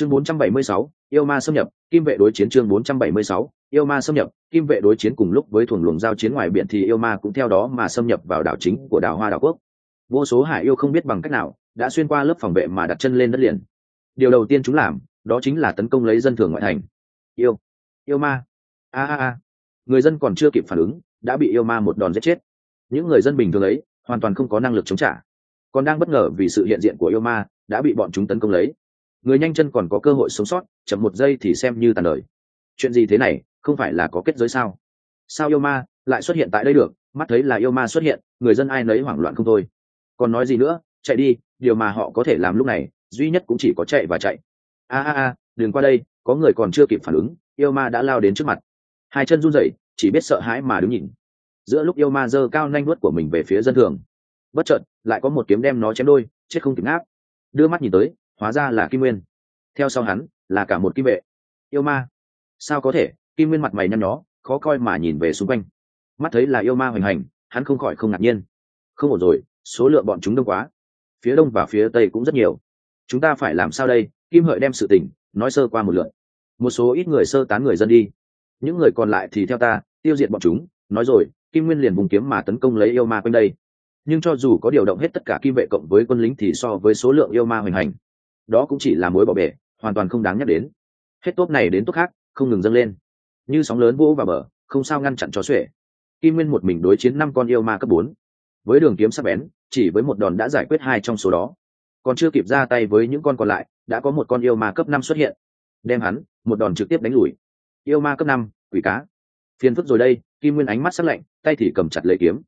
chương 476, yêu ma xâm nhập kim vệ đối chiến chương 476, yêu ma xâm nhập kim vệ đối chiến cùng lúc với thuần luồng giao chiến ngoài biển thì yêu ma cũng theo đó mà xâm nhập vào đảo chính của đảo hoa đảo quốc. Vô số hải yêu không biết bằng cách nào đã xuyên qua lớp phòng vệ mà đặt chân lên đất liền. Điều đầu tiên chúng làm đó chính là tấn công lấy dân thường ngoại thành. Yêu yêu ma. A a a. Người dân còn chưa kịp phản ứng đã bị yêu ma một đòn giết chết. Những người dân bình thường ấy hoàn toàn không có năng lực chống trả. Còn đang bất ngờ vì sự hiện diện của yêu ma đã bị bọn chúng tấn công lấy người nhanh chân còn có cơ hội sống sót, chậm một giây thì xem như tàn đời. Chuyện gì thế này, không phải là có kết giới sao? Sao yêu ma lại xuất hiện tại đây được? Mắt thấy là yêu ma xuất hiện, người dân ai nấy hoảng loạn không thôi. Còn nói gì nữa? Chạy đi, điều mà họ có thể làm lúc này, duy nhất cũng chỉ có chạy và chạy. A a a, đừng qua đây, có người còn chưa kịp phản ứng, yêu ma đã lao đến trước mặt. Hai chân run rẩy, chỉ biết sợ hãi mà đứng nhìn. Giữa lúc yêu ma giơ cao nanh nuốt của mình về phía dân thường. Bất chợt, lại có một kiếm đem nó chém đôi, chết không kịp ngáp. Đưa mắt nhìn tới hóa ra là kim nguyên. Theo sau hắn, là cả một kim vệ. Yêu ma. Sao có thể? Kim nguyên mặt mày nhăn nhó, khó coi mà nhìn về xung quanh. Mắt thấy là yêu ma hoành hành, hắn không khỏi không ngạc nhiên. Không ổn rồi, số lượng bọn chúng đông quá. Phía đông và phía tây cũng rất nhiều. Chúng ta phải làm sao đây? Kim hợi đem sự tình, nói sơ qua một lượt. Một số ít người sơ tán người dân đi. Những người còn lại thì theo ta, tiêu diệt bọn chúng. Nói rồi, kim nguyên liền vùng kiếm mà tấn công lấy yêu ma quanh đây. Nhưng cho dù có điều động hết tất cả kim vệ cộng với quân lính thì so với số lượng yêu ma hoành hành đó cũng chỉ là mối bỏ bể, hoàn toàn không đáng nhắc đến. Hết tốp này đến tốp khác, không ngừng dâng lên. Như sóng lớn vỗ vào bờ, không sao ngăn chặn cho xuể. Kim nguyên một mình đối chiến năm con yêu ma cấp bốn. Với đường kiếm sắc bén, chỉ với một đòn đã giải quyết hai trong số đó. Còn chưa kịp ra tay với những con còn lại, đã có một con yêu ma cấp năm xuất hiện. Đem hắn, một đòn trực tiếp đánh lùi. Yêu ma cấp năm, quỷ cá. Phiền phức rồi đây, kim nguyên ánh mắt sắc lạnh, tay thì cầm chặt lấy kiếm.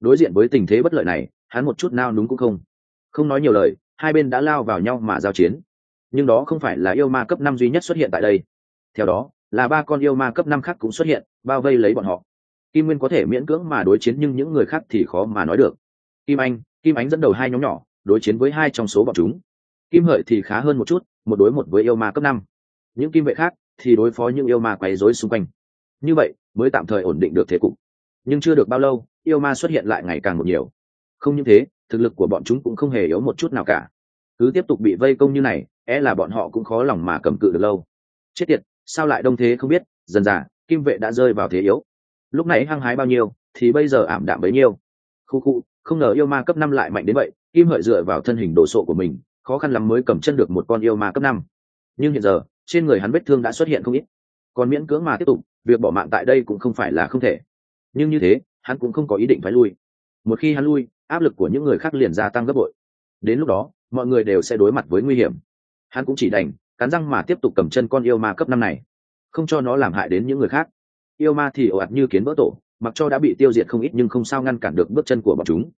Đối diện với tình thế bất lợi này, hắn một chút nao núng cũng không. Không nói nhiều lời hai bên đã lao vào nhau mà giao chiến. Nhưng đó không phải là yêu ma cấp năm duy nhất xuất hiện tại đây. Theo đó, là ba con yêu ma cấp năm khác cũng xuất hiện, bao vây lấy bọn họ. Kim nguyên có thể miễn cưỡng mà đối chiến nhưng những người khác thì khó mà nói được. Kim anh, kim ánh dẫn đầu hai nhóm nhỏ, đối chiến với hai trong số bọn chúng. Kim hợi thì khá hơn một chút, một đối một với yêu ma cấp năm. Những kim vệ khác thì đối phó những yêu ma quấy rối xung quanh. Như vậy, mới tạm thời ổn định được thế cục. Nhưng chưa được bao lâu, yêu ma xuất hiện lại ngày càng một nhiều. Không những thế thực lực của bọn chúng cũng không hề yếu một chút nào cả. Cứ tiếp tục bị vây công như này é là bọn họ cũng khó lòng mà cầm cự được lâu. Chết tiệt, sao lại đông thế không biết, dần dà, kim vệ đã rơi vào thế yếu. Lúc nãy hăng hái bao nhiêu, thì bây giờ ảm đạm bấy nhiêu. Khu khu, không ngờ yêu ma cấp năm lại mạnh đến vậy, kim hợi dựa vào thân hình đồ sộ của mình, khó khăn lắm mới cầm chân được một con yêu ma cấp năm. Nhưng hiện giờ, trên người hắn vết thương đã xuất hiện không ít. Còn miễn cưỡng mà tiếp tục, việc bỏ mạng tại đây cũng không phải là không thể. Nhưng như thế, hắn cũng không có ý định phải lui. Một khi hắn lui áp lực của những người khác liền gia tăng gấp bội. Đến lúc đó, mọi người đều sẽ đối mặt với nguy hiểm. Hắn cũng chỉ đành, cắn răng mà tiếp tục cầm chân con yêu ma cấp năm này. Không cho nó làm hại đến những người khác. Yêu ma thì ồ ạt như kiến vỡ tổ, mặc cho đã bị tiêu diệt không ít nhưng không sao ngăn cản được bước chân của bọn chúng.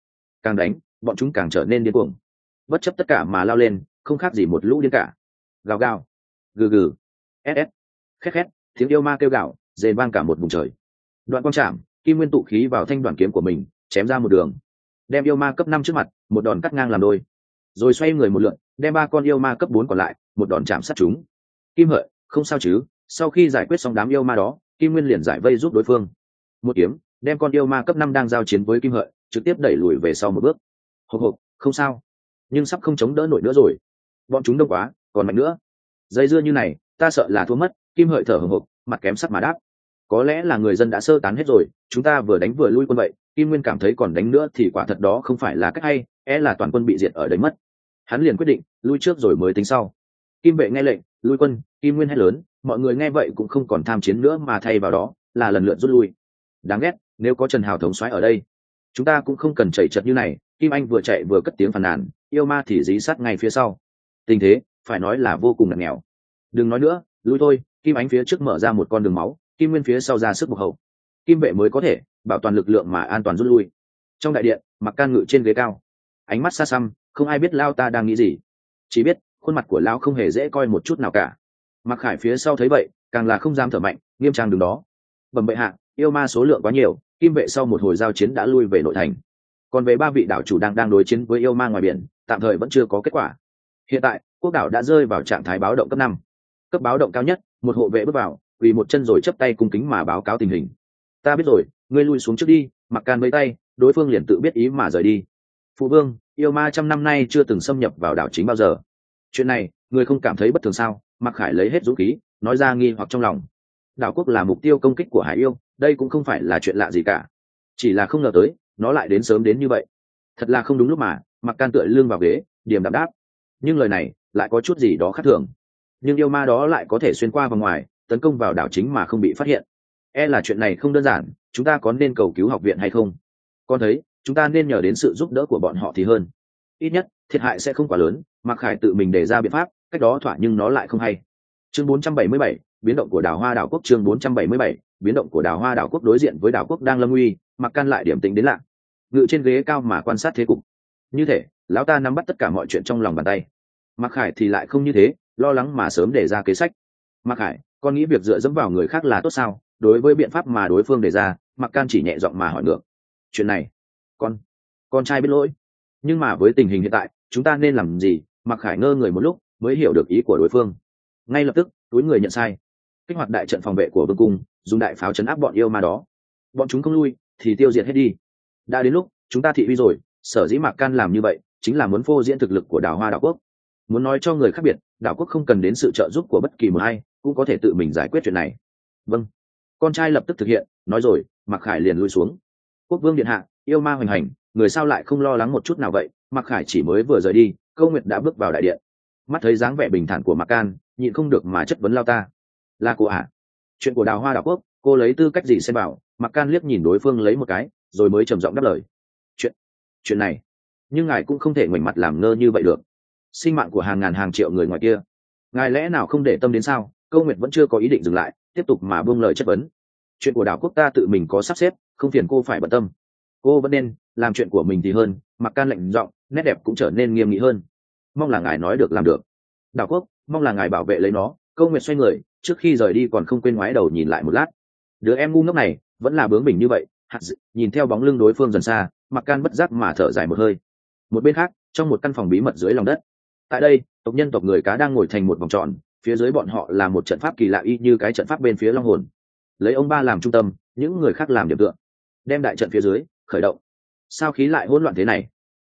Càng đánh, bọn chúng càng trở nên điên cuồng. Bất chấp tất cả mà lao lên, không khác gì một lũ điên cả. Gào gào. Gừ gừ. Ss khét khét, tiếng yêu ma kêu gào dền vang cả một vùng trời. Đoạn quang trảm, kim nguyên tụ khí vào thanh đoàn kiếm của mình, chém ra một đường đem yêu ma cấp năm trước mặt, một đòn cắt ngang làm đôi. Rồi xoay người một lượn, đem ba con yêu ma cấp bốn còn lại, một đòn chạm sát chúng. Kim hợi, không sao chứ? Sau khi giải quyết xong đám yêu ma đó, kim nguyên liền giải vây giúp đối phương. Một kiếm, đem con yêu ma cấp năm đang giao chiến với kim hợi, trực tiếp đẩy lùi về sau một bước. Hộp hộp không sao. Nhưng sắp không chống đỡ nổi nữa rồi. Bọn chúng đông quá, còn mạnh nữa. Dây dưa như này, ta sợ là thua mất. Kim hợi thở hồng hộc, mặt kém sắc mà đáp. Có lẽ là người dân đã sơ tán hết rồi, chúng ta vừa đánh vừa lui quân vậy kim nguyên cảm thấy còn đánh nữa thì quả thật đó không phải là cách hay, é e là toàn quân bị diệt ở đấy mất. Hắn liền quyết định, lui trước rồi mới tính sau. Kim vệ nghe lệnh, lui quân, kim nguyên hét lớn, mọi người nghe vậy cũng không còn tham chiến nữa mà thay vào đó, là lần lượt rút lui. Đáng ghét, nếu có trần hào thống soái ở đây, chúng ta cũng không cần chảy chật như này, kim anh vừa chạy vừa cất tiếng phàn nàn, yêu ma thì dí sát ngay phía sau. Tình thế, phải nói là vô cùng ngặt nghèo. Đừng nói nữa, lui thôi, kim ánh phía trước mở ra một con đường máu, kim nguyên phía sau ra sức bộc hậu. Kim vệ mới có thể bảo toàn lực lượng mà an toàn rút lui. Trong đại điện, mặc can ngự trên ghế cao. Ánh mắt xa xăm, không ai biết lao ta đang nghĩ gì. Chỉ biết, khuôn mặt của lao không hề dễ coi một chút nào cả. Mặc khải phía sau thấy vậy, càng là không dám thở mạnh, nghiêm trang đứng đó. Bẩm bệ hạ, yêu ma số lượng quá nhiều, kim vệ sau một hồi giao chiến đã lui về nội thành. Còn về ba vị đảo chủ đang đang đối chiến với yêu ma ngoài biển, tạm thời vẫn chưa có kết quả. Hiện tại, quốc đảo đã rơi vào trạng thái báo động cấp năm. Cấp báo động cao nhất, một hộ vệ bước vào, vì một chân rồi chấp tay cung kính mà báo cáo tình hình ta biết rồi, ngươi lui xuống trước đi, mặc can mấy tay, đối phương liền tự biết ý mà rời đi. Phụ vương, yêu ma trăm năm nay chưa từng xâm nhập vào đảo chính bao giờ. Chuyện này, ngươi không cảm thấy bất thường sao? Mặc khải lấy hết dũng khí, nói ra nghi hoặc trong lòng. Đảo quốc là mục tiêu công kích của hải yêu, đây cũng không phải là chuyện lạ gì cả. Chỉ là không ngờ tới, nó lại đến sớm đến như vậy. Thật là không đúng lúc mà mặc can tựa lưng vào ghế điểm đạm đáp. Nhưng lời này, lại có chút gì đó khác thường. Nhưng yêu ma đó lại có thể xuyên qua vào ngoài, tấn công vào đảo chính mà không bị phát hiện e là chuyện này không đơn giản chúng ta có nên cầu cứu học viện hay không? Con thấy chúng ta nên nhờ đến sự giúp đỡ của bọn họ thì hơn. Ít nhất thiệt hại sẽ không quá lớn mặc khải tự mình đề ra biện pháp cách đó thỏa nhưng nó lại không hay. Chương 477, biến động của đảo hoa đảo quốc chương 477, biến động của đảo hoa đảo quốc đối diện với đảo quốc đang lâm nguy mặc can lại điểm tính đến lạ. Ngự trên ghế cao mà quan sát thế cục. Như thể lão ta nắm bắt tất cả mọi chuyện trong lòng bàn tay. Mặc khải thì lại không như thế lo lắng mà sớm đề ra kế sách. Mặc khải con nghĩ việc dựa dẫm vào người khác là tốt sao? Đối với biện pháp mà đối phương đề ra mặc can chỉ nhẹ giọng mà hỏi ngược. Chuyện này, con con trai biết lỗi. Nhưng mà với tình hình hiện tại, chúng ta nên làm gì? Mặc khải ngơ người một lúc, mới hiểu được ý của đối phương. Ngay lập tức, túi người nhận sai. Kích hoạt đại trận phòng vệ của vương cung, dùng đại pháo chấn áp bọn yêu ma đó. Bọn chúng không lui, thì tiêu diệt hết đi. Đã đến lúc, chúng ta thị uy rồi, sở dĩ mạc can làm như vậy, chính là muốn phô diễn thực lực của đảo hoa đảo quốc. Muốn nói cho người khác biệt, đảo quốc không cần đến sự trợ giúp của bất kỳ một ai, cũng có thể tự mình giải quyết chuyện này. Vâng con trai lập tức thực hiện, nói rồi mặc khải liền lui xuống. Quốc vương điện hạ, yêu ma hoành hành, người sao lại không lo lắng một chút nào vậy? Mặc khải chỉ mới vừa rời đi, câu nguyệt đã bước vào đại điện. Mắt thấy dáng vẻ bình thản của mặc can, nhịn không được mà chất vấn lao ta. Là cô ạ. À? chuyện của đào hoa đảo quốc, cô lấy tư cách gì xem bảo? Mặc can liếc nhìn đối phương lấy một cái, rồi mới trầm giọng đáp lời. Chuyện chuyện này, nhưng ngài cũng không thể ngoảnh mặt làm ngơ như vậy được. Sinh mạng của hàng ngàn hàng triệu người ngoài kia, ngài lẽ nào không để tâm đến sao? Câu nguyệt vẫn chưa có ý định dừng lại tiếp tục mà buông lời chất vấn. Chuyện của đảo quốc ta tự mình có sắp xếp không phiền cô phải bận tâm. Cô vẫn nên làm chuyện của mình thì hơn mặc can lệnh giọng nét đẹp cũng trở nên nghiêm nghị hơn. Mong là ngài nói được làm được. Đảo quốc mong là ngài bảo vệ lấy nó. Câu nguyệt xoay người trước khi rời đi còn không quên ngoái đầu nhìn lại một lát. Đứa em ngu ngốc này vẫn là bướng bỉnh như vậy. Hạt dự, nhìn theo bóng lưng đối phương dần xa mặc can bất giác mà thở dài một hơi. Một bên khác trong một căn phòng bí mật dưới lòng đất. Tại đây tộc nhân tộc người cá đang ngồi thành một vòng tròn phía dưới bọn họ là một trận pháp kỳ lạ y như cái trận pháp bên phía long hồn. Lấy ông ba làm trung tâm, những người khác làm điểm tựa. Đem đại trận phía dưới, khởi động. Sao khí lại hỗn loạn thế này?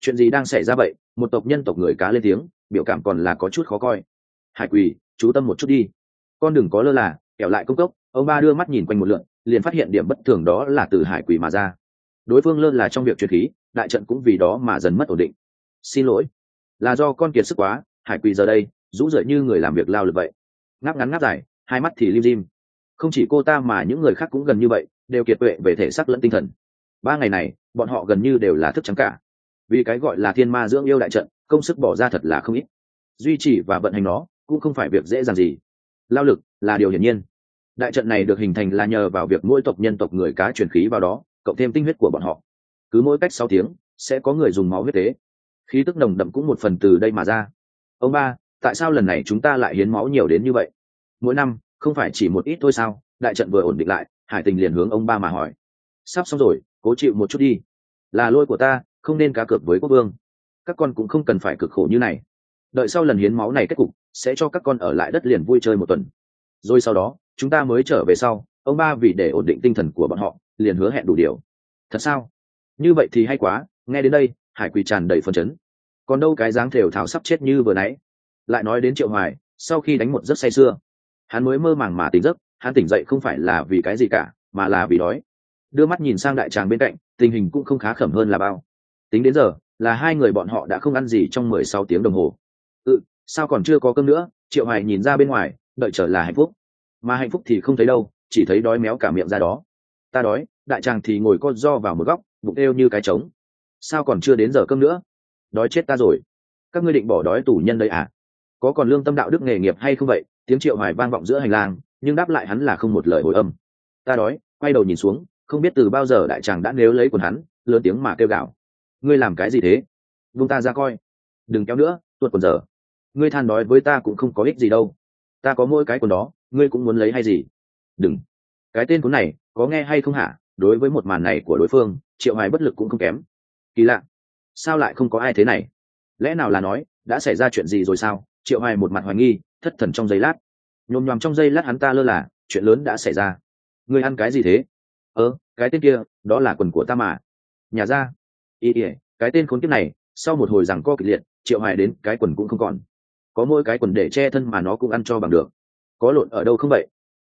Chuyện gì đang xảy ra vậy? Một tộc nhân tộc người cá lên tiếng, biểu cảm còn là có chút khó coi. Hải quỳ, chú tâm một chút đi. Con đừng có lơ là, kẻo lại công cốc, ông ba đưa mắt nhìn quanh một lượn, liền phát hiện điểm bất thường đó là từ hải quỳ mà ra. Đối phương lơ là trong việc truyền khí, đại trận cũng vì đó mà dần mất ổn định. Xin lỗi. Là do con kiệt sức quá, hải quỳ giờ đây rũ rượi như người làm việc lao lực vậy. Ngáp ngắn ngáp dài, hai mắt thì lim dim. Không chỉ cô ta mà những người khác cũng gần như vậy, đều kiệt tuệ về thể xác lẫn tinh thần. Ba ngày này, bọn họ gần như đều là thức trắng cả. Vì cái gọi là thiên ma dưỡng yêu đại trận, công sức bỏ ra thật là không ít. Duy trì và vận hành nó, cũng không phải việc dễ dàng gì. Lao lực là điều hiển nhiên. Đại trận này được hình thành là nhờ vào việc mỗi tộc nhân tộc người cá truyền khí vào đó, cộng thêm tinh huyết của bọn họ. Cứ mỗi cách sáu tiếng, sẽ có người dùng máu huyết tế. Khí tức nồng đậm cũng một phần từ đây mà ra. Ông ba tại sao lần này chúng ta lại hiến máu nhiều đến như vậy? Mỗi năm, không phải chỉ một ít thôi sao? Đại trận vừa ổn định lại, hải tình liền hướng ông ba mà hỏi. Sắp xong rồi, cố chịu một chút đi. Là lôi của ta, không nên cá cược với quốc vương. Các con cũng không cần phải cực khổ như này. Đợi sau lần hiến máu này kết cục, sẽ cho các con ở lại đất liền vui chơi một tuần. Rồi sau đó, chúng ta mới trở về sau, ông ba vì để ổn định tinh thần của bọn họ, liền hứa hẹn đủ điều. Thật sao? Như vậy thì hay quá, nghe đến đây, hải quỳ tràn đầy phần chấn. Còn đâu cái dáng thều thảo sắp chết như vừa nãy lại nói đến triệu hoài, sau khi đánh một giấc say sưa, hắn mới mơ màng mà tỉnh giấc, hắn tỉnh dậy không phải là vì cái gì cả, mà là vì đói. Đưa mắt nhìn sang đại tràng bên cạnh, tình hình cũng không khá khẩm hơn là bao. Tính đến giờ, là hai người bọn họ đã không ăn gì trong mười sáu tiếng đồng hồ. Ừ sao còn chưa có cơm nữa? Triệu hoài nhìn ra bên ngoài, đợi chờ là hạnh phúc. Mà hạnh phúc thì không thấy đâu, chỉ thấy đói méo cả miệng ra đó. Ta đói, đại tràng thì ngồi co do vào một góc, bụng êu như cái trống. Sao còn chưa đến giờ cơm nữa? Đói chết ta rồi. Các ngươi định bỏ đói tù nhân đây à? Có còn lương tâm đạo đức nghề nghiệp hay không vậy? Tiếng triệu hoài vang vọng giữa hành lang, nhưng đáp lại hắn là không một lời hồi âm. Ta đói, quay đầu nhìn xuống, không biết từ bao giờ đại tràng đã nếu lấy quần hắn, lớn tiếng mà kêu gạo ngươi làm cái gì thế? Vung ta ra coi. Đừng kéo nữa, tuột quần giờ. Ngươi than đói với ta cũng không có ích gì đâu. Ta có mỗi cái quần đó, ngươi cũng muốn lấy hay gì? Đừng. Cái tên cuốn này, có nghe hay không hả? Đối với một màn này của đối phương, triệu hoài bất lực cũng không kém. Kỳ lạ. Sao lại không có ai thế này? Lẽ nào là nói, đã xảy ra chuyện gì rồi sao? Triệu hoài một mặt hoài nghi, thất thần trong giây lát. Nhồm nhòm trong giây lát hắn ta lơ là, chuyện lớn đã xảy ra. Ngươi ăn cái gì thế? Ơ, cái tên kia, đó là quần của ta mà. Nhà ra. Ý ỉa cái tên khốn kiếp này, sau một hồi rằng co kịch liệt, triệu hoài đến cái quần cũng không còn. Có mỗi cái quần để che thân mà nó cũng ăn cho bằng được. Có lộn ở đâu không vậy?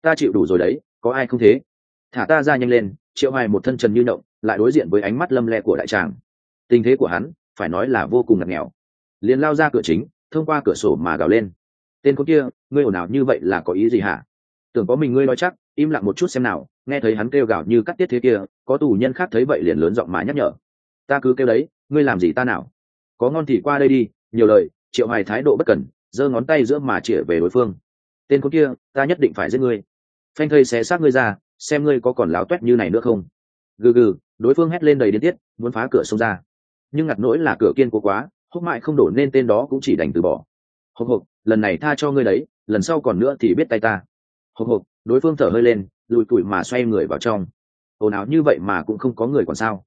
Ta chịu đủ rồi đấy, có ai không thế? Thả ta ra nhanh lên, triệu hoài một thân trần như động lại đối diện với ánh mắt lâm le của đại tràng. Tình thế của hắn, phải nói là vô cùng ngặt nghèo. Liền lao ra cửa chính thông qua cửa sổ mà gào lên. Tên con kia, ngươi ồn ào như vậy là có ý gì hả? Tưởng có mình ngươi nói chắc, im lặng một chút xem nào, nghe thấy hắn kêu gào như cắt tiết thế kia, có tù nhân khác thấy vậy liền lớn giọng mà nhắc nhở. Ta cứ kêu đấy, ngươi làm gì ta nào? Có ngon thì qua đây đi, nhiều lời, triệu hoài thái độ bất cần giơ ngón tay giữa mà chĩa về đối phương. Tên con kia, ta nhất định phải giết ngươi. Phanh thây xé xác ngươi ra, xem ngươi có còn láo toét như này nữa không. Gừ gừ, đối phương hét lên đầy điên tiết, muốn phá cửa xông ra. Nhưng ngặt nỗi là cửa kiên cố quá hốc mại không đổ nên tên đó cũng chỉ đành từ bỏ. Hộp hộp lần này tha cho ngươi đấy lần sau còn nữa thì biết tay ta. Hộp hộp đối phương thở hơi lên lùi tủi mà xoay người vào trong. Ồn ào như vậy mà cũng không có người còn sao.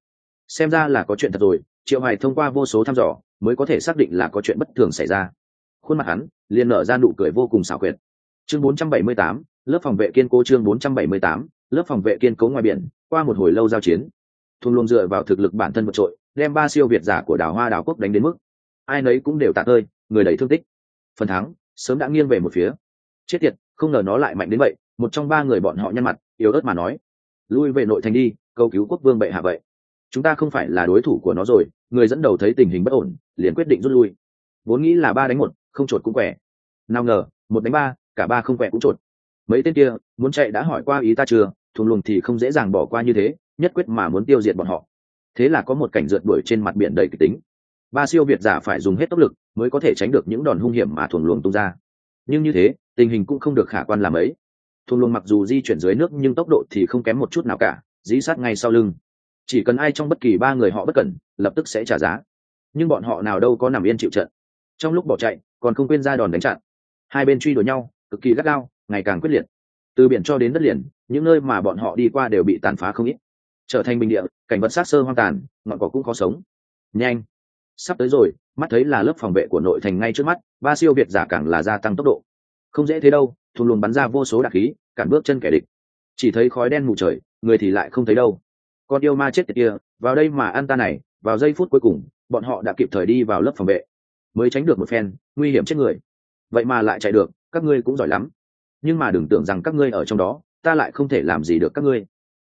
Xem ra là có chuyện thật rồi triệu hoài thông qua vô số thăm dò mới có thể xác định là có chuyện bất thường xảy ra. Khuôn mặt hắn liền nở ra nụ cười vô cùng xảo quyệt. Chương 478, lớp phòng vệ kiên cố chương 478, lớp phòng vệ kiên cố ngoài biển qua một hồi lâu giao chiến. Thung luôn dựa vào thực lực bản thân vượt trội đem ba siêu việt giả của đảo hoa đảo quốc đánh đến mức ai nấy cũng đều tạ ơi người đầy thương tích. Phần thắng, sớm đã nghiêng về một phía. Chết tiệt, không ngờ nó lại mạnh đến vậy, một trong ba người bọn họ nhăn mặt, yếu ớt mà nói. Lui về nội thành đi, cầu cứu quốc vương bệ hạ vậy. Chúng ta không phải là đối thủ của nó rồi, người dẫn đầu thấy tình hình bất ổn, liền quyết định rút lui. Vốn nghĩ là ba đánh một, không chột cũng quẻ. Nào ngờ, một đánh ba, cả ba không quẻ cũng chột mấy tên kia, muốn chạy đã hỏi qua ý ta chưa, thùng luồng thì không dễ dàng bỏ qua như thế, nhất quyết mà muốn tiêu diệt bọn họ. Thế là có một cảnh rượt đuổi trên mặt biển đầy kịch tính ba siêu việt giả phải dùng hết tốc lực mới có thể tránh được những đòn hung hiểm mà thuồng luồng tung ra. Nhưng như thế, tình hình cũng không được khả quan làm ấy. Thuồng luồng mặc dù di chuyển dưới nước nhưng tốc độ thì không kém một chút nào cả dĩ sát ngay sau lưng. Chỉ cần ai trong bất kỳ ba người họ bất cẩn, lập tức sẽ trả giá. Nhưng bọn họ nào đâu có nằm yên chịu trận. Trong lúc bỏ chạy, còn không quên ra đòn đánh chặn. Hai bên truy đuổi nhau, cực kỳ gắt gao, ngày càng quyết liệt. Từ biển cho đến đất liền, những nơi mà bọn họ đi qua đều bị tàn phá không ít. Trở thành bình địa, cảnh vật sát sơ hoang tàn, ngọn cỏ cũng khó sống. Nhanh! Sắp tới rồi, mắt thấy là lớp phòng vệ của nội thành ngay trước mắt, ba siêu việt giả càng là gia tăng tốc độ. Không dễ thế đâu, thùng luồng bắn ra vô số đạn khí, cản bước chân kẻ địch. Chỉ thấy khói đen mù trời, người thì lại không thấy đâu. Con yêu ma chết tiệt kia, vào đây mà ăn ta này, vào giây phút cuối cùng, bọn họ đã kịp thời đi vào lớp phòng vệ. Mới tránh được một phen, nguy hiểm chết người. Vậy mà lại chạy được, các ngươi cũng giỏi lắm. Nhưng mà đừng tưởng rằng các ngươi ở trong đó, ta lại không thể làm gì được các ngươi.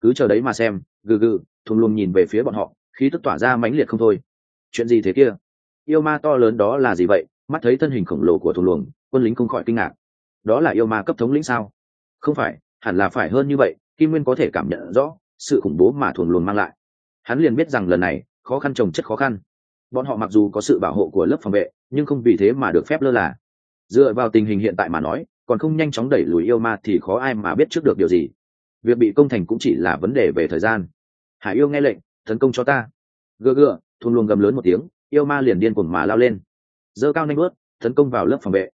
Cứ chờ đấy mà xem, gừ gừ, thùng luồng nhìn về phía bọn họ, khí tức tỏa ra mãnh liệt không thôi chuyện gì thế kia? Yêu ma to lớn đó là gì vậy? Mắt thấy thân hình khổng lồ của thùng luồng, quân lính không khỏi kinh ngạc. Đó là yêu ma cấp thống lĩnh sao? Không phải, hẳn là phải hơn như vậy, kim nguyên có thể cảm nhận rõ sự khủng bố mà thuồng luồng mang lại. Hắn liền biết rằng lần này, khó khăn trồng chất khó khăn. Bọn họ mặc dù có sự bảo hộ của lớp phòng vệ, nhưng không vì thế mà được phép lơ là. Dựa vào tình hình hiện tại mà nói, còn không nhanh chóng đẩy lùi yêu ma thì khó ai mà biết trước được điều gì. Việc bị công thành cũng chỉ là vấn đề về thời gian. Hải yêu nghe lệnh, tấn công cho ta gờ gờ thùng luồng gầm lớn một tiếng, yêu ma liền điên cuồng mà lao lên. Dơ cao nanh bước, tấn công vào lớp phòng vệ.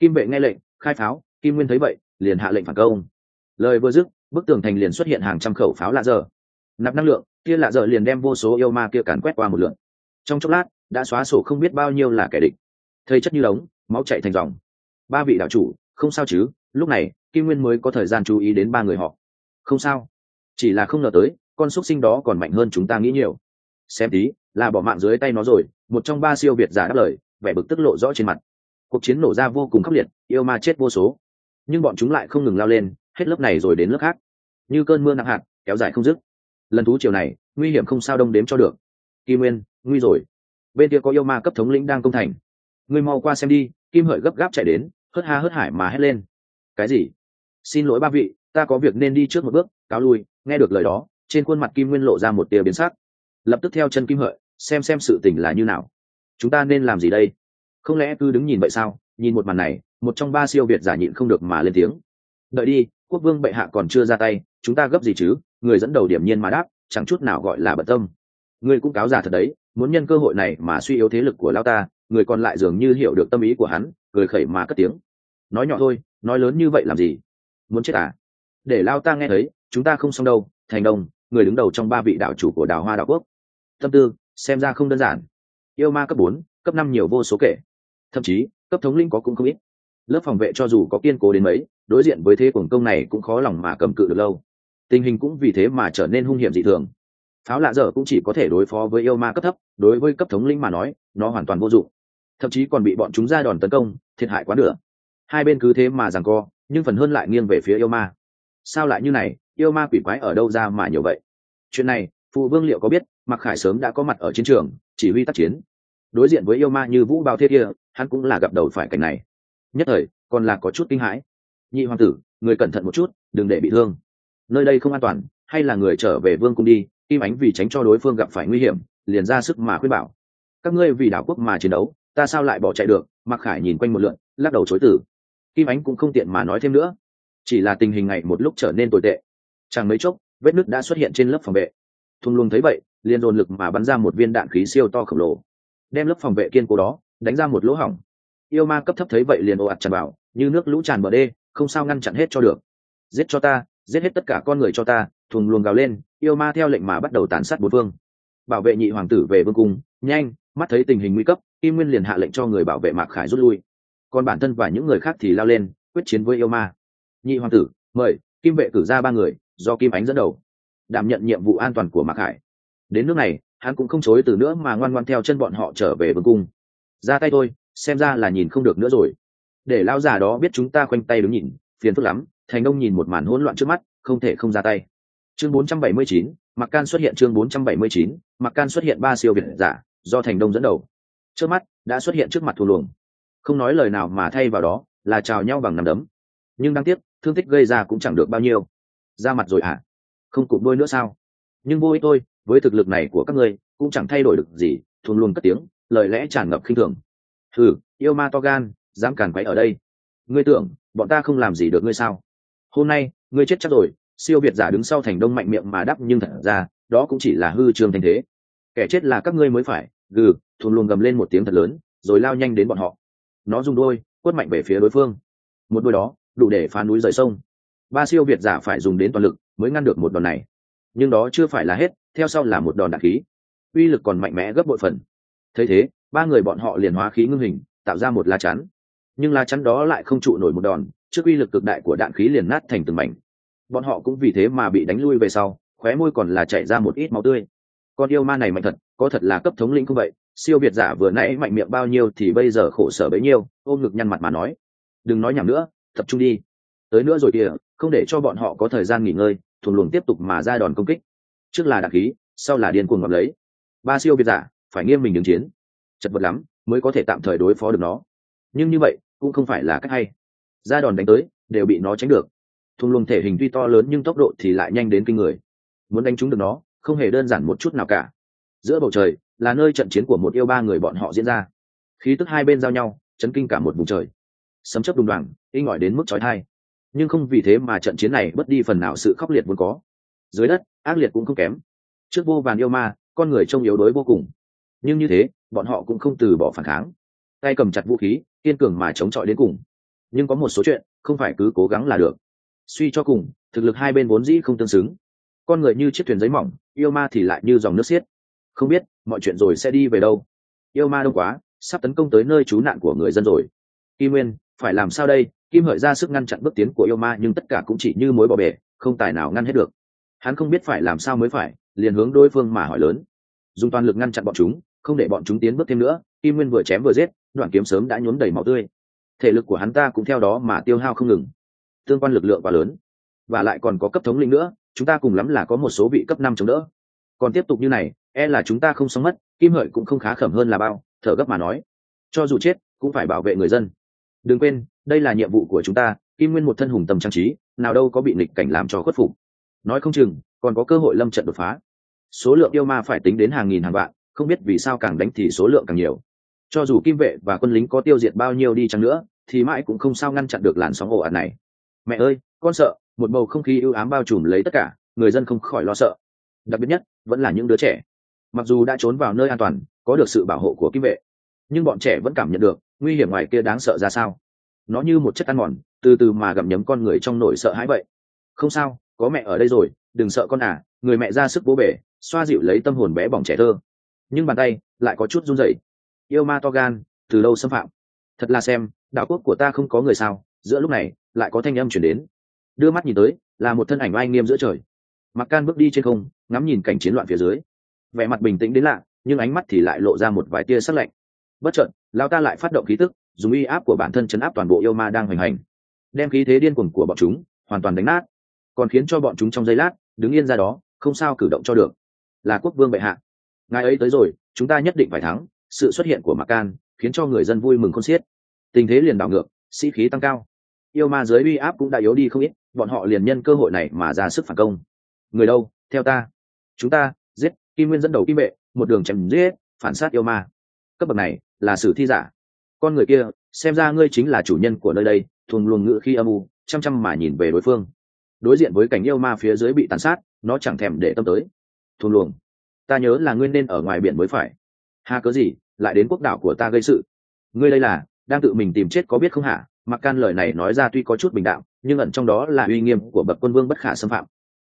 Kim vệ nghe lệnh, khai pháo, kim nguyên thấy vậy, liền hạ lệnh phản công. Lời vừa dứt, bức tường thành liền xuất hiện hàng trăm khẩu pháo lạ dở. Nạp năng lượng kia lạ dở liền đem vô số yêu ma kia càn quét qua một lượng trong chốc lát, đã xóa sổ không biết bao nhiêu là kẻ địch. Thây chất như đống máu chạy thành dòng. Ba vị đạo chủ, không sao chứ, lúc này, kim nguyên mới có thời gian chú ý đến ba người họ. Không sao. Chỉ là không ngờ tới, con xúc sinh đó còn mạnh hơn chúng ta nghĩ nhiều xem tí, là bỏ mạng dưới tay nó rồi, một trong ba siêu việt giả đáp lời, vẻ bực tức lộ rõ trên mặt. Cuộc chiến nổ ra vô cùng khốc liệt, yêu ma chết vô số. Nhưng bọn chúng lại không ngừng lao lên, hết lớp này rồi đến lớp khác. Như cơn mưa nặng hạt, kéo dài không dứt. Lần thú chiều này, nguy hiểm không sao đông đếm cho được. Kim nguyên, nguy rồi. Bên kia có yêu ma cấp thống lĩnh đang công thành. Ngươi mau qua xem đi, kim hợi gấp gáp chạy đến, hớt ha hớt hải mà hét lên. Cái gì? Xin lỗi ba vị, ta có việc nên đi trước một bước, cáo lui, nghe được lời đó, trên khuôn mặt kim nguyên lộ ra một tia biến sắc lập tức theo chân kim hợi, xem xem sự tình là như nào. Chúng ta nên làm gì đây? Không lẽ cứ đứng nhìn vậy sao? Nhìn một màn này, một trong ba siêu việt giả nhịn không được mà lên tiếng. Đợi đi, quốc vương bệ hạ còn chưa ra tay, chúng ta gấp gì chứ? Người dẫn đầu điểm nhiên mà đáp, chẳng chút nào gọi là bận tâm. Ngươi cũng cáo già thật đấy, muốn nhân cơ hội này mà suy yếu thế lực của lao ta, người còn lại dường như hiểu được tâm ý của hắn, cười khẩy mà cất tiếng. Nói nhỏ thôi, nói lớn như vậy làm gì? Muốn chết à? Để lao ta nghe thấy, chúng ta không xong đâu, thành đông người đứng đầu trong ba vị đạo chủ của đào hoa đạo quốc. Tâm tư, xem ra không đơn giản. Yêu ma cấp bốn, cấp năm nhiều vô số kể. Thậm chí, cấp thống linh có cũng không ít. Lớp phòng vệ cho dù có kiên cố đến mấy, đối diện với thế cuồng công này cũng khó lòng mà cầm cự được lâu. Tình hình cũng vì thế mà trở nên hung hiểm dị thường. Pháo lạ dở cũng chỉ có thể đối phó với yêu ma cấp thấp, đối với cấp thống linh mà nói, nó hoàn toàn vô dụng. Thậm chí còn bị bọn chúng ra đòn tấn công, thiệt hại quá nửa. Hai bên cứ thế mà rằng co, nhưng phần hơn lại nghiêng về phía yêu ma. Sao lại như này? Yêu ma quỷ quái ở đâu ra mà nhiều vậy? Chuyện này, phụ vương liệu có biết mặc khải sớm đã có mặt ở chiến trường, chỉ huy tác chiến. Đối diện với yêu ma như vũ bao thế kia, hắn cũng là gặp đầu phải cảnh này. Nhất thời, còn là có chút kinh hãi. Nhị hoàng tử, người cẩn thận một chút, đừng để bị thương. Nơi đây không an toàn, hay là người trở về vương cung đi kim ánh vì tránh cho đối phương gặp phải nguy hiểm, liền ra sức mà khuyên bảo. Các ngươi vì đảo quốc mà chiến đấu, ta sao lại bỏ chạy được? Mặc khải nhìn quanh một lượn, lắc đầu chối tử kim ánh cũng không tiện mà nói thêm nữa. Chỉ là tình hình ngày một lúc trở nên tồi tệ chẳng mấy chốc, vết nứt đã xuất hiện trên lớp phòng vệ. Thung luôn thấy vậy, liền dồn lực mà bắn ra một viên đạn khí siêu to khổng lồ. Đem lớp phòng vệ kiên cố đó, đánh ra một lỗ hỏng. Yêu ma cấp thấp thấy vậy liền ồ ạt tràn vào, như nước lũ tràn bờ đê, không sao ngăn chặn hết cho được. Giết cho ta, giết hết tất cả con người cho ta, thùng luồng gào lên, yêu ma theo lệnh mà bắt đầu tàn sát bốn phương. Bảo vệ nhị hoàng tử về vương cung, nhanh, mắt thấy tình hình nguy cấp, kim nguyên liền hạ lệnh cho người bảo vệ mạc khải rút lui. Còn bản thân và những người khác thì lao lên, quyết chiến với yêu ma. Nhị hoàng tử, mời, kim vệ cử ra ba người do kim ánh dẫn đầu đảm nhận nhiệm vụ an toàn của mạc hải. đến nước này hắn cũng không chối từ nữa mà ngoan ngoan theo chân bọn họ trở về vương cung. Ra tay thôi xem ra là nhìn không được nữa rồi. Để lao già đó biết chúng ta khoanh tay đứng nhìn phiền phức lắm thành đông nhìn một màn hỗn loạn trước mắt không thể không ra tay. Chương 479, mặc can xuất hiện chương 479, mặc can xuất hiện ba siêu việt giả do thành đông dẫn đầu. Trước mắt đã xuất hiện trước mặt thù luồng. Không nói lời nào mà thay vào đó là chào nhau bằng nắm đấm. Nhưng đáng tiếc thương tích gây ra cũng chẳng được bao nhiêu ra mặt rồi à không cụm đôi nữa sao? Nhưng vô ích tôi với thực lực này của các ngươi, cũng chẳng thay đổi được gì thun luôn cất tiếng, lời lẽ tràn ngập khinh thường. Thử yêu ma to gan, dám càn quấy ở đây. Ngươi tưởng, bọn ta không làm gì được ngươi sao? Hôm nay, ngươi chết chắc rồi, siêu việt giả đứng sau thành đông mạnh miệng mà đắp nhưng thật ra, đó cũng chỉ là hư trương thành thế. Kẻ chết là các ngươi mới phải, gừ thun luôn gầm lên một tiếng thật lớn, rồi lao nhanh đến bọn họ. Nó dùng đôi, quất mạnh về phía đối phương. Một đôi đó, đủ để phá núi rời sông ba siêu việt giả phải dùng đến toàn lực mới ngăn được một đòn này. Nhưng đó chưa phải là hết, theo sau là một đòn đạn khí. Uy lực còn mạnh mẽ gấp bội phần. Thấy thế, ba người bọn họ liền hóa khí ngưng hình, tạo ra một lá chắn. Nhưng lá chắn đó lại không trụ nổi một đòn, trước uy lực cực đại của đạn khí liền nát thành từng mảnh. Bọn họ cũng vì thế mà bị đánh lui về sau, khóe môi còn là chảy ra một ít máu tươi. Con yêu ma này mạnh thật, có thật là cấp thống lĩnh không vậy? Siêu việt giả vừa nãy mạnh miệng bao nhiêu thì bây giờ khổ sở bấy nhiêu, ôm ngực nhăn mặt mà nói. Đừng nói nhảm nữa, tập trung đi tới nữa rồi kìa không để cho bọn họ có thời gian nghỉ ngơi thuần luồng tiếp tục mà ra đòn công kích. Trước là đạn khí sau là điên cuồng ngập lấy. Ba siêu việt giả phải nghiêm mình đứng chiến. Chật vật lắm mới có thể tạm thời đối phó được nó. Nhưng như vậy cũng không phải là cách hay. Ra đòn đánh tới đều bị nó tránh được. Thùng luồng thể hình tuy to lớn nhưng tốc độ thì lại nhanh đến kinh người. Muốn đánh trúng được nó không hề đơn giản một chút nào cả. Giữa bầu trời là nơi trận chiến của một yêu ba người bọn họ diễn ra. Khí tức hai bên giao nhau chấn kinh cả một vùng trời. Sấm chấp đùng đoàn, inh ỏi đến mức trói thai nhưng không vì thế mà trận chiến này bất đi phần nào sự khốc liệt vốn có. Dưới đất, ác liệt cũng không kém. Trước vô vàn yêu ma, con người trông yếu đuối vô cùng. Nhưng như thế, bọn họ cũng không từ bỏ phản kháng. Tay cầm chặt vũ khí, kiên cường mà chống chọi đến cùng. Nhưng có một số chuyện, không phải cứ cố gắng là được. Suy cho cùng, thực lực hai bên vốn dĩ không tương xứng. Con người như chiếc thuyền giấy mỏng, yêu ma thì lại như dòng nước xiết. Không biết, mọi chuyện rồi sẽ đi về đâu. Yêu ma đông quá, sắp tấn công tới nơi trú nạn của người dân rồi. Kim nguyên, phải làm sao đây? Kim hợi ra sức ngăn chặn bước tiến của yêu ma, nhưng tất cả cũng chỉ như mối bỏ bể, không tài nào ngăn hết được. Hắn không biết phải làm sao mới phải, liền hướng đối phương mà hỏi lớn. Dùng toàn lực ngăn chặn bọn chúng, không để bọn chúng tiến bước thêm nữa, kim nguyên vừa chém vừa giết, đoạn kiếm sớm đã nhuốm đầy máu tươi. Thể lực của hắn ta cũng theo đó mà tiêu hao không ngừng. Tương quan lực lượng quá lớn. Và lại còn có cấp thống lĩnh nữa, chúng ta cùng lắm là có một số vị cấp năm chống đỡ. Còn tiếp tục như này e là chúng ta không sống mất, kim hợi cũng không khá khẩm hơn là bao, thở gấp mà nói. Cho dù chết, cũng phải bảo vệ người dân. Đừng quên đây là nhiệm vụ của chúng ta, kim nguyên một thân hùng tâm trang trí, nào đâu có bị nghịch cảnh làm cho khuất phục. Nói không chừng, còn có cơ hội lâm trận đột phá. Số lượng yêu ma phải tính đến hàng nghìn hàng vạn, không biết vì sao càng đánh thì số lượng càng nhiều. Cho dù kim vệ và quân lính có tiêu diệt bao nhiêu đi chăng nữa, thì mãi cũng không sao ngăn chặn được làn sóng ồ ạt này. Mẹ ơi, con sợ, một bầu không khí ưu ám bao trùm lấy tất cả, người dân không khỏi lo sợ. Đặc biệt nhất, vẫn là những đứa trẻ. Mặc dù đã trốn vào nơi an toàn, có được sự bảo hộ của kim vệ, nhưng bọn trẻ vẫn cảm nhận được nguy hiểm ngoài kia đáng sợ ra sao nó như một chất ăn mòn, từ từ mà gặm nhấm con người trong nỗi sợ hãi vậy. Không sao, có mẹ ở đây rồi, đừng sợ con à người mẹ ra sức bố bể, xoa dịu lấy tâm hồn bé bỏng trẻ thơ. Nhưng bàn tay lại có chút run rẩy. Yêu ma to gan, từ lâu xâm phạm. Thật là xem, đạo quốc của ta không có người sao, giữa lúc này lại có thanh âm chuyển đến. Đưa mắt nhìn tới, là một thân ảnh oai nghiêm giữa trời. Mặc can bước đi trên không, ngắm nhìn cảnh chiến loạn phía dưới. Vẻ mặt bình tĩnh đến lạ, nhưng ánh mắt thì lại lộ ra một vài tia sắc lạnh. Bất chợt lao ta lại phát động khí tức dùng uy áp của bản thân chấn áp toàn bộ yêu ma đang hoành hành. Đem khí thế điên cuồng của bọn chúng hoàn toàn đánh nát, còn khiến cho bọn chúng trong giây lát đứng yên ra đó, không sao cử động cho được. Là quốc vương bệ hạ. Ngài ấy tới rồi, chúng ta nhất định phải thắng, sự xuất hiện của mạc can khiến cho người dân vui mừng không xiết. Tình thế liền đảo ngược, sĩ khí tăng cao. Yêu ma dưới uy áp cũng đã yếu đi không ít, bọn họ liền nhân cơ hội này mà ra sức phản công. Người đâu, theo ta. Chúng ta, giết, kim nguyên dẫn đầu kim vệ một đường chém giết, phản sát yêu ma. Cấp bậc này là sử thi giả con người kia, xem ra ngươi chính là chủ nhân của nơi đây thuồng luồng ngự khi âm u, chăm chăm mà nhìn về đối phương. Đối diện với cảnh yêu ma phía dưới bị tàn sát, nó chẳng thèm để tâm tới. Thuồng luồng. Ta nhớ là ngươi nên ở ngoài biển mới phải. Ha, cớ gì? Lại đến quốc đảo của ta gây sự. Ngươi đây là, đang tự mình tìm chết có biết không hả? Mặc can lời này nói ra tuy có chút bình đạo nhưng ẩn trong đó là uy nghiêm của bậc quân vương bất khả xâm phạm.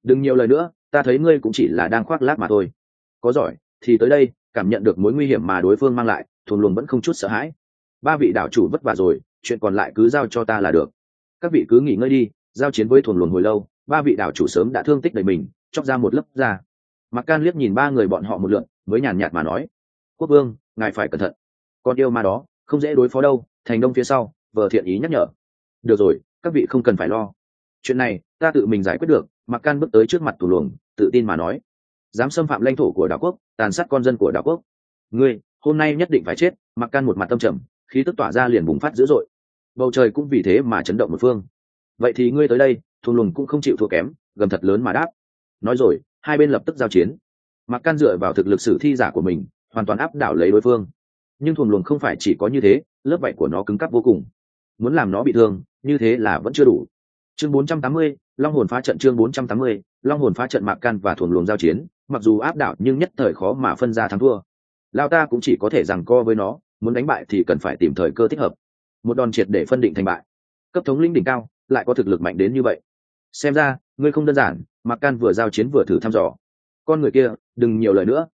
Đừng nhiều lời nữa, ta thấy ngươi cũng chỉ là đang khoác lác mà thôi. Có giỏi, thì tới đây, cảm nhận được mối nguy hiểm mà đối phương mang lại thuồng luồng vẫn không chút sợ hãi ba vị đảo chủ vất vả rồi, chuyện còn lại cứ giao cho ta là được. Các vị cứ nghỉ ngơi đi, giao chiến với thuần luồng hồi lâu, ba vị đảo chủ sớm đã thương tích đầy mình, chóc ra một lớp ra mặc can liếc nhìn ba người bọn họ một lượn, mới nhàn nhạt mà nói, quốc vương, ngài phải cẩn thận. Con yêu ma đó, không dễ đối phó đâu, thành đông phía sau vợ thiện ý nhắc nhở. Được rồi, các vị không cần phải lo. Chuyện này, ta tự mình giải quyết được mặc can bước tới trước mặt thủ luồng, tự tin mà nói, dám xâm phạm lãnh thổ của đảo quốc, tàn sát con dân của đảo quốc. Ngươi, hôm nay nhất định phải chết. Mặc can một mặt tâm trầm khí tức tỏa ra liền bùng phát dữ dội. Bầu trời cũng vì thế mà chấn động một phương. Vậy thì ngươi tới đây thù lùng cũng không chịu thua kém gầm thật lớn mà đáp. Nói rồi hai bên lập tức giao chiến. Mặc can dựa vào thực lực sử thi giả của mình hoàn toàn áp đảo lấy đối phương. Nhưng thuồng luồng không phải chỉ có như thế lớp vảy của nó cứng cắp vô cùng. Muốn làm nó bị thương như thế là vẫn chưa đủ. Chương 480, long hồn phá trận chương 480, long hồn phá trận mạc can và thuồng luồng giao chiến mặc dù áp đảo nhưng nhất thời khó mà phân ra thắng thua. Lao ta cũng chỉ có thể rằng co với nó muốn đánh bại thì cần phải tìm thời cơ thích hợp. Một đòn triệt để phân định thành bại. Cấp thống lĩnh đỉnh cao, lại có thực lực mạnh đến như vậy. Xem ra, ngươi không đơn giản Mặc can vừa giao chiến vừa thử thăm dò. Con người kia, đừng nhiều lời nữa.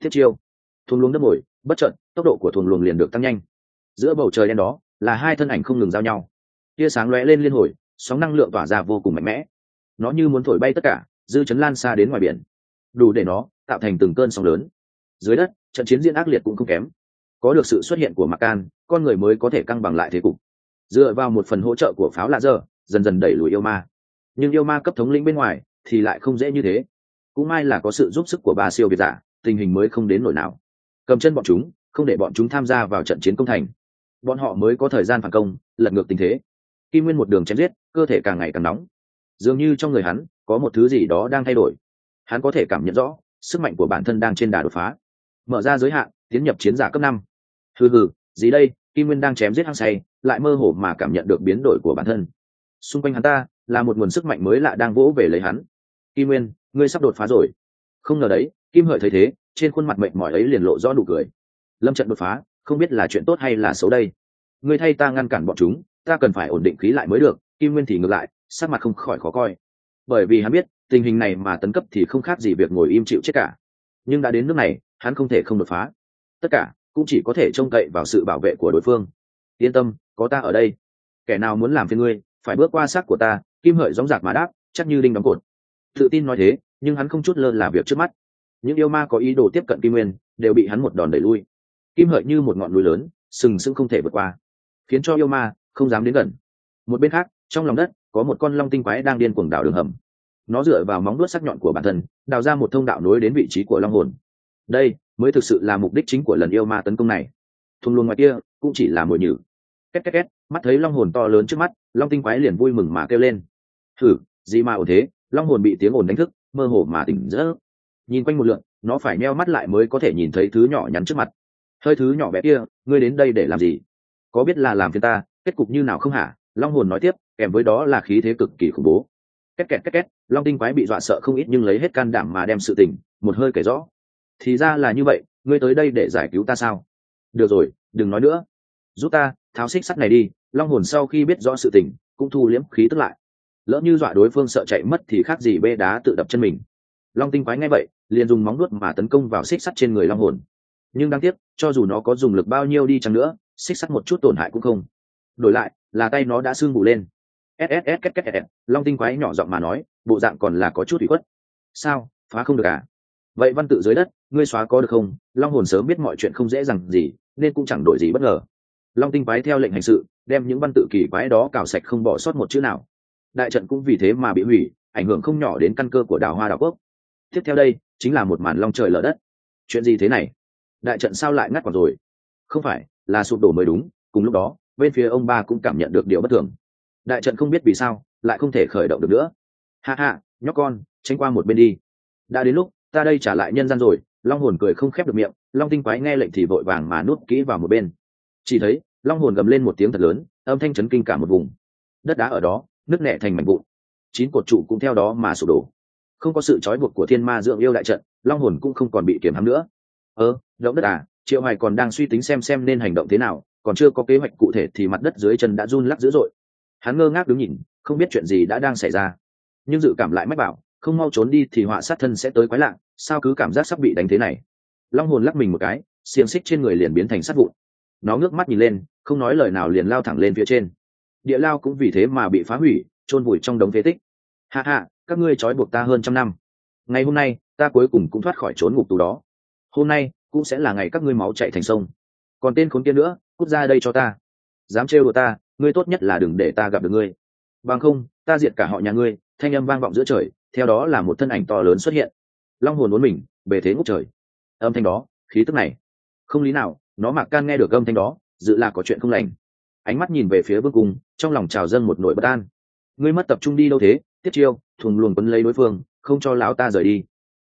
Thiết chiêu. Thuồng luồng đâm mồi bất trận tốc độ của thuồng luồng liền được tăng nhanh. Giữa bầu trời đen đó, là hai thân ảnh không ngừng giao nhau. Tia sáng lóe lên liên hồi, sóng năng lượng tỏa ra vô cùng mạnh mẽ. Nó như muốn thổi bay tất cả, dư chấn lan xa đến ngoài biển. Đủ để nó tạo thành từng cơn sóng lớn. Dưới đất, trận chiến diễn ác liệt cũng không kém có được sự xuất hiện của Macan, con người mới có thể căng bằng lại thế cục. Dựa vào một phần hỗ trợ của pháo lạ dơ dần dần đẩy lùi yêu ma. Nhưng yêu ma cấp thống lĩnh bên ngoài thì lại không dễ như thế. Cũng may là có sự giúp sức của ba siêu việt giả tình hình mới không đến nổi nào. Cầm chân bọn chúng không để bọn chúng tham gia vào trận chiến công thành. Bọn họ mới có thời gian phản công lật ngược tình thế. Kim nguyên một đường chém giết cơ thể càng ngày càng nóng. Dường như trong người hắn có một thứ gì đó đang thay đổi. Hắn có thể cảm nhận rõ sức mạnh của bản thân đang trên đà đột phá. Mở ra giới hạn tiến nhập chiến giả cấp năm hừ hừ, gì đây, kim nguyên đang chém giết hăng say, lại mơ hồ mà cảm nhận được biến đổi của bản thân. Xung quanh hắn ta, là một nguồn sức mạnh mới lạ đang vỗ về lấy hắn. Kim nguyên, ngươi sắp đột phá rồi. Không ngờ đấy, kim hợi thấy thế, trên khuôn mặt mệnh mỏi ấy liền lộ rõ nụ cười. Lâm trận đột phá, không biết là chuyện tốt hay là xấu đây. Ngươi thay ta ngăn cản bọn chúng, ta cần phải ổn định khí lại mới được, kim nguyên thì ngược lại, sắc mặt không khỏi khó coi. Bởi vì hắn biết, tình hình này mà tấn cấp thì không khác gì việc ngồi im chịu chết cả. Nhưng đã đến nước này, hắn không thể không đột phá. Tất cả cũng chỉ có thể trông cậy vào sự bảo vệ của đối phương. Yên tâm, có ta ở đây. Kẻ nào muốn làm phiền ngươi, phải bước qua xác của ta, kim hợi gióng giạc mà đáp, chắc như đinh đóng cột. Tự tin nói thế, nhưng hắn không chút lơ là việc trước mắt. Những yêu ma có ý đồ tiếp cận kim nguyên, đều bị hắn một đòn đẩy lui. Kim hợi như một ngọn núi lớn, sừng sững không thể vượt qua, khiến cho yêu ma không dám đến gần. Một bên khác, trong lòng đất, có một con long tinh quái đang điên cuồng đảo đường hầm. Nó dựa vào móng đuốt sắc nhọn của bản thân, đào ra một thông đạo nối đến vị trí của long hồn đây mới thực sự là mục đích chính của lần yêu ma tấn công này. Thung luồng ngoài kia cũng chỉ là mồi nhử. Két két két, mắt thấy long hồn to lớn trước mắt, long tinh quái liền vui mừng mà kêu lên. Thử gì mà ổn thế? Long hồn bị tiếng ồn đánh thức, mơ hồ mà tỉnh rỡ nhìn quanh một lượn, nó phải meo mắt lại mới có thể nhìn thấy thứ nhỏ nhắn trước mặt. Hơi thứ nhỏ bé kia, ngươi đến đây để làm gì? Có biết là làm phiền ta? Kết cục như nào không hả? Long hồn nói tiếp, kèm với đó là khí thế cực kỳ khủng bố. Két kẹt két két, long tinh quái bị dọa sợ không ít nhưng lấy hết can đảm mà đem sự tình, một hơi kể rõ thì ra là như vậy ngươi tới đây để giải cứu ta sao được rồi đừng nói nữa giúp ta tháo xích sắt này đi long hồn sau khi biết rõ sự tình cũng thu liếm khí tức lại lỡ như dọa đối phương sợ chạy mất thì khác gì bê đá tự đập chân mình long tinh quái ngay vậy liền dùng móng nuốt mà tấn công vào xích sắt trên người long hồn nhưng đáng tiếc cho dù nó có dùng lực bao nhiêu đi chăng nữa xích sắt một chút tổn hại cũng không đổi lại là tay nó đã sưng bù lên sss két két long tinh quái nhỏ giọng mà nói bộ dạng còn là có chút bị khuất sao phá không được à vậy văn tự dưới đất, ngươi xóa có được không? Long hồn sớm biết mọi chuyện không dễ dàng gì, nên cũng chẳng đổi gì bất ngờ. Long tinh quái theo lệnh hành sự, đem những văn tự kỳ quái đó cào sạch không bỏ sót một chữ nào. Đại trận cũng vì thế mà bị hủy, ảnh hưởng không nhỏ đến căn cơ của đảo hoa đảo quốc. Tiếp theo đây, chính là một màn long trời lở đất. Chuyện gì thế này? Đại trận sao lại ngắt còn rồi? Không phải, là sụp đổ mới đúng, cùng lúc đó, bên phía ông ba cũng cảm nhận được điều bất thường. Đại trận không biết vì sao, lại không thể khởi động được nữa. Ha ha, nhóc con, tránh qua một bên đi. Đã đến lúc ta đây trả lại nhân gian rồi. Long hồn cười không khép được miệng, long tinh quái nghe lệnh thì vội vàng mà nuốt kỹ vào một bên. Chỉ thấy, long hồn gầm lên một tiếng thật lớn, âm thanh chấn kinh cả một vùng. Đất đá ở đó nước nẹ thành mảnh vụn. Chín cột trụ cũng theo đó mà sụp đổ. Không có sự trói buộc của thiên ma dưỡng yêu đại trận, long hồn cũng không còn bị kiểm hãm nữa. Ơ, động đất à triệu hoài còn đang suy tính xem xem nên hành động thế nào, còn chưa có kế hoạch cụ thể thì mặt đất dưới chân đã run lắc dữ dội. Hắn ngơ ngác đứng nhìn, không biết chuyện gì đã đang xảy ra. Nhưng dự cảm lại mách bảo không mau trốn đi thì họa sát thân sẽ tới quái lạ, sao cứ cảm giác sắp bị đánh thế này? Long hồn lắc mình một cái xiềng xích trên người liền biến thành sắt vụn. Nó ngước mắt nhìn lên không nói lời nào liền lao thẳng lên phía trên. Địa lao cũng vì thế mà bị phá hủy chôn vùi trong đống phế tích. Hạ hạ các ngươi trói buộc ta hơn trăm năm. Ngày hôm nay ta cuối cùng cũng thoát khỏi trốn ngục tù đó. Hôm nay cũng sẽ là ngày các ngươi máu chạy thành sông. Còn tên khốn kia nữa cút ra đây cho ta. Dám trêu đùa ta ngươi tốt nhất là đừng để ta gặp được ngươi. Bằng không ta diệt cả họ nhà ngươi thanh âm vang vọng giữa trời theo đó là một thân ảnh to lớn xuất hiện. Long hồn muốn mình, bề thế ngút trời. Âm thanh đó, khí tức này. Không lý nào, nó mặc can nghe được âm thanh đó, dự là có chuyện không lành. Ánh mắt nhìn về phía vương cung, trong lòng trào dâng một nỗi bất an. Ngươi mất tập trung đi đâu thế? Tiết chiêu, thùng luồn quấn lấy đối phương, không cho lão ta rời đi.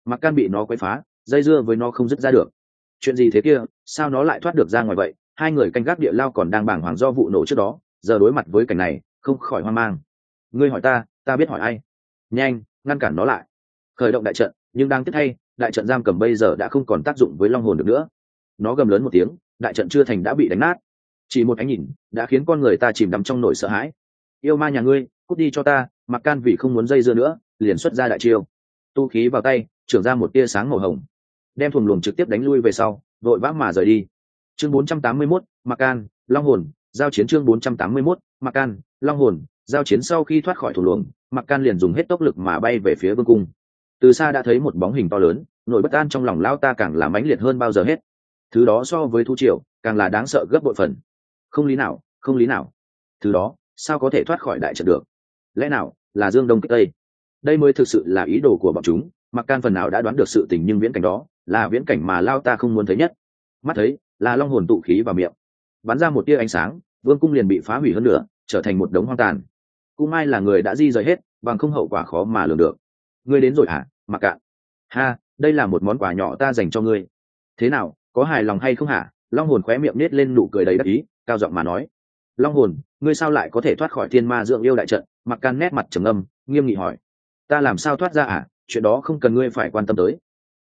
Mặc can bị nó quấy phá, dây dưa với nó không dứt ra được. Chuyện gì thế kia? Sao nó lại thoát được ra ngoài vậy? Hai người canh gác địa lao còn đang bàng hoàng do vụ nổ trước đó, giờ đối mặt với cảnh này, không khỏi hoang mang. Ngươi hỏi ta ta biết hỏi ai? Nhanh ngăn cản nó lại. Khởi động đại trận nhưng đang tiếp thay đại trận giam cầm bây giờ đã không còn tác dụng với long hồn được nữa. Nó gầm lớn một tiếng đại trận chưa thành đã bị đánh nát. Chỉ một ánh nhìn đã khiến con người ta chìm đắm trong nỗi sợ hãi. Yêu ma nhà ngươi cút đi cho ta mặc can vì không muốn dây dưa nữa liền xuất ra đại chiêu. Tu khí vào tay trưởng ra một tia sáng màu hồng. Đem thùng luồng trực tiếp đánh lui về sau vội vã mà rời đi. Chương 481, mặc can long hồn giao chiến chương 481, mặc can long hồn giao chiến sau khi thoát khỏi thùng luồng mặc can liền dùng hết tốc lực mà bay về phía vương cung. Từ xa đã thấy một bóng hình to lớn, nỗi bất an trong lòng lao ta càng là mãnh liệt hơn bao giờ hết. Thứ đó so với thu triều, càng là đáng sợ gấp bội phần. Không lý nào, không lý nào. Thứ đó, sao có thể thoát khỏi đại trận được? Lẽ nào là dương đông kích tây? Đây mới thực sự là ý đồ của bọn chúng. Mặc can phần nào đã đoán được sự tình nhưng viễn cảnh đó là viễn cảnh mà lao ta không muốn thấy nhất. Mắt thấy là long hồn tụ khí vào miệng. Bắn ra một tia ánh sáng, vương cung liền bị phá hủy hơn nữa trở thành một đống hoang tàn cung mai là người đã di rời hết, bằng không hậu quả khó mà lường được. Ngươi đến rồi hả? Mặc cạn ha, đây là một món quà nhỏ ta dành cho ngươi. Thế nào, có hài lòng hay không hả? Long hồn khóe miệng nết lên nụ cười đầy đắc ý, cao giọng mà nói. Long hồn, ngươi sao lại có thể thoát khỏi thiên ma dưỡng yêu đại trận? Mặc can nét mặt trầm âm, nghiêm nghị hỏi. Ta làm sao thoát ra à chuyện đó không cần ngươi phải quan tâm tới.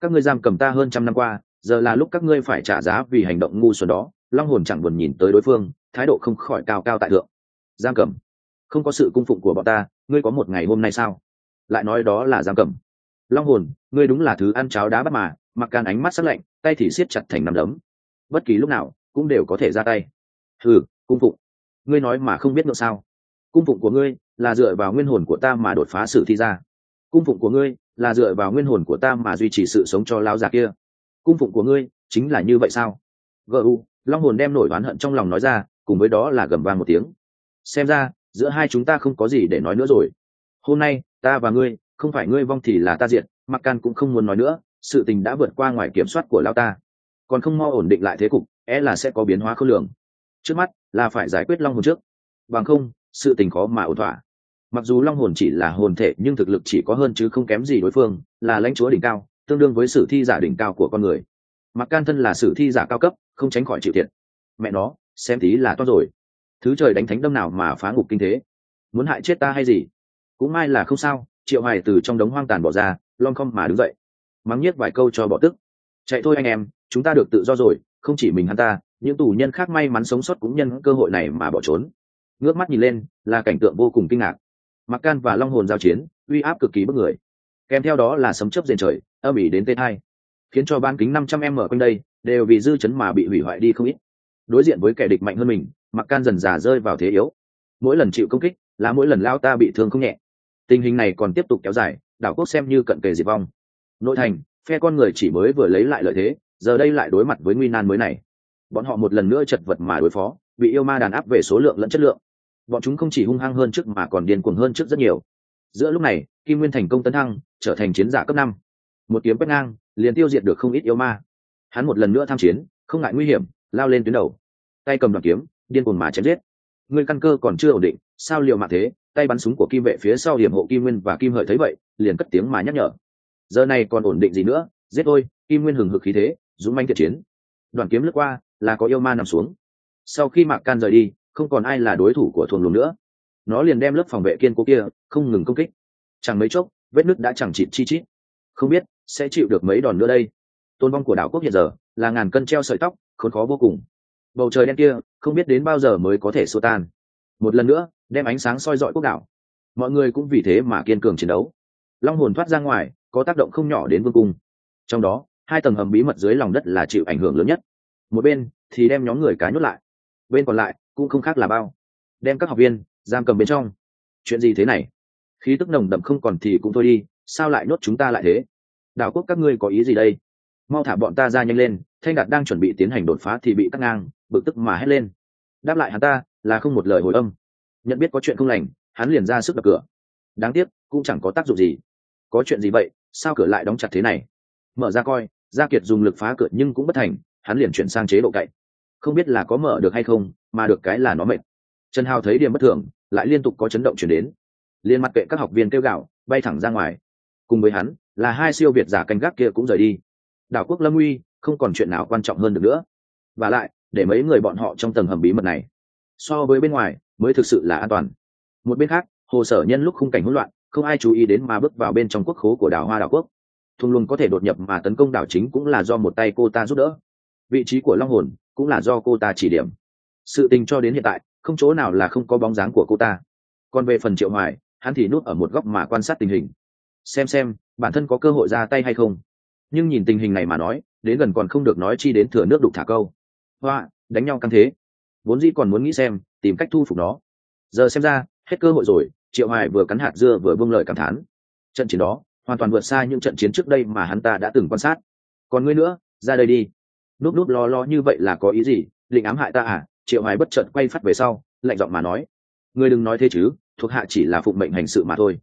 Các ngươi giam cầm ta hơn trăm năm qua, giờ là lúc các ngươi phải trả giá vì hành động ngu xuẩn đó. Long hồn chẳng buồn nhìn tới đối phương, thái độ không khỏi cao cao tại thượng. Giam cầm không có sự cung phụng của bọn ta, ngươi có một ngày hôm nay sao? Lại nói đó là giam cầm. Long hồn, ngươi đúng là thứ ăn cháo đá bắt mà, mặc can ánh mắt sắc lạnh, tay thì siết chặt thành nằm đấm. Bất kỳ lúc nào, cũng đều có thể ra tay. Ừ cung phụng. Ngươi nói mà không biết nữa sao? Cung phụng của ngươi là dựa vào nguyên hồn của ta mà đột phá sự thi ra. Cung phụng của ngươi là dựa vào nguyên hồn của ta mà duy trì sự sống cho lao già kia. Cung phụng của ngươi chính là như vậy sao? Gu long hồn đem nổi oán hận trong lòng nói ra, cùng với đó là gầm vang một tiếng. Xem ra giữa hai chúng ta không có gì để nói nữa rồi. Hôm nay, ta và ngươi, không phải ngươi vong thì là ta diệt mặc can cũng không muốn nói nữa, sự tình đã vượt qua ngoài kiểm soát của lao ta. Còn không mo ổn định lại thế cục é e là sẽ có biến hóa khôn lường. Trước mắt, là phải giải quyết long hồn trước. Bằng không, sự tình khó mà ổn thỏa. Mặc dù long hồn chỉ là hồn thể, nhưng thực lực chỉ có hơn chứ không kém gì đối phương, là lãnh chúa đỉnh cao, tương đương với sử thi giả đỉnh cao của con người. Mặc can thân là sử thi giả cao cấp, không tránh khỏi chịu thiệt. Mẹ nó, xem tí là to rồi thứ trời đánh thánh đâm nào mà phá ngục kinh thế? Muốn hại chết ta hay gì? Cũng may là không sao, triệu hoài từ trong đống hoang tàn bỏ ra lon không mà đứng dậy. Mắng nhiếc vài câu cho bỏ tức. Chạy thôi anh em, chúng ta được tự do rồi, không chỉ mình hắn ta, những tù nhân khác may mắn sống sót cũng nhân cơ hội này mà bỏ trốn. Ngước mắt nhìn lên, là cảnh tượng vô cùng kinh ngạc. Mặc can và long hồn giao chiến, uy áp cực kỳ bức người. Kèm theo đó là sấm chớp rền trời, âm ỉ đến t hai. Khiến cho ban kính năm trăm em ở quanh đây, đều vì dư chấn mà bị hủy hoại đi không ít. Đối diện với kẻ địch mạnh hơn mình mặc can dần già rơi vào thế yếu. Mỗi lần chịu công kích, là mỗi lần lao ta bị thương không nhẹ. Tình hình này còn tiếp tục kéo dài, đảo quốc xem như cận kề diệt vong. Nội thành, phe con người chỉ mới vừa lấy lại lợi thế, giờ đây lại đối mặt với nguy nan mới này. Bọn họ một lần nữa chật vật mà đối phó, bị yêu ma đàn áp về số lượng lẫn chất lượng. Bọn chúng không chỉ hung hăng hơn trước mà còn điên cuồng hơn trước rất nhiều. Giữa lúc này, kim nguyên thành công tấn thăng, trở thành chiến giả cấp năm. Một kiếm quét ngang, liền tiêu diệt được không ít yêu ma. Hắn một lần nữa tham chiến, không ngại nguy hiểm, lao lên tuyến đầu. Tay cầm đoàn kiếm điên cuồng mà chém giết. Người căn cơ còn chưa ổn định, sao liều mạng thế? Tay bắn súng của kim vệ phía sau điểm hộ kim nguyên và kim hợi thấy vậy, liền cất tiếng mà nhắc nhở. Giờ này còn ổn định gì nữa? Giết thôi kim nguyên hừng hực khí thế, dũng manh thiệt chiến. Đoàn kiếm lướt qua, là có yêu ma nằm xuống. Sau khi mạc can rời đi, không còn ai là đối thủ của thuồng luồng nữa. Nó liền đem lớp phòng vệ kiên cố kia, không ngừng công kích. Chẳng mấy chốc, vết nứt đã chẳng chịt chi chít. Không biết, sẽ chịu được mấy đòn nữa đây? Tôn vong của đảo quốc hiện giờ, là ngàn cân treo sợi tóc, khốn khó vô cùng bầu trời đen kia, không biết đến bao giờ mới có thể xô tan. Một lần nữa, đem ánh sáng soi dọi quốc đảo. Mọi người cũng vì thế mà kiên cường chiến đấu. Long hồn thoát ra ngoài, có tác động không nhỏ đến vương cung. Trong đó, hai tầng hầm bí mật dưới lòng đất là chịu ảnh hưởng lớn nhất. Một bên, thì đem nhóm người cá nhốt lại. Bên còn lại, cũng không khác là bao. Đem các học viên, giam cầm bên trong. Chuyện gì thế này? Khí tức nồng đậm không còn thì cũng thôi đi, sao lại nhốt chúng ta lại thế? Đảo quốc các ngươi có ý gì đây? Mau thả bọn ta ra nhanh lên thanh đạt đang chuẩn bị tiến hành đột phá thì bị cắt ngang, bực tức mà hét lên. Đáp lại hắn ta, là không một lời hồi âm. Nhận biết có chuyện không lành, hắn liền ra sức đập cửa. Đáng tiếc, cũng chẳng có tác dụng gì. Có chuyện gì vậy, sao cửa lại đóng chặt thế này? Mở ra coi, gia kiệt dùng lực phá cửa nhưng cũng bất thành, hắn liền chuyển sang chế độ cậy. Không biết là có mở được hay không, mà được cái là nó mệt. Trần hào thấy điểm bất thường, lại liên tục có chấn động chuyển đến. Liên mặt kệ các học viên kêu gạo bay thẳng ra ngoài. Cùng với hắn, là hai siêu việt giả canh gác kia cũng rời đi. Đảo quốc lâm uy không còn chuyện nào quan trọng hơn được nữa. Và lại, để mấy người bọn họ trong tầng hầm bí mật này, so với bên ngoài, mới thực sự là an toàn. Một bên khác, hồ sở nhân lúc khung cảnh hỗn loạn, không ai chú ý đến mà bước vào bên trong quốc khố của đảo hoa đảo quốc. Thung luôn có thể đột nhập mà tấn công đảo chính cũng là do một tay cô ta giúp đỡ. Vị trí của long hồn cũng là do cô ta chỉ điểm. Sự tình cho đến hiện tại, không chỗ nào là không có bóng dáng của cô ta. Còn về phần triệu hoài, hắn thì núp ở một góc mà quan sát tình hình. Xem xem, bản thân có cơ hội ra tay hay không. Nhưng nhìn tình hình này mà nói đến gần còn không được nói chi đến thừa nước đục thả câu. Hoa, đánh nhau căng thế. Vốn dĩ còn muốn nghĩ xem, tìm cách thu phục nó. Giờ xem ra, hết cơ hội rồi, triệu hoài vừa cắn hạt dưa vừa vương lời cảm thán. Trận chiến đó, hoàn toàn vượt xa những trận chiến trước đây mà hắn ta đã từng quan sát. Còn ngươi nữa, ra đây đi. Núp núp lo lo như vậy là có ý gì? Định ám hại ta à? Triệu hoài bất chợt quay phát về sau, lạnh giọng mà nói. Ngươi đừng nói thế chứ, thuộc hạ chỉ là phụng mệnh hành sự mà thôi.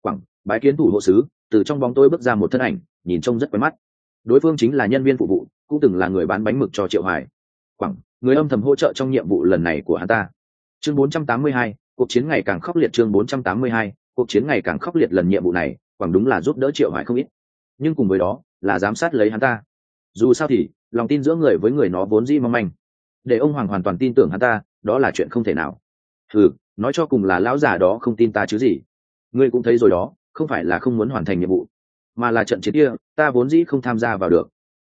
Quẳng bái kiến thủ hộ sứ, từ trong bóng tôi bước ra một thân ảnh, nhìn trông rất quen mắt đối phương chính là nhân viên phục vụ cũng từng là người bán bánh mực cho triệu hoài. Quẳng người âm thầm hỗ trợ trong nhiệm vụ lần này của hắn ta. Chương 482, cuộc chiến ngày càng khốc liệt chương 482, cuộc chiến ngày càng khốc liệt lần nhiệm vụ này quẳng đúng là giúp đỡ triệu hoài không ít. Nhưng cùng với đó là giám sát lấy hắn ta. Dù sao thì lòng tin giữa người với người nó vốn dĩ mong manh. Để ông hoàng hoàn toàn tin tưởng hắn ta đó là chuyện không thể nào. Ừ nói cho cùng là lão già đó không tin ta chứ gì. Ngươi cũng thấy rồi đó không phải là không muốn hoàn thành nhiệm vụ mà là trận chiến kia, ta vốn dĩ không tham gia vào được.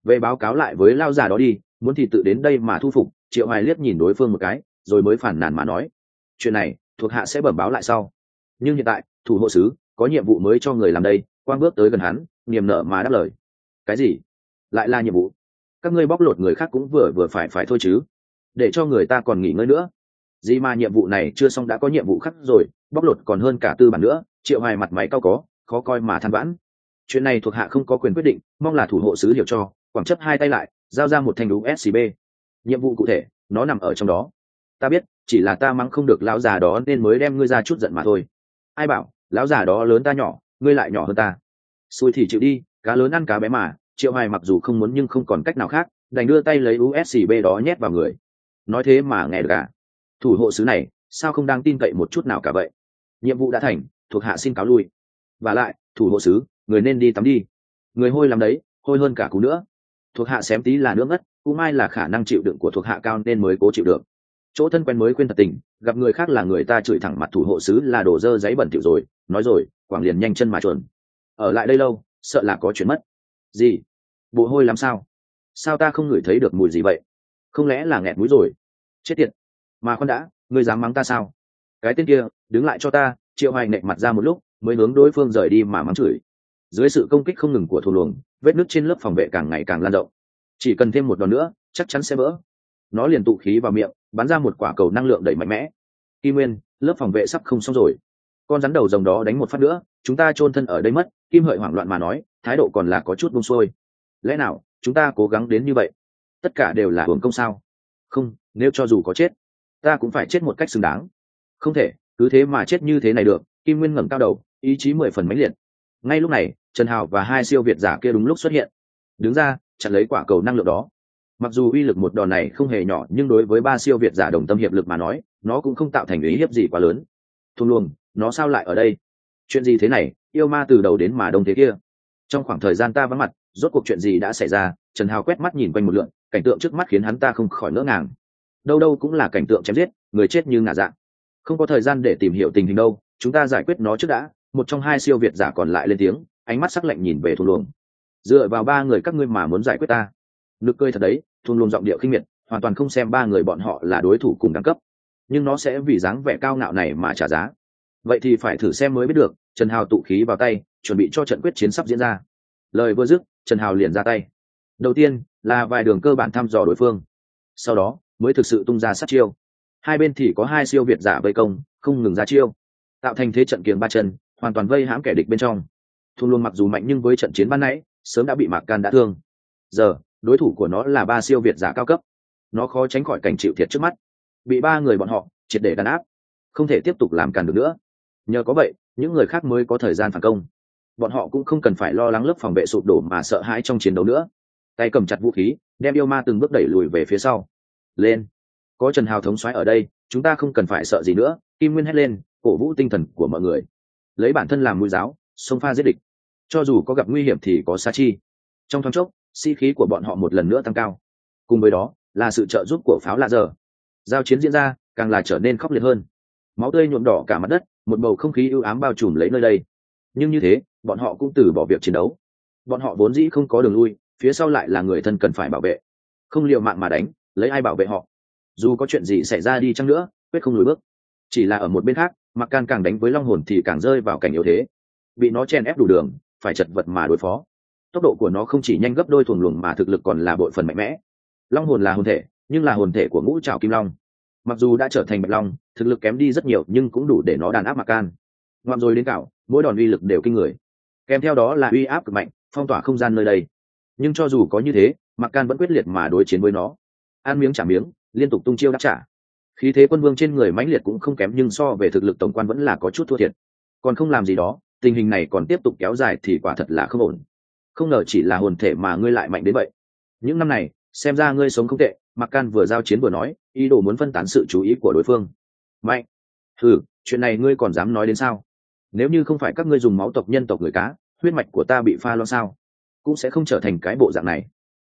Về báo cáo lại với lao già đó đi, muốn thì tự đến đây mà thu phục, triệu hoài liếc nhìn đối phương một cái, rồi mới phản nàn mà nói. Chuyện này, thuộc hạ sẽ bẩm báo lại sau. Nhưng hiện tại, thủ hộ sứ, có nhiệm vụ mới cho người làm đây, quang bước tới gần hắn, niềm nợ mà đáp lời. Cái gì? Lại là nhiệm vụ? Các ngươi bóc lột người khác cũng vừa vừa phải phải thôi chứ. Để cho người ta còn nghỉ ngơi nữa. Gì mà nhiệm vụ này chưa xong đã có nhiệm vụ khác rồi, bóc lột còn hơn cả tư bản nữa, triệu hoài mặt máy cao có, khó coi mà than vãn chuyện này thuộc hạ không có quyền quyết định, mong là thủ hộ sứ hiểu cho, quảng chấp hai tay lại, giao ra một thanh đủ scb nhiệm vụ cụ thể, nó nằm ở trong đó. Ta biết, chỉ là ta mắng không được lão già đó nên mới đem ngươi ra chút giận mà thôi. Ai bảo, lão già đó lớn ta nhỏ, ngươi lại nhỏ hơn ta. Xui thì chịu đi, cá lớn ăn cá bé mà, triệu hoài mặc dù không muốn nhưng không còn cách nào khác, đành đưa tay lấy uscb đó nhét vào người. Nói thế mà nghe được à? Thủ hộ sứ này, sao không đang tin cậy một chút nào cả vậy? Nhiệm vụ đã thành, thuộc hạ xin cáo lui. Và lại, thủ hộ sứ người nên đi tắm đi. Người hôi làm đấy, hôi hơn cả cú nữa. Thuộc hạ xém tí là nước ngất, cũng mai là khả năng chịu đựng của thuộc hạ cao nên mới cố chịu được. Chỗ thân quen mới khuyên thật tình, gặp người khác là người ta chửi thẳng mặt thủ hộ sứ là đổ dơ giấy bẩn tiểu rồi, nói rồi, quảng liền nhanh chân mà chuồn ở lại đây lâu, sợ là có chuyện mất. Gì? Bộ hôi làm sao? Sao ta không ngửi thấy được mùi gì vậy? Không lẽ là nghẹt mũi rồi? Chết tiệt! Mà con đã, ngươi dám mắng ta sao? Cái tên kia, đứng lại cho ta, triệu hoài nệ mặt ra một lúc, mới hướng đối phương rời đi mà mắng chửi dưới sự công kích không ngừng của thủ luồng, vết nứt trên lớp phòng vệ càng ngày càng lan rộng. Chỉ cần thêm một đòn nữa, chắc chắn sẽ vỡ. Nó liền tụ khí vào miệng, bắn ra một quả cầu năng lượng đầy mạnh mẽ. Kim nguyên, lớp phòng vệ sắp không xong rồi. Con rắn đầu rồng đó đánh một phát nữa, chúng ta chôn thân ở đây mất, kim hợi hoảng loạn mà nói, thái độ còn là có chút bông xuôi. Lẽ nào, chúng ta cố gắng đến như vậy? Tất cả đều là hưởng công sao? Không, nếu cho dù có chết, ta cũng phải chết một cách xứng đáng. Không thể, cứ thế mà chết như thế này được, kim nguyên ngẩng cao đầu, ý chí mười phần mãnh liệt. Ngay lúc này trần hào và hai siêu việt giả kia đúng lúc xuất hiện. Đứng ra, chặn lấy quả cầu năng lượng đó. Mặc dù uy lực một đòn này không hề nhỏ, nhưng đối với ba siêu việt giả đồng tâm hiệp lực mà nói, nó cũng không tạo thành ý hiếp gì quá lớn. Thung luồng, nó sao lại ở đây? Chuyện gì thế này? Yêu ma từ đầu đến mà đông thế kia. Trong khoảng thời gian ta vắng mặt, rốt cuộc chuyện gì đã xảy ra? Trần hào quét mắt nhìn quanh một lượn, cảnh tượng trước mắt khiến hắn ta không khỏi ngỡ ngàng. Đâu đâu cũng là cảnh tượng chém giết, người chết như ngả dạng. Không có thời gian để tìm hiểu tình hình đâu, chúng ta giải quyết nó trước đã. Một trong hai siêu việt giả còn lại lên tiếng ánh mắt sắc lạnh nhìn về thùng luồng. Dựa vào ba người các ngươi mà muốn giải quyết ta. Nực cười thật đấy thùng luồng giọng điệu khinh miệt, hoàn toàn không xem ba người bọn họ là đối thủ cùng đẳng cấp. Nhưng nó sẽ vì dáng vẻ cao ngạo này mà trả giá. Vậy thì phải thử xem mới biết được, trần hào tụ khí vào tay, chuẩn bị cho trận quyết chiến sắp diễn ra. Lời vừa dứt, trần hào liền ra tay. Đầu tiên, là vài đường cơ bản thăm dò đối phương. Sau đó, mới thực sự tung ra sát chiêu. Hai bên thì có hai siêu việt giả vây công, không ngừng ra chiêu. Tạo thành thế trận kiềng ba chân, hoàn toàn vây hãm kẻ địch bên trong thu luôn mặc dù mạnh nhưng với trận chiến ban nãy, sớm đã bị mạc can đã thương. Giờ, đối thủ của nó là ba siêu việt giả cao cấp. Nó khó tránh khỏi cảnh chịu thiệt trước mắt. Bị ba người bọn họ triệt để đàn áp, không thể tiếp tục làm càn được nữa. Nhờ có vậy, những người khác mới có thời gian phản công. Bọn họ cũng không cần phải lo lắng lớp phòng vệ sụp đổ mà sợ hãi trong chiến đấu nữa. Tay cầm chặt vũ khí, đem yêu ma từng bước đẩy lùi về phía sau. Lên. Có trần hào thống xoáy ở đây, chúng ta không cần phải sợ gì nữa. Kim nguyên hét lên, cổ vũ tinh thần của mọi người. Lấy bản thân làm mũi giáo xông pha giết địch. Cho dù có gặp nguy hiểm thì có xa chi. Trong thoáng chốc, sĩ、si、khí của bọn họ một lần nữa tăng cao. Cùng với đó, là sự trợ giúp của pháo lạ giờ. Giao chiến diễn ra, càng là trở nên khốc liệt hơn. Máu tươi nhuộm đỏ cả mặt đất, một bầu không khí ưu ám bao trùm lấy nơi đây. Nhưng như thế, bọn họ cũng từ bỏ việc chiến đấu. Bọn họ vốn dĩ không có đường lui, phía sau lại là người thân cần phải bảo vệ. Không liệu mạng mà đánh, lấy ai bảo vệ họ? Dù có chuyện gì xảy ra đi chăng nữa, quyết không lùi bước. Chỉ là ở một bên khác mặc can càng đánh với long hồn thì càng rơi vào cảnh yếu thế bị nó chen ép đủ đường, phải chật vật mà đối phó. Tốc độ của nó không chỉ nhanh gấp đôi thuồng luồng mà thực lực còn là bội phần mạnh mẽ. Long hồn là hồn thể, nhưng là hồn thể của ngũ trào kim long. Mặc dù đã trở thành bạch long, thực lực kém đi rất nhiều, nhưng cũng đủ để nó đàn áp mặc can. Ngoạm rồi đến cạo mỗi đòn uy lực đều kinh người. Kèm theo đó là uy áp cực mạnh, phong tỏa không gian nơi đây. Nhưng cho dù có như thế mặc can vẫn quyết liệt mà đối chiến với nó. Ăn miếng trả miếng, liên tục tung chiêu đáp trả. Khí thế quân vương trên người mãnh liệt cũng không kém, nhưng so về thực lực tổng quan vẫn là có chút thua thiệt. Còn không làm gì đó tình hình này còn tiếp tục kéo dài thì quả thật là không ổn. Không ngờ chỉ là hồn thể mà ngươi lại mạnh đến vậy. Những năm này, xem ra ngươi sống không tệ mặc can vừa giao chiến vừa nói, ý đồ muốn phân tán sự chú ý của đối phương. Mạnh. Ừ chuyện này ngươi còn dám nói đến sao? Nếu như không phải các ngươi dùng máu tộc nhân tộc người cá, huyết mạch của ta bị pha lo sao? Cũng sẽ không trở thành cái bộ dạng này.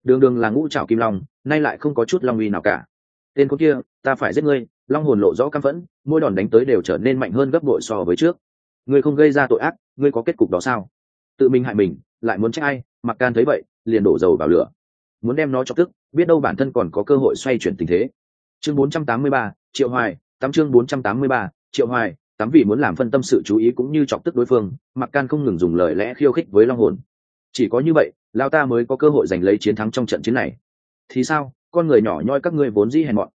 Đường đường là ngũ trảo kim long, nay lại không có chút long uy nào cả. Tên con kia, ta phải giết ngươi, long hồn lộ rõ căm phẫn mỗi đòn đánh tới đều trở nên mạnh hơn gấp bội so với trước ngươi không gây ra tội ác ngươi có kết cục đó sao? Tự mình hại mình lại muốn trách ai? Mặc can thấy vậy liền đổ dầu vào lửa. Muốn đem nó cho tức biết đâu bản thân còn có cơ hội xoay chuyển tình thế. Chương 483, triệu hoài tám chương 483, triệu hoài tám vì muốn làm phân tâm sự chú ý cũng như chọc tức đối phương mặc can không ngừng dùng lời lẽ khiêu khích với long hồn. Chỉ có như vậy lao ta mới có cơ hội giành lấy chiến thắng trong trận chiến này. Thì sao? Con người nhỏ nhoi các ngươi vốn dĩ hèn mọn.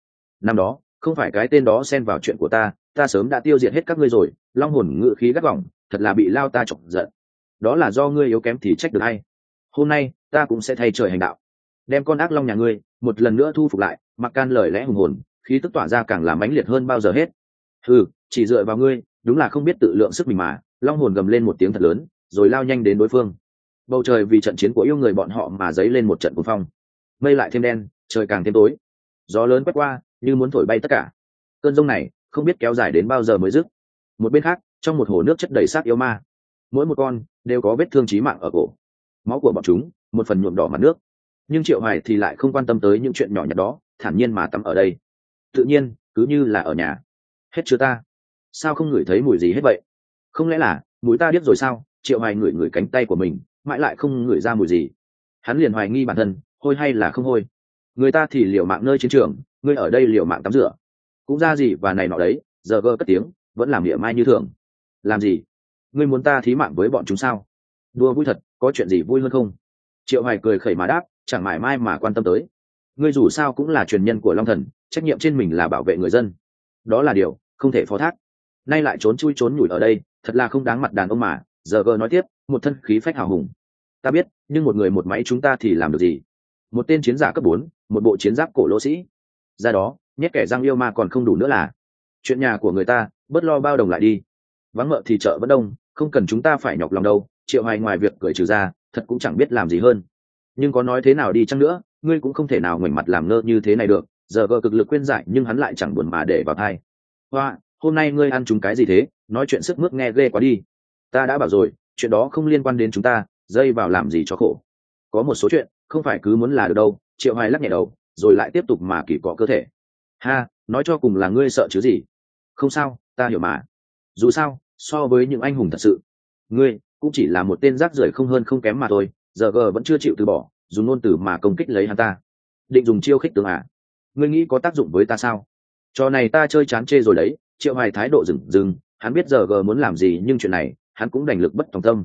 Năm đó không phải cái tên đó xen vào chuyện của ta ta sớm đã tiêu diệt hết các ngươi rồi, long hồn ngự khí gắt gỏng, thật là bị lao ta chọc giận. Đó là do ngươi yếu kém thì trách được hay hôm nay, ta cũng sẽ thay trời hành đạo. Đem con ác long nhà ngươi, một lần nữa thu phục lại, mặc can lời lẽ hùng hồn, khí tức tỏa ra càng làm mãnh liệt hơn bao giờ hết. Ừ chỉ dựa vào ngươi, đúng là không biết tự lượng sức mình mà, long hồn gầm lên một tiếng thật lớn, rồi lao nhanh đến đối phương. Bầu trời vì trận chiến của yêu người bọn họ mà dấy lên một trận cuồng phong. Mây lại thêm đen, trời càng thêm tối. Gió lớn quét qua, như muốn thổi bay tất cả. Cơn rông này không biết kéo dài đến bao giờ mới dứt. Một bên khác, trong một hồ nước chất đầy xác yêu ma, mỗi một con đều có vết thương trí mạng ở cổ. Máu của bọn chúng, một phần nhuộm đỏ mặt nước. Nhưng triệu hoài thì lại không quan tâm tới những chuyện nhỏ nhặt đó, thản nhiên mà tắm ở đây. Tự nhiên, cứ như là ở nhà. Hết chưa ta? Sao không ngửi thấy mùi gì hết vậy? Không lẽ là mùi ta điếc rồi sao? Triệu hoài ngửi ngửi cánh tay của mình, mãi lại không ngửi ra mùi gì. Hắn liền hoài nghi bản thân, hôi hay là không hôi? Người ta thì liều mạng nơi chiến trường ngươi ở đây liều mạng tắm rửa cũng ra gì và này nọ đấy, giờ gơ cất tiếng, vẫn làm địa mai như thường. Làm gì? Ngươi muốn ta thí mạng với bọn chúng sao? Đua vui thật, có chuyện gì vui hơn không? Triệu hoài cười khẩy mà đáp, chẳng mải mai mà quan tâm tới. Ngươi dù sao cũng là truyền nhân của long thần, trách nhiệm trên mình là bảo vệ người dân. Đó là điều, không thể phó thác. Nay lại trốn chui trốn nhủi ở đây, thật là không đáng mặt đàn ông mà, giờ gờ nói tiếp, một thân khí phách hào hùng. Ta biết, nhưng một người một máy chúng ta thì làm được gì? Một tên chiến giả cấp bốn, một bộ chiến giáp cổ lỗ sĩ. Ra đó nhét kẻ răng yêu ma còn không đủ nữa là. Chuyện nhà của người ta, bớt lo bao đồng lại đi. Vắng mợ thì chợ vẫn đông, không cần chúng ta phải nhọc lòng đâu. Triệu hoài ngoài việc cười trừ ra, thật cũng chẳng biết làm gì hơn. Nhưng có nói thế nào đi chăng nữa, ngươi cũng không thể nào ngoảnh mặt làm ngơ như thế này được. Giờ vợ cực lực khuyên giải, nhưng hắn lại chẳng buồn mà để vào thai. Hoa, hôm nay ngươi ăn chúng cái gì thế? Nói chuyện sức mướt nghe ghê quá đi. Ta đã bảo rồi, chuyện đó không liên quan đến chúng ta, dây vào làm gì cho khổ. Có một số chuyện, không phải cứ muốn là được đâu. Triệu hoài lắc nhẹ đầu, rồi lại tiếp tục mà kỳ cọ cơ thể ha, nói cho cùng là ngươi sợ chứ gì? Không sao, ta hiểu mà. Dù sao, so với những anh hùng thật sự, ngươi cũng chỉ là một tên rác rưởi không hơn không kém mà thôi, giờ gờ vẫn chưa chịu từ bỏ, dùng ngôn từ mà công kích lấy hắn ta. Định dùng chiêu khích tướng à? Ngươi nghĩ có tác dụng với ta sao? Trò này ta chơi chán chê rồi đấy, triệu hoài thái độ dừng dừng hắn biết giờ gờ muốn làm gì nhưng chuyện này, hắn cũng đành lực bất thòng tâm.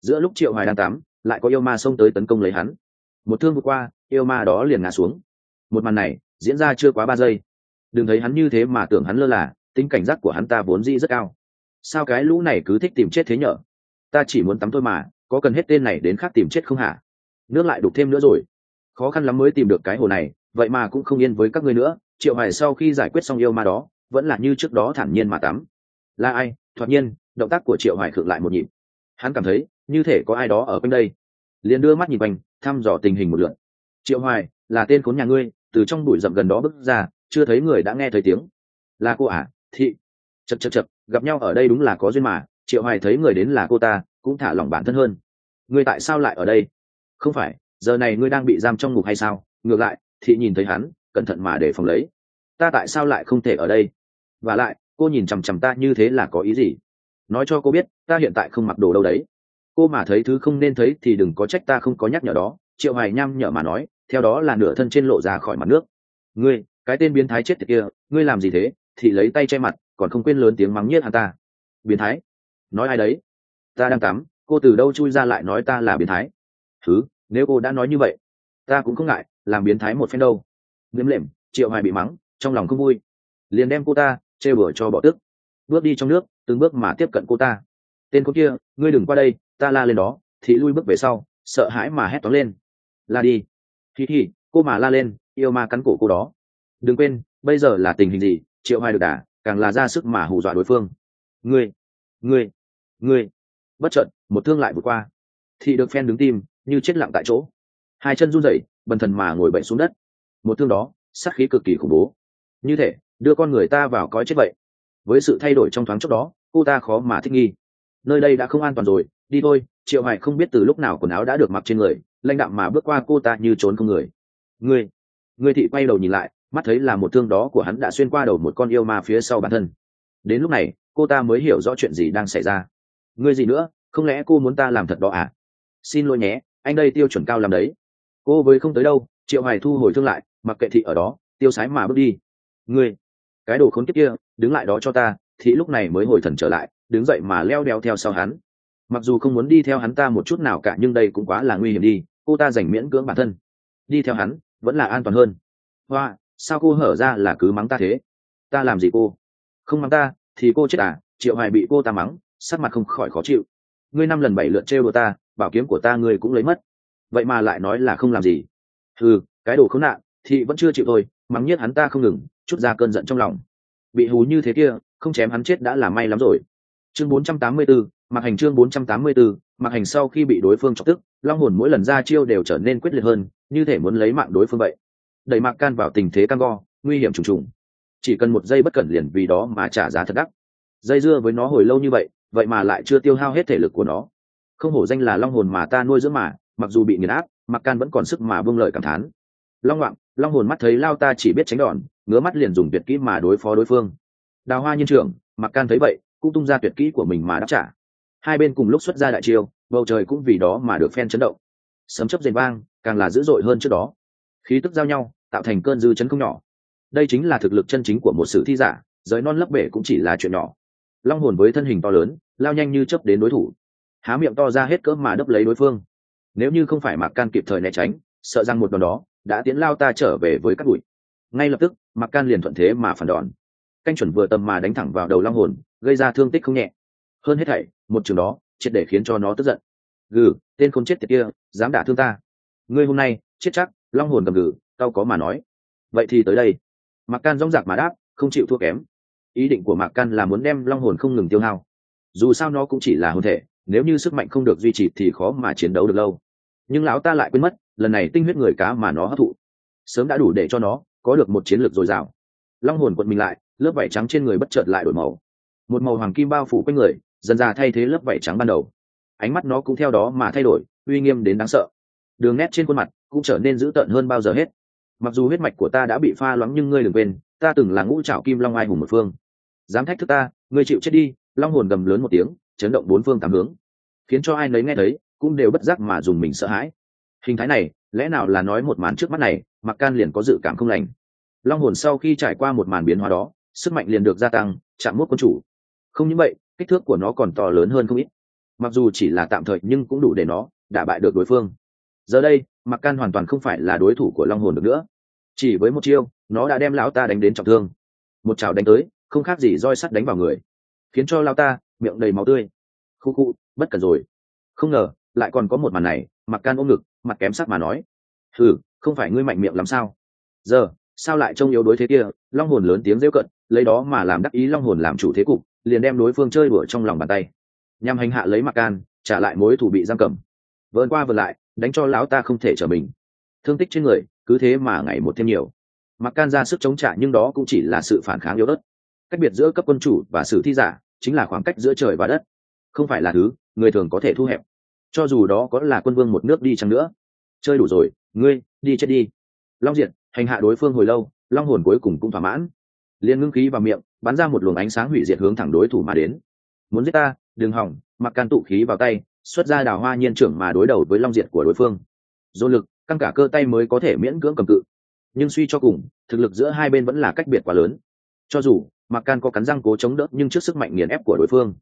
Giữa lúc triệu hoài đang tắm, lại có yêu ma xông tới tấn công lấy hắn. Một thương vừa qua, yêu ma đó liền ngã xuống. Một màn này diễn ra chưa quá ba giây đừng thấy hắn như thế mà tưởng hắn lơ là, tính cảnh giác của hắn ta vốn dĩ rất cao. Sao cái lũ này cứ thích tìm chết thế nhở? Ta chỉ muốn tắm thôi mà, có cần hết tên này đến khác tìm chết không hả? Nước lại đục thêm nữa rồi. Khó khăn lắm mới tìm được cái hồ này, vậy mà cũng không yên với các ngươi nữa, triệu hoài sau khi giải quyết xong yêu ma đó, vẫn là như trước đó thản nhiên mà tắm. Là ai? Thoạt nhiên, động tác của triệu hoài khựng lại một nhịp. Hắn cảm thấy, như thể có ai đó ở quanh đây. Liền đưa mắt nhìn quanh, thăm dò tình hình một lượt. Triệu hoài, là tên khốn nhà ngươi, từ trong bụi rậm gần đó bước ra chưa thấy người đã nghe thấy tiếng. Là cô à thị. Chật chật chật, gặp nhau ở đây đúng là có duyên mà, triệu hoài thấy người đến là cô ta, cũng thả lỏng bản thân hơn. Ngươi tại sao lại ở đây? Không phải, giờ này ngươi đang bị giam trong ngục hay sao? Ngược lại, thị nhìn thấy hắn, cẩn thận mà để phòng lấy. Ta tại sao lại không thể ở đây? Và lại, cô nhìn chằm chằm ta như thế là có ý gì? Nói cho cô biết, ta hiện tại không mặc đồ đâu đấy. Cô mà thấy thứ không nên thấy thì đừng có trách ta không có nhắc nhở đó. Triệu hoài nhăm nhở mà nói, theo đó là nửa thân trên lộ ra khỏi mặt nước. Ngươi cái tên biến thái chết tiệt kia, ngươi làm gì thế? Thì lấy tay che mặt, còn không quên lớn tiếng mắng nhiếc hắn ta. Biến thái? Nói ai đấy? Ta đang tắm, cô từ đâu chui ra lại nói ta là biến thái? Thứ, nếu cô đã nói như vậy, ta cũng không ngại, làm biến thái một phen đâu. Liếm lệm, triệu hoài bị mắng, trong lòng không vui. Liền đem cô ta chê bừa cho bỏ tức. Bước đi trong nước, từng bước mà tiếp cận cô ta. Tên cô kia, ngươi đừng qua đây, ta la lên đó, thì lui bước về sau, sợ hãi mà hét toán lên. La đi. Thì thì cô mà la lên, yêu ma cắn cổ cô đó đừng quên, bây giờ là tình hình gì, triệu hoài được đả, càng là ra sức mà hù dọa đối phương. Ngươi ngươi ngươi. Bất trận một thương lại vượt qua. Thị được phen đứng tim, như chết lặng tại chỗ. Hai chân run rẩy, bần thần mà ngồi bệnh xuống đất. Một thương đó, sát khí cực kỳ khủng bố. Như thể, đưa con người ta vào cõi chết vậy. Với sự thay đổi trong thoáng chốc đó, cô ta khó mà thích nghi. Nơi đây đã không an toàn rồi, đi thôi, triệu hoài không biết từ lúc nào quần áo đã được mặc trên người, lãnh đạm mà bước qua cô ta như trốn không người. Ngươi ngươi thị quay đầu nhìn lại mắt thấy là một thương đó của hắn đã xuyên qua đầu một con yêu ma phía sau bản thân. Đến lúc này, cô ta mới hiểu rõ chuyện gì đang xảy ra. Ngươi gì nữa? Không lẽ cô muốn ta làm thật đó à? Xin lỗi nhé, anh đây tiêu chuẩn cao làm đấy. Cô với không tới đâu, triệu hoài thu hồi thương lại, mặc kệ thị ở đó, tiêu sái mà bước đi. Ngươi, cái đồ khốn kiếp kia, đứng lại đó cho ta, thị lúc này mới hồi thần trở lại, đứng dậy mà leo đeo theo sau hắn. Mặc dù không muốn đi theo hắn ta một chút nào cả, nhưng đây cũng quá là nguy hiểm đi, cô ta giành miễn cưỡng bản thân. Đi theo hắn, vẫn là an toàn hơn. Hoa sao cô hở ra là cứ mắng ta thế? Ta làm gì cô? Không mắng ta thì cô chết à? Triệu hoài bị cô ta mắng sắc mặt không khỏi khó chịu. Ngươi năm lần bảy lượt trêu đồ ta bảo kiếm của ta ngươi cũng lấy mất. Vậy mà lại nói là không làm gì. Ừ cái đồ khốn nạn thì vẫn chưa chịu thôi mắng nhất hắn ta không ngừng chút ra cơn giận trong lòng. Bị hú như thế kia không chém hắn chết đã là may lắm rồi. Chương 484, mặc hành chương 484, mặc hành sau khi bị đối phương chọc tức long hồn mỗi lần ra chiêu đều trở nên quyết liệt hơn như thể muốn lấy mạng đối phương vậy đẩy mạc can vào tình thế cam go, nguy hiểm trùng trùng. Chỉ cần một giây bất cẩn liền vì đó mà trả giá thật đắt. Dây dưa với nó hồi lâu như vậy vậy mà lại chưa tiêu hao hết thể lực của nó. Không hổ danh là long hồn mà ta nuôi dưỡng mà, mặc dù bị nghiền áp mặc can vẫn còn sức mà vương lời cảm thán. Long ngoạm long hồn mắt thấy lao ta chỉ biết tránh đòn, ngứa mắt liền dùng tuyệt kỹ mà đối phó đối phương. Đào hoa nhân trưởng mặc can thấy vậy, cũng tung ra tuyệt kỹ của mình mà đáp trả. Hai bên cùng lúc xuất ra đại chiêu, bầu trời cũng vì đó mà được phen chấn động. Sấm chấp rền vang, càng là dữ dội hơn trước đó. Khí tức giao nhau tạo thành cơn dư chấn không nhỏ. Đây chính là thực lực chân chính của một sử thi giả, giới non lấp bể cũng chỉ là chuyện nhỏ. Long hồn với thân hình to lớn, lao nhanh như chấp đến đối thủ. Há miệng to ra hết cỡ mà đấp lấy đối phương. Nếu như không phải mặc can kịp thời né tránh, sợ rằng một đòn đó đã tiến lao ta trở về với các bụi. Ngay lập tức mặc can liền thuận thế mà phản đòn. Canh chuẩn vừa tầm mà đánh thẳng vào đầu long hồn, gây ra thương tích không nhẹ. Hơn hết thảy, một trường đó, triệt để khiến cho nó tức giận. Gừ, tên không chết tiệt kia, dám đả thương ta. Ngươi hôm nay, chết chắc, long hồn cầm gừ tao có mà nói. Vậy thì tới đây. Mạc can rong rạc mà đáp, không chịu thua kém. Ý định của mạc can là muốn đem long hồn không ngừng tiêu hao. Dù sao nó cũng chỉ là hồn thể, nếu như sức mạnh không được duy trì thì khó mà chiến đấu được lâu. Nhưng lão ta lại quên mất, lần này tinh huyết người cá mà nó hấp thụ. Sớm đã đủ để cho nó có được một chiến lược dồi dào. Long hồn quật mình lại, lớp vảy trắng trên người bất chợt lại đổi màu. Một màu hoàng kim bao phủ quanh người, dần ra thay thế lớp vảy trắng ban đầu. Ánh mắt nó cũng theo đó mà thay đổi, uy nghiêm đến đáng sợ. Đường nét trên khuôn mặt cũng trở nên dữ tợn hơn bao giờ hết mặc dù huyết mạch của ta đã bị pha loãng nhưng ngươi đừng quên, ta từng là ngũ trảo kim long ai hùng một phương. Dám thách thức ta, ngươi chịu chết đi, long hồn gầm lớn một tiếng, chấn động bốn phương tám hướng. Khiến cho ai nấy nghe thấy, cũng đều bất giác mà dùng mình sợ hãi. Hình thái này, lẽ nào là nói một màn trước mắt này mặc can liền có dự cảm không lành. Long hồn sau khi trải qua một màn biến hóa đó, sức mạnh liền được gia tăng, chạm mốt quân chủ. Không những vậy, kích thước của nó còn to lớn hơn không ít. Mặc dù chỉ là tạm thời nhưng cũng đủ để nó đả bại được đối phương giờ đây mặc can hoàn toàn không phải là đối thủ của long hồn được nữa. Chỉ với một chiêu, nó đã đem lão ta đánh đến trọng thương. Một chảo đánh tới, không khác gì roi sắt đánh vào người. Khiến cho lão ta miệng đầy máu tươi. Khu khu, bất cần rồi. Không ngờ, lại còn có một màn này mặc can ôm ngực, mặt kém sắc mà nói. Ừ không phải ngươi mạnh miệng làm sao? Giờ, sao lại trông yếu đối thế kia? Long hồn lớn tiếng rêu cận, lấy đó mà làm đắc ý long hồn làm chủ thế cục, liền đem đối phương chơi đùa trong lòng bàn tay. Nhằm hành hạ lấy mặc can, trả lại mối thủ bị giam cầm vơn qua vợn lại, đánh cho lão ta không thể trở mình. Thương tích trên người, cứ thế mà ngày một thêm nhiều. Mặc can ra sức chống trả nhưng đó cũng chỉ là sự phản kháng yếu đất cách biệt giữa cấp quân chủ và sử thi giả chính là khoảng cách giữa trời và đất. Không phải là thứ người thường có thể thu hẹp. Cho dù đó có là quân vương một nước đi chăng nữa. Chơi đủ rồi, ngươi, đi chết đi. Long diệt, hành hạ đối phương hồi lâu, long hồn cuối cùng cũng thỏa mãn. Liền ngưng khí vào miệng, bắn ra một luồng ánh sáng hủy diệt hướng thẳng đối thủ mà đến. Muốn giết ta, đừng hỏng, mặc can tụ khí vào tay xuất ra đào hoa nhiên trưởng mà đối đầu với long diệt của đối phương. Dồn lực, căng cả cơ tay mới có thể miễn cưỡng cầm cự. Nhưng suy cho cùng, thực lực giữa hai bên vẫn là cách biệt quá lớn. Cho dù mặc can có cắn răng cố chống đỡ, nhưng trước sức mạnh nghiền ép của đối phương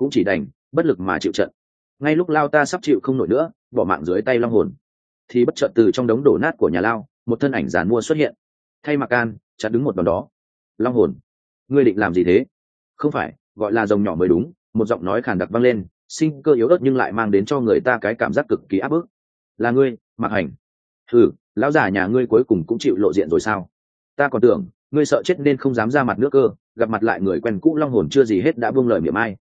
cũng chỉ đành bất lực mà chịu trận. Ngay lúc lao ta sắp chịu không nổi nữa, bỏ mạng dưới tay long hồn, thì bất chợt từ trong đống đổ nát của nhà lao, một thân ảnh giàn mua xuất hiện. Thay mặc can, chặt đứng một đòn đó. Long hồn, ngươi định làm gì thế? Không phải, gọi là rồng nhỏ mới đúng, một giọng nói khàn đặc vang lên sinh cơ yếu ớt nhưng lại mang đến cho người ta cái cảm giác cực kỳ áp bức. Là ngươi mặc hành. Thử lão già nhà ngươi cuối cùng cũng chịu lộ diện rồi sao? Ta còn tưởng, ngươi sợ chết nên không dám ra mặt nước cơ, gặp mặt lại người quen cũ long hồn chưa gì hết đã buông lời miệng ai.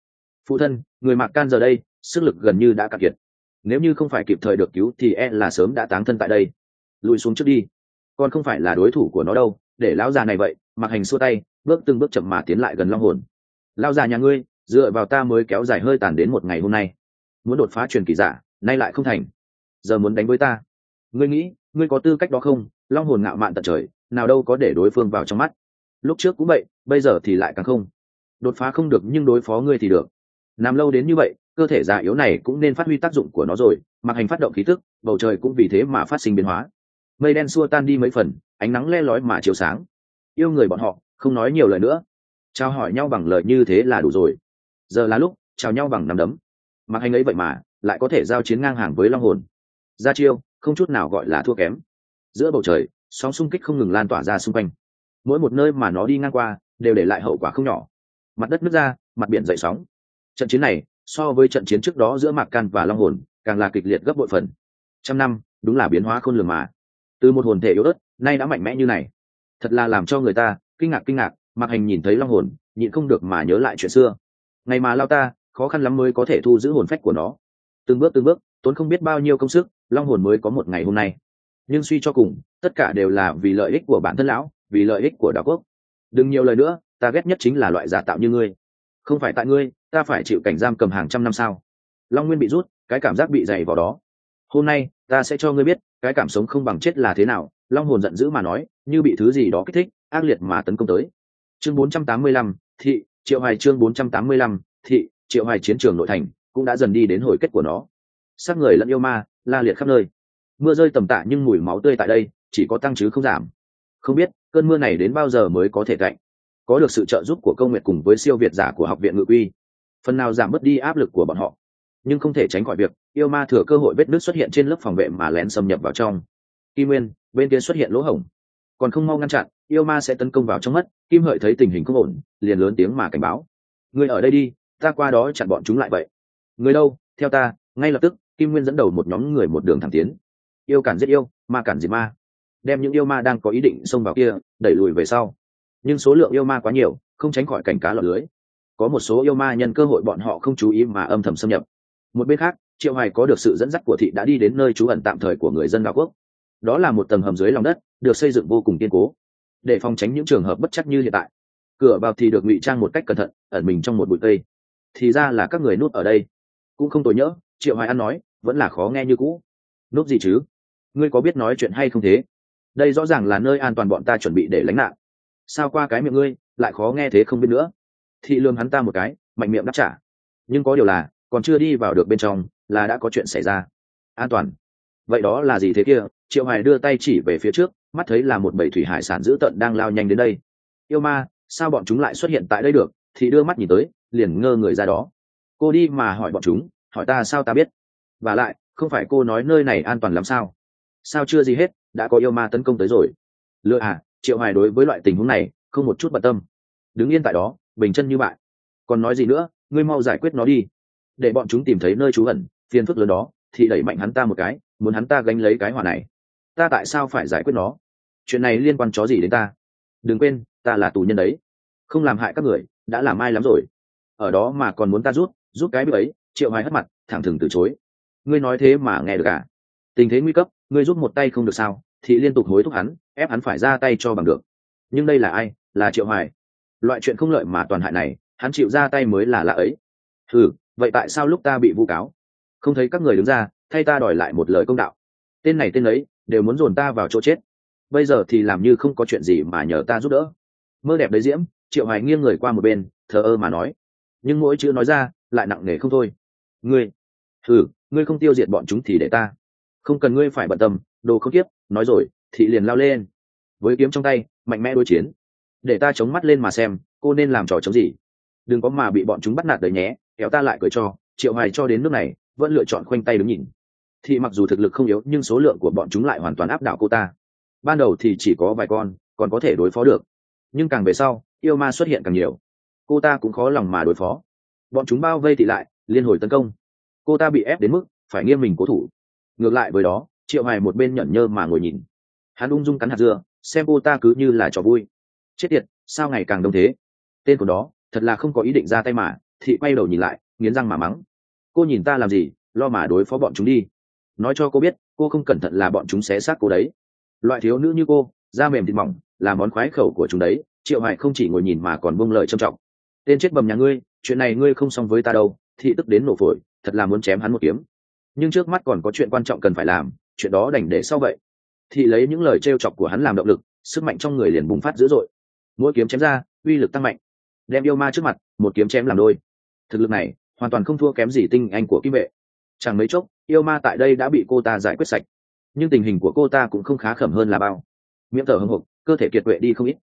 Phụ thân, người mặc can giờ đây, sức lực gần như đã cạn kiệt. Nếu như không phải kịp thời được cứu thì e là sớm đã táng thân tại đây. Lùi xuống trước đi. Còn không phải là đối thủ của nó đâu. Để lão già này vậy mặc hành xua tay, bước từng bước chậm mà tiến lại gần long hồn. Lão già nhà ngươi dựa vào ta mới kéo dài hơi tàn đến một ngày hôm nay. Muốn đột phá truyền kỳ giả, nay lại không thành. Giờ muốn đánh với ta. Ngươi nghĩ, ngươi có tư cách đó không? Long hồn ngạo mạn tận trời, nào đâu có để đối phương vào trong mắt. Lúc trước cũng vậy, bây giờ thì lại càng không. Đột phá không được nhưng đối phó ngươi thì được. Nằm lâu đến như vậy, cơ thể già yếu này cũng nên phát huy tác dụng của nó rồi, mặc hành phát động khí tức, bầu trời cũng vì thế mà phát sinh biến hóa. Mây đen xua tan đi mấy phần, ánh nắng le lói mà chiếu sáng. Yêu người bọn họ, không nói nhiều lời nữa. Trao hỏi nhau bằng lời như thế là đủ rồi giờ là lúc, chào nhau bằng nắm đấm. Mặc anh ấy vậy mà, lại có thể giao chiến ngang hàng với long hồn. Ra chiêu, không chút nào gọi là thua kém. Giữa bầu trời, sóng xung kích không ngừng lan tỏa ra xung quanh. Mỗi một nơi mà nó đi ngang qua, đều để lại hậu quả không nhỏ. Mặt đất nứt ra, mặt biển dậy sóng. Trận chiến này, so với trận chiến trước đó giữa mạc can và long hồn, càng là kịch liệt gấp bội phần. Trăm năm, đúng là biến hóa khôn lường mà. Từ một hồn thể yếu ớt, nay đã mạnh mẽ như này. Thật là làm cho người ta, kinh ngạc kinh ngạc, mạc hành nhìn thấy long hồn, nhịn không được mà nhớ lại chuyện xưa ngày mà lao ta khó khăn lắm mới có thể thu giữ hồn phách của nó. Từng bước từng bước tốn không biết bao nhiêu công sức long hồn mới có một ngày hôm nay. Nhưng suy cho cùng tất cả đều là vì lợi ích của bản thân lão vì lợi ích của đạo quốc. Đừng nhiều lời nữa ta ghét nhất chính là loại giả tạo như ngươi. Không phải tại ngươi ta phải chịu cảnh giam cầm hàng trăm năm sao? Long nguyên bị rút cái cảm giác bị dày vào đó. Hôm nay ta sẽ cho ngươi biết cái cảm sống không bằng chết là thế nào long hồn giận dữ mà nói như bị thứ gì đó kích thích ác liệt mà tấn công tới. Chương 485, thị triệu hoài chương 485, thị triệu hoài chiến trường nội thành cũng đã dần đi đến hồi kết của nó. Sát người lẫn yêu ma la liệt khắp nơi. Mưa rơi tầm tạ nhưng mùi máu tươi tại đây chỉ có tăng chứ không giảm. Không biết cơn mưa này đến bao giờ mới có thể cạnh? Có được sự trợ giúp của công nguyện cùng với siêu việt giả của học viện ngự quy phần nào giảm bớt đi áp lực của bọn họ. Nhưng không thể tránh khỏi việc yêu ma thừa cơ hội vết nước xuất hiện trên lớp phòng vệ mà lén xâm nhập vào trong. Kim nguyên bên kia xuất hiện lỗ hổng. Còn không mau ngăn chặn yêu ma sẽ tấn công vào trong mất kim hợi thấy tình hình không ổn, liền lớn tiếng mà cảnh báo. Người ở đây đi, ta qua đó chặn bọn chúng lại vậy. Người đâu, theo ta, ngay lập tức, kim nguyên dẫn đầu một nhóm người một đường thẳng tiến. Yêu cản giết yêu, ma cản diệt ma. Đem những yêu ma đang có ý định xông vào kia, đẩy lùi về sau. Nhưng số lượng yêu ma quá nhiều, không tránh khỏi cảnh cá lọt lưới. Có một số yêu ma nhân cơ hội bọn họ không chú ý mà âm thầm xâm nhập. Một bên khác, triệu hoài có được sự dẫn dắt của thị đã đi đến nơi trú ẩn tạm thời của người dân đảo quốc. Đó là một tầng hầm dưới lòng đất, được xây dựng vô cùng kiên cố để phòng tránh những trường hợp bất chắc như hiện tại. Cửa vào thì được ngụy trang một cách cẩn thận, ẩn mình trong một bụi cây. Thì ra là các người nút ở đây. Cũng không tội nhỡ, triệu hoài An nói, vẫn là khó nghe như cũ. Nút gì chứ? Ngươi có biết nói chuyện hay không thế? Đây rõ ràng là nơi an toàn bọn ta chuẩn bị để lánh nạn. Sao qua cái miệng ngươi, lại khó nghe thế không biết nữa? Thị lương hắn ta một cái, mạnh miệng đáp trả. Nhưng có điều là, còn chưa đi vào được bên trong, là đã có chuyện xảy ra. An toàn. Vậy đó là gì thế kia? Triệu hoài đưa tay chỉ về phía trước mắt thấy là một bầy thủy hải sản dữ tợn đang lao nhanh đến đây. Yêu ma, sao bọn chúng lại xuất hiện tại đây được? Thì đưa mắt nhìn tới, liền ngơ người ra đó. Cô đi mà hỏi bọn chúng, hỏi ta sao ta biết? Và lại, không phải cô nói nơi này an toàn lắm sao? Sao chưa gì hết, đã có yêu ma tấn công tới rồi. Lựa à triệu hoài đối với loại tình huống này, không một chút bận tâm. Đứng yên tại đó, bình chân như bạn còn nói gì nữa, ngươi mau giải quyết nó đi. Để bọn chúng tìm thấy nơi trú ẩn, phiền phức lớn đó, thì đẩy mạnh hắn ta một cái, muốn hắn ta gánh lấy cái hỏa này. Ta tại sao phải giải quyết nó? Chuyện này liên quan chó gì đến ta? Đừng quên, ta là tù nhân đấy. Không làm hại các người, đã làm ai lắm rồi? Ở đó mà còn muốn ta rút rút cái bữa ấy, triệu hoài hất mặt, thẳng thừng từ chối. Ngươi nói thế mà nghe được à? Tình thế nguy cấp, ngươi rút một tay không được sao? Thì liên tục hối thúc hắn, ép hắn phải ra tay cho bằng được. Nhưng đây là ai? Là triệu hoài. Loại chuyện không lợi mà toàn hại này, hắn chịu ra tay mới là lạ ấy. Ừ vậy tại sao lúc ta bị vu cáo? Không thấy các người đứng ra, thay ta đòi lại một lời công đạo. Tên này tên ấy, đều muốn dồn ta vào chỗ chết bây giờ thì làm như không có chuyện gì mà nhờ ta giúp đỡ. Mơ đẹp đấy diễm, triệu hoài nghiêng người qua một bên, thờ ơ mà nói. Nhưng mỗi chữ nói ra, lại nặng nề không thôi. Ngươi thử ngươi không tiêu diệt bọn chúng thì để ta. Không cần ngươi phải bận tâm, đồ không tiếp nói rồi, thị liền lao lên. Với kiếm trong tay, mạnh mẽ đối chiến. Để ta chống mắt lên mà xem, cô nên làm trò chống gì. Đừng có mà bị bọn chúng bắt nạt đời nhé, kéo ta lại cười cho, triệu hoài cho đến nước này, vẫn lựa chọn khoanh tay đứng nhìn. Thì mặc dù thực lực không yếu, nhưng số lượng của bọn chúng lại hoàn toàn áp đảo cô ta ban đầu thì chỉ có vài con, còn có thể đối phó được. Nhưng càng về sau, yêu ma xuất hiện càng nhiều. Cô ta cũng khó lòng mà đối phó. Bọn chúng bao vây thị lại, liên hồi tấn công. Cô ta bị ép đến mức phải nghiêm mình cố thủ. Ngược lại với đó, triệu hoài một bên nhẫn nhơ mà ngồi nhìn. Hắn ung dung cắn hạt dưa, xem cô ta cứ như là trò vui. Chết tiệt, sao ngày càng đông thế? Tên của đó, thật là không có ý định ra tay mà thị quay đầu nhìn lại, nghiến răng mà mắng. Cô nhìn ta làm gì, lo mà đối phó bọn chúng đi. Nói cho cô biết, cô không cẩn thận là bọn chúng sẽ xác cô đấy loại thiếu nữ như cô, da mềm thịt mỏng, là món khoái khẩu của chúng đấy, triệu Hải không chỉ ngồi nhìn mà còn buông lời trầm trọng. Tên chết bầm nhà ngươi, chuyện này ngươi không xong với ta đâu, thị tức đến nổ phổi, thật là muốn chém hắn một kiếm. Nhưng trước mắt còn có chuyện quan trọng cần phải làm, chuyện đó đành để sau vậy. Thị lấy những lời trêu chọc của hắn làm động lực, sức mạnh trong người liền bùng phát dữ dội. Mỗi kiếm chém ra, uy lực tăng mạnh. Đem yêu ma trước mặt, một kiếm chém làm đôi. Thực lực này, hoàn toàn không thua kém gì tinh anh của kim vệ. Chẳng mấy chốc, yêu ma tại đây đã bị cô ta giải quyết sạch nhưng tình hình của cô ta cũng không khá khẩm hơn là bao. Miệng thở hưng hục cơ thể kiệt quệ đi không ít.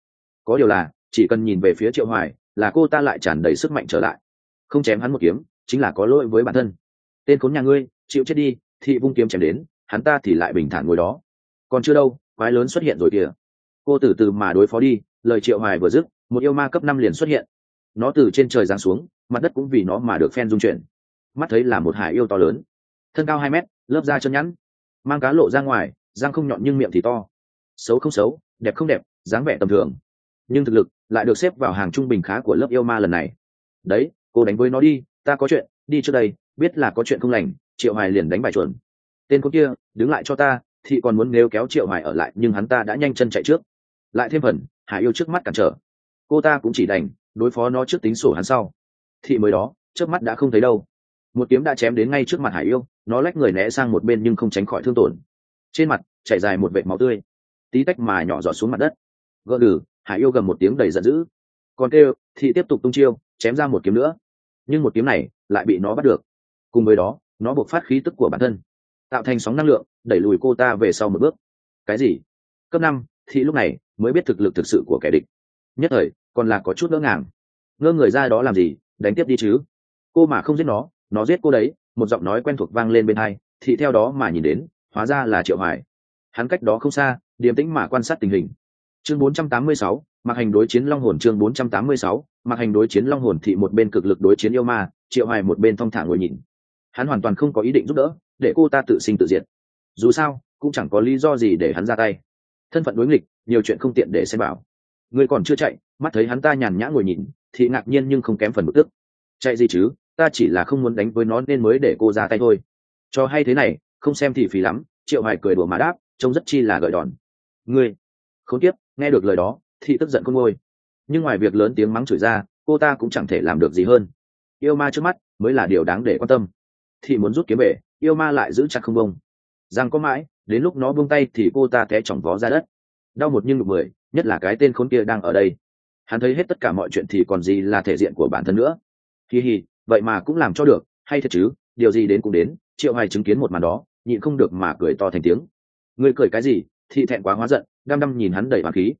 Có điều là, chỉ cần nhìn về phía triệu hoài, là cô ta lại tràn đầy sức mạnh trở lại. Không chém hắn một kiếm, chính là có lỗi với bản thân. Tên khốn nhà ngươi, chịu chết đi, thị vung kiếm chém đến, hắn ta thì lại bình thản ngồi đó. Còn chưa đâu, quái lớn xuất hiện rồi kìa. Cô từ từ mà đối phó đi, lời triệu hoài vừa dứt, một yêu ma cấp năm liền xuất hiện. Nó từ trên trời giáng xuống, mặt đất cũng vì nó mà được phen dung chuyển. Mắt thấy là một hải yêu to lớn. Thân cao hai mét, lớp da chân nhẵn mang cá lộ ra ngoài, răng không nhọn nhưng miệng thì to. Xấu không xấu, đẹp không đẹp, dáng vẻ tầm thường. Nhưng thực lực lại được xếp vào hàng trung bình khá của lớp yêu ma lần này. Đấy, cô đánh với nó đi, ta có chuyện, đi trước đây, biết là có chuyện không lành, triệu hoài liền đánh bài chuẩn. Tên cô kia, đứng lại cho ta thị còn muốn nếu kéo triệu hoài ở lại, nhưng hắn ta đã nhanh chân chạy trước. Lại thêm phần, hải yêu trước mắt cản trở. Cô ta cũng chỉ đành đối phó nó trước tính sổ hắn sau. Thị mới đó, trước mắt đã không thấy đâu. Một kiếm đã chém đến ngay trước mặt hải yêu nó lách người né sang một bên nhưng không tránh khỏi thương tổn. Trên mặt, chảy dài một vệt máu tươi. Tí tách mà nhỏ giọt xuống mặt đất. Gỡ gừ hải yêu gầm một tiếng đầy giận dữ. Còn kêu, thì tiếp tục tung chiêu, chém ra một kiếm nữa. Nhưng một kiếm này lại bị nó bắt được. Cùng với đó, nó buộc phát khí tức của bản thân. Tạo thành sóng năng lượng, đẩy lùi cô ta về sau một bước. Cái gì? Cấp năm thị lúc này mới biết thực lực thực sự của kẻ địch. Nhất thời, còn là có chút ngỡ ngàng. Ngơ người ra đó làm gì? Đánh tiếp đi chứ. Cô mà không giết nó nó giết cô đấy một giọng nói quen thuộc vang lên bên hai thị theo đó mà nhìn đến hóa ra là triệu hoài. Hắn cách đó không xa điềm tĩnh mà quan sát tình hình. Chương 486, mặc hành đối chiến long hồn chương 486, mặc hành đối chiến long hồn thị một bên cực lực đối chiến yêu ma triệu hoài một bên thong thả ngồi nhìn. Hắn hoàn toàn không có ý định giúp đỡ để cô ta tự sinh tự diệt. Dù sao cũng chẳng có lý do gì để hắn ra tay. Thân phận đối nghịch nhiều chuyện không tiện để xem bảo người còn chưa chạy mắt thấy hắn ta nhàn nhã ngồi nhìn thì ngạc nhiên nhưng không kém phần bực tức. Chạy gì chứ? Ta chỉ là không muốn đánh với nó nên mới để cô ra tay thôi. Cho hay thế này, không xem thì phí lắm, triệu hoài cười đùa mà đáp, trông rất chi là gợi đòn. Ngươi không tiếp nghe được lời đó thị tức giận con ngôi. Nhưng ngoài việc lớn tiếng mắng chửi ra, cô ta cũng chẳng thể làm được gì hơn. Yêu ma trước mắt mới là điều đáng để quan tâm. Thị muốn rút kiếm về, yêu ma lại giữ chặt không bông rằng có mãi, đến lúc nó buông tay thì cô ta té chỏng vó ra đất. Đau một nhưng được mười, nhất là cái tên khốn kia đang ở đây. Hắn thấy hết tất cả mọi chuyện thì còn gì là thể diện của bản thân nữa. Kỳ hì vậy mà cũng làm cho được, hay thật chứ, điều gì đến cũng đến, triệu hoài chứng kiến một màn đó, nhịn không được mà cười to thành tiếng. Ngươi cười cái gì? Thị thẹn quá hóa giận, đăm đăm nhìn hắn đầy hoàng khí.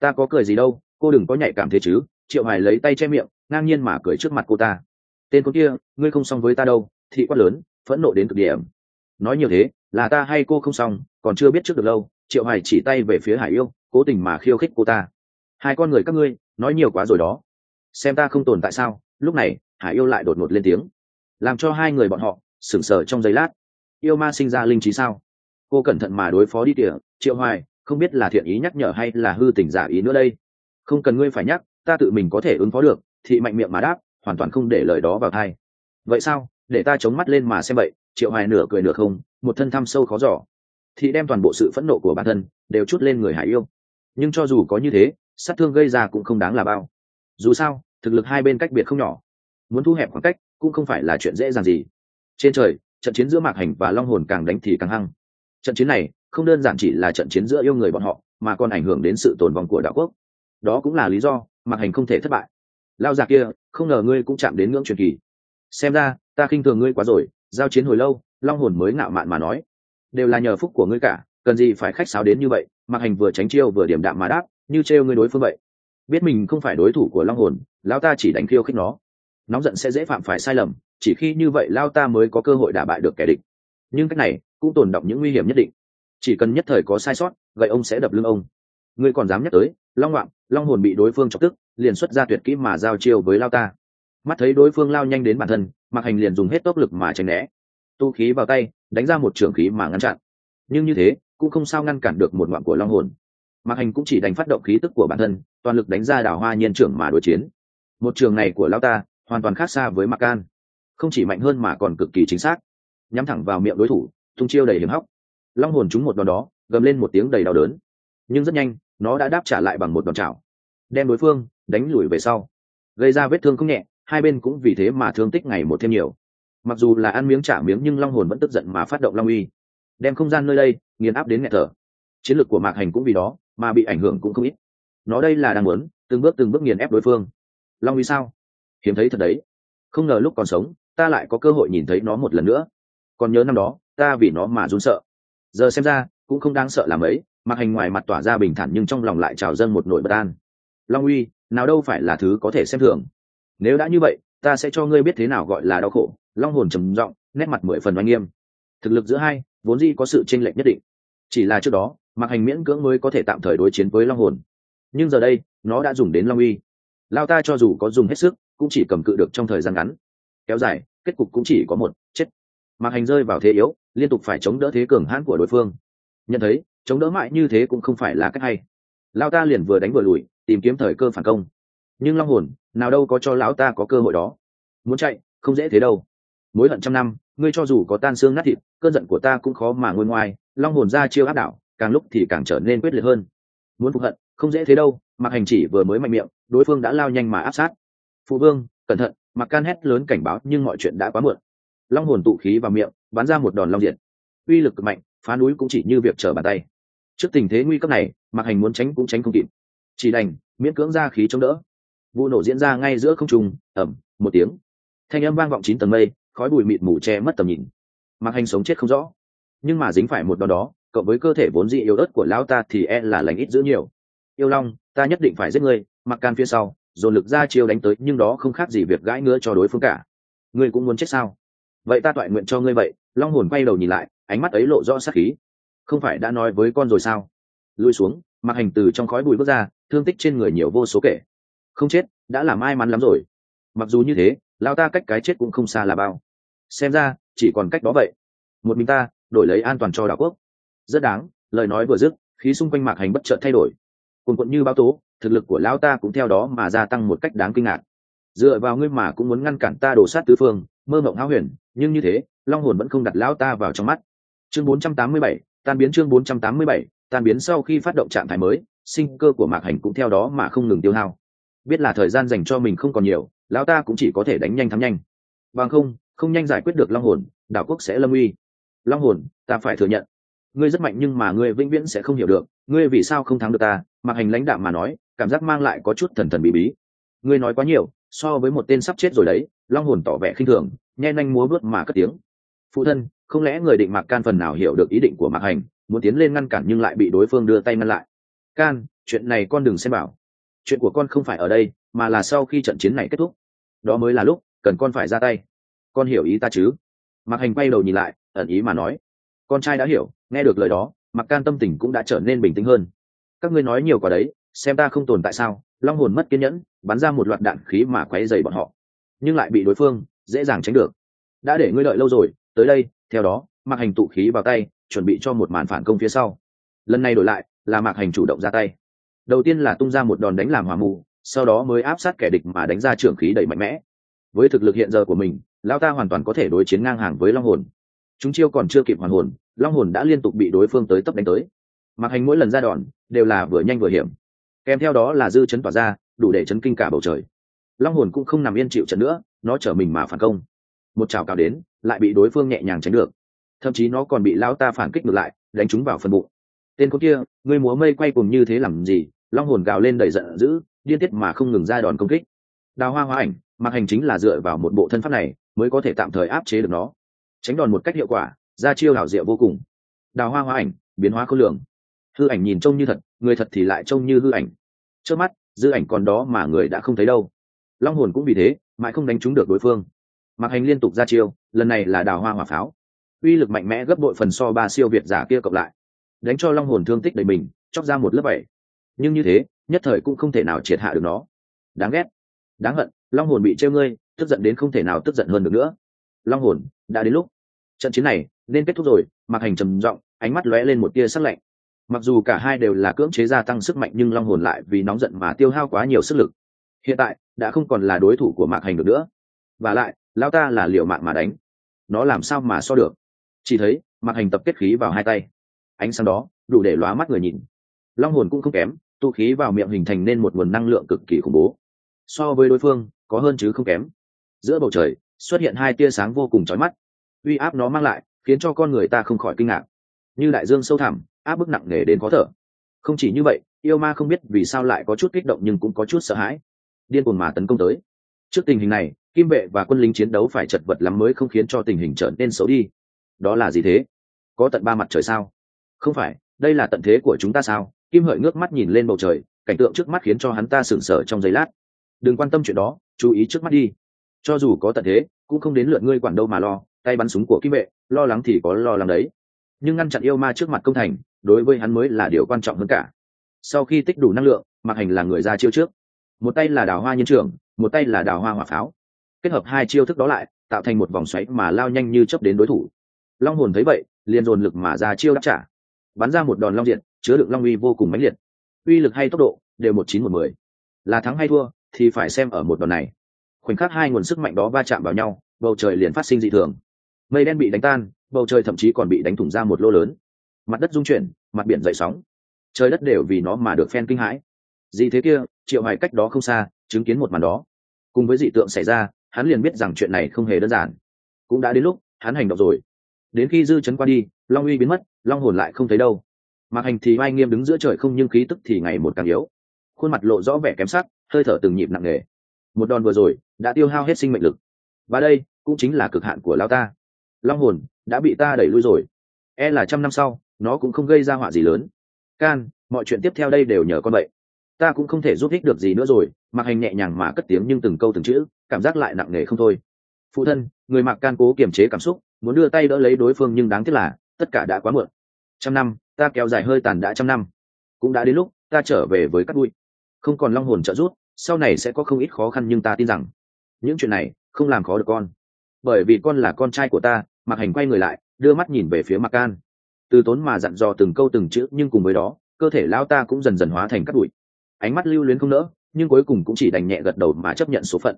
Ta có cười gì đâu, cô đừng có nhạy cảm thế chứ, triệu hoài lấy tay che miệng, ngang nhiên mà cười trước mặt cô ta. Tên con kia, ngươi không xong với ta đâu, thị quát lớn, phẫn nộ đến cực điểm. Nói nhiều thế, là ta hay cô không xong, còn chưa biết trước được lâu, triệu hoài chỉ tay về phía hải yêu, cố tình mà khiêu khích cô ta. Hai con người các ngươi, nói nhiều quá rồi đó. Xem ta không tồn tại sao, lúc này hải yêu lại đột ngột lên tiếng. Làm cho hai người bọn họ sửng sờ trong giây lát. Yêu ma sinh ra linh trí sao? Cô cẩn thận mà đối phó đi tỉa triệu hoài, không biết là thiện ý nhắc nhở hay là hư tình giả ý nữa đây. Không cần ngươi phải nhắc, ta tự mình có thể ứng phó được, thị mạnh miệng mà đáp, hoàn toàn không để lời đó vào thai vậy sao? Để ta chống mắt lên mà xem vậy, triệu hoài nửa cười nửa không, một thân thăm sâu khó giỏ thị đem toàn bộ sự phẫn nộ của bản thân đều chút lên người hải yêu. Nhưng cho dù có như thế, sát thương gây ra cũng không đáng là bao. Dù sao, thực lực hai bên cách biệt không nhỏ muốn thu hẹp khoảng cách cũng không phải là chuyện dễ dàng gì. Trên trời, trận chiến giữa mạc hành và long hồn càng đánh thì càng hăng. Trận chiến này không đơn giản chỉ là trận chiến giữa yêu người bọn họ, mà còn ảnh hưởng đến sự tồn vong của đạo quốc. Đó cũng là lý do mạc hành không thể thất bại. Lao già kia, không ngờ ngươi cũng chạm đến ngưỡng truyền kỳ. Xem ra, ta khinh thường ngươi quá rồi, giao chiến hồi lâu, long hồn mới ngạo mạn mà nói. Đều là nhờ phúc của ngươi cả, cần gì phải khách sáo đến như vậy? Mạc hành vừa tránh chiêu vừa điểm đạm mà đáp, như trêu ngươi đối phương vậy. Biết mình không phải đối thủ của long hồn, lão ta chỉ đánh khiêu khích nó nóng giận sẽ dễ phạm phải sai lầm, chỉ khi như vậy lao ta mới có cơ hội đả bại được kẻ địch. Nhưng cách này cũng tồn động những nguy hiểm nhất định. Chỉ cần nhất thời có sai sót, vậy ông sẽ đập lưng ông. Ngươi còn dám nhắc tới, long ngoạn, long hồn bị đối phương chọc tức, liền xuất ra tuyệt kỹ mà giao chiêu với lao ta. Mắt thấy đối phương lao nhanh đến bản thân mặc hành liền dùng hết tốc lực mà tránh né. Tu khí vào tay, đánh ra một trường khí mà ngăn chặn. Nhưng như thế, cũng không sao ngăn cản được một ngoạn của long hồn. Mặc hành cũng chỉ đánh phát động khí tức của bản thân, toàn lực đánh ra đảo hoa nhiên trưởng mà đối chiến. Một trường này của lao ta hoàn toàn khác xa với mặc can không chỉ mạnh hơn mà còn cực kỳ chính xác. Nhắm thẳng vào miệng đối thủ, tung chiêu đầy hiểm hóc. Long hồn trúng một đòn đó, gầm lên một tiếng đầy đau đớn. Nhưng rất nhanh, nó đã đáp trả lại bằng một đòn chảo. Đem đối phương đánh lùi về sau. Gây ra vết thương không nhẹ, hai bên cũng vì thế mà thương tích ngày một thêm nhiều. Mặc dù là ăn miếng trả miếng nhưng long hồn vẫn tức giận mà phát động long uy. Đem không gian nơi đây, nghiền áp đến nghẹt thở. Chiến lược của mạc hành cũng vì đó, mà bị ảnh hưởng cũng không ít. Nó đây là đang muốn, từng bước từng bước nghiền ép đối phương. Long uy sao? Hiếm thấy thật đấy. Không ngờ lúc còn sống, ta lại có cơ hội nhìn thấy nó một lần nữa. Còn nhớ năm đó, ta vì nó mà run sợ. Giờ xem ra, cũng không đáng sợ làm ấy, mặc hành ngoài mặt tỏa ra bình thản nhưng trong lòng lại trào dâng một nỗi bất an. Long uy, nào đâu phải là thứ có thể xem thường. Nếu đã như vậy, ta sẽ cho ngươi biết thế nào gọi là đau khổ. Long hồn trầm giọng, nét mặt mười phần oanh nghiêm. Thực lực giữa hai, vốn dĩ có sự chênh lệch nhất định. Chỉ là trước đó, mặc hành miễn cưỡng mới có thể tạm thời đối chiến với long hồn. Nhưng giờ đây, nó đã dùng đến long uy lao ta cho dù có dùng hết sức, cũng chỉ cầm cự được trong thời gian ngắn. Kéo dài, kết cục cũng chỉ có một, chết. Mạc hành rơi vào thế yếu, liên tục phải chống đỡ thế cường hãn của đối phương. Nhận thấy, chống đỡ mãi như thế cũng không phải là cách hay. Lao ta liền vừa đánh vừa lùi, tìm kiếm thời cơ phản công. Nhưng long hồn, nào đâu có cho lão ta có cơ hội đó. Muốn chạy, không dễ thế đâu. Mối hận trăm năm, ngươi cho dù có tan xương nát thịt, cơn giận của ta cũng khó mà ngôi ngoai. Long hồn ra chiêu áp đảo, càng lúc thì càng trở nên quyết liệt hơn. Muốn phục hận, không dễ thế đâu. Mặc hành chỉ vừa mới mạnh miệng đối phương đã lao nhanh mà áp sát. Phụ vương, cẩn thận mặc can hét lớn cảnh báo nhưng mọi chuyện đã quá muộn. Long hồn tụ khí vào miệng, bắn ra một đòn long diện uy lực cực mạnh, phá núi cũng chỉ như việc trở bàn tay. Trước tình thế nguy cấp này mặc hành muốn tránh cũng tránh không kịp. Chỉ đành, miễn cưỡng ra khí chống đỡ. Vụ nổ diễn ra ngay giữa không trung ẩm một tiếng. Thanh âm vang vọng chín tầng mây, khói bụi mịt mù che mất tầm nhìn. Mặc hành sống chết không rõ. Nhưng mà dính phải một đòn đó, cộng với cơ thể vốn dị yếu ớt của lão ta thì e là lành ít giữ nhiều yêu long, ta nhất định phải giết ngươi, mặc can phía sau, dồn lực ra chiêu đánh tới, nhưng đó không khác gì việc gãi ngứa cho đối phương cả. Ngươi cũng muốn chết sao? Vậy ta toại nguyện cho ngươi vậy, long hồn quay đầu nhìn lại, ánh mắt ấy lộ rõ sát khí. Không phải đã nói với con rồi sao? Lui xuống, mặc hành từ trong khói bụi bước ra, thương tích trên người nhiều vô số kể. Không chết, đã là may mắn lắm rồi. Mặc dù như thế lao ta cách cái chết cũng không xa là bao. Xem ra, chỉ còn cách đó vậy. Một mình ta, đổi lấy an toàn cho đảo quốc. Rất đáng, lời nói vừa dứt, khí xung quanh mạc hành bất chợt thay đổi cuồn cuộn như bao tố thực lực của lão ta cũng theo đó mà gia tăng một cách đáng kinh ngạc. Dựa vào ngươi mà cũng muốn ngăn cản ta đổ sát tứ phương mơ mộng háo huyền nhưng như thế long hồn vẫn không đặt lão ta vào trong mắt. Chương 487, tan biến chương 487, tan biến sau khi phát động trạng thái mới sinh cơ của mạc hành cũng theo đó mà không ngừng tiêu hao. Biết là thời gian dành cho mình không còn nhiều lão ta cũng chỉ có thể đánh nhanh thắng nhanh. Bằng không không nhanh giải quyết được long hồn đảo quốc sẽ lâm uy. Long hồn ta phải thừa nhận ngươi rất mạnh nhưng mà ngươi vĩnh viễn sẽ không hiểu được, ngươi vì sao không thắng được ta? Mặc hành lãnh đạm mà nói, cảm giác mang lại có chút thần thần bí bí. Ngươi nói quá nhiều, so với một tên sắp chết rồi đấy, long hồn tỏ vẻ khinh thường nhen nhanh múa vớt mà cất tiếng. Phụ thân, không lẽ người định mặc can phần nào hiểu được ý định của mạc hành, muốn tiến lên ngăn cản nhưng lại bị đối phương đưa tay ngăn lại? Can, chuyện này con đừng xem bảo. Chuyện của con không phải ở đây, mà là sau khi trận chiến này kết thúc. Đó mới là lúc, cần con phải ra tay. Con hiểu ý ta chứ? Mạc hành quay đầu nhìn lại, ẩn ý mà nói con trai đã hiểu, nghe được lời đó mặc can tâm tình cũng đã trở nên bình tĩnh hơn. Các ngươi nói nhiều quả đấy, xem ta không tồn tại sao, long hồn mất kiên nhẫn, bắn ra một loạt đạn khí mà quấy dày bọn họ. Nhưng lại bị đối phương dễ dàng tránh được. Đã để ngươi đợi lâu rồi, tới đây, theo đó mặc hành tụ khí vào tay, chuẩn bị cho một màn phản công phía sau. Lần này đổi lại, là mạc hành chủ động ra tay. Đầu tiên là tung ra một đòn đánh làm hòa mù, sau đó mới áp sát kẻ địch mà đánh ra trưởng khí đầy mạnh mẽ. Với thực lực hiện giờ của mình lao ta hoàn toàn có thể đối chiến ngang hàng với long hồn chúng chiêu còn chưa kịp hoàn hồn, long hồn đã liên tục bị đối phương tới tấp đánh tới. Mặc hành mỗi lần ra đòn, đều là vừa nhanh vừa hiểm. Kèm theo đó là dư chấn tỏa ra, đủ để chấn kinh cả bầu trời. Long hồn cũng không nằm yên chịu trận nữa, nó chở mình mà phản công. Một trào cào đến, lại bị đối phương nhẹ nhàng tránh được. Thậm chí nó còn bị lao ta phản kích ngược lại, đánh chúng vào phần bụng. Tên con kia người múa mây quay cùng như thế làm gì? Long hồn gào lên đầy giận dữ, điên tiết mà không ngừng ra đòn công kích. Đào hoa hóa ảnh mặc hành chính là dựa vào một bộ thân pháp này, mới có thể tạm thời áp chế được nó tránh đòn một cách hiệu quả, ra chiêu đảo diệu vô cùng. Đào hoa hoa ảnh, biến hóa khối lượng hư ảnh nhìn trông như thật, người thật thì lại trông như hư ảnh. Trước mắt, dư ảnh còn đó mà người đã không thấy đâu. Long hồn cũng vì thế, mãi không đánh trúng được đối phương. Mặc hành liên tục ra chiêu, lần này là đào hoa hỏa pháo. Uy lực mạnh mẽ gấp bội phần so ba siêu việt giả kia cộng lại. Đánh cho long hồn thương tích đầy mình, chóc ra một lớp bảy. Nhưng như thế, nhất thời cũng không thể nào triệt hạ được nó. Đáng ghét. Đáng hận, long hồn bị trêu ngươi, tức giận đến không thể nào tức giận hơn được nữa long hồn, đã đến lúc. Trận chiến này nên kết thúc rồi mặc hành trầm giọng, ánh mắt lóe lên một tia sắc lạnh. Mặc dù cả hai đều là cưỡng chế gia tăng sức mạnh nhưng long hồn lại vì nóng giận mà tiêu hao quá nhiều sức lực. Hiện tại, đã không còn là đối thủ của mạc hành được nữa. Và lại lao ta là liệu mạng mà đánh. Nó làm sao mà so được? Chỉ thấy, mạc hành tập kết khí vào hai tay. Ánh sáng đó, đủ để lóa mắt người nhìn. Long hồn cũng không kém tụ khí vào miệng hình thành nên một nguồn năng lượng cực kỳ khủng bố. So với đối phương, có hơn chứ không kém. Giữa bầu trời xuất hiện hai tia sáng vô cùng chói mắt. Uy áp nó mang lại, khiến cho con người ta không khỏi kinh ngạc. Như đại dương sâu thẳm, áp bức nặng nề đến khó thở. Không chỉ như vậy, yêu ma không biết vì sao lại có chút kích động nhưng cũng có chút sợ hãi. Điên cuồng mà tấn công tới. Trước tình hình này, kim vệ và quân lính chiến đấu phải chật vật lắm mới không khiến cho tình hình trở nên xấu đi. Đó là gì thế? Có tận ba mặt trời sao? Không phải, đây là tận thế của chúng ta sao? Kim hợi ngước mắt nhìn lên bầu trời, cảnh tượng trước mắt khiến cho hắn ta sửng sở trong giây lát. Đừng quan tâm chuyện đó, chú ý trước mắt đi cho dù có tận thế, cũng không đến lượt ngươi quản đâu mà lo, tay bắn súng của kim vệ, lo lắng thì có lo lắng đấy. Nhưng ngăn chặn yêu ma trước mặt công thành, đối với hắn mới là điều quan trọng hơn cả. Sau khi tích đủ năng lượng mặc hành là người ra chiêu trước. Một tay là đào hoa nhân trường một tay là đào hoa hỏa pháo. Kết hợp hai chiêu thức đó lại, tạo thành một vòng xoáy mà lao nhanh như chấp đến đối thủ. Long hồn thấy vậy, liền dồn lực mà ra chiêu đáp trả. Bắn ra một đòn long diện chứa đựng long uy vô cùng mãnh liệt. Uy lực hay tốc độ, đều một chín một mười. Là thắng hay thua, thì phải xem ở một đòn này khoảnh khắc hai nguồn sức mạnh đó va chạm vào nhau, bầu trời liền phát sinh dị thường. Mây đen bị đánh tan, bầu trời thậm chí còn bị đánh thủng ra một lô lớn. Mặt đất rung chuyển, mặt biển dậy sóng. Trời đất đều vì nó mà được phen kinh hãi. Gì thế kia, triệu hoài cách đó không xa, chứng kiến một màn đó. Cùng với dị tượng xảy ra, hắn liền biết rằng chuyện này không hề đơn giản. Cũng đã đến lúc, hắn hành động rồi. Đến khi dư chấn qua đi, long uy biến mất, long hồn lại không thấy đâu. Mặc hành thì mai nghiêm đứng giữa trời không nhưng khí tức thì ngày một càng yếu. Khuôn mặt lộ rõ vẻ kém sắc, hơi thở từng nhịp nặng nề. Một đòn vừa rồi đã tiêu hao hết sinh mệnh lực. Và đây cũng chính là cực hạn của lao ta. Long hồn đã bị ta đẩy lui rồi. E là trăm năm sau, nó cũng không gây ra họa gì lớn. Can, mọi chuyện tiếp theo đây đều nhờ con vậy. Ta cũng không thể giúp ích được gì nữa rồi, mặc hành nhẹ nhàng mà cất tiếng nhưng từng câu từng chữ, cảm giác lại nặng nề không thôi. Phụ thân, người mặc can cố kiềm chế cảm xúc, muốn đưa tay đỡ lấy đối phương nhưng đáng tiếc là, tất cả đã quá muộn. Trăm năm, ta kéo dài hơi tàn đã trăm năm. Cũng đã đến lúc, ta trở về với các bụi không còn long hồn trợ giúp, sau này sẽ có không ít khó khăn nhưng ta tin rằng những chuyện này không làm khó được con. Bởi vì con là con trai của ta mặc hành quay người lại, đưa mắt nhìn về phía mặc can từ tốn mà dặn dò từng câu từng chữ, nhưng cùng với đó, cơ thể lao ta cũng dần dần hóa thành cắt bụi. Ánh mắt lưu luyến không nỡ, nhưng cuối cùng cũng chỉ đành nhẹ gật đầu mà chấp nhận số phận.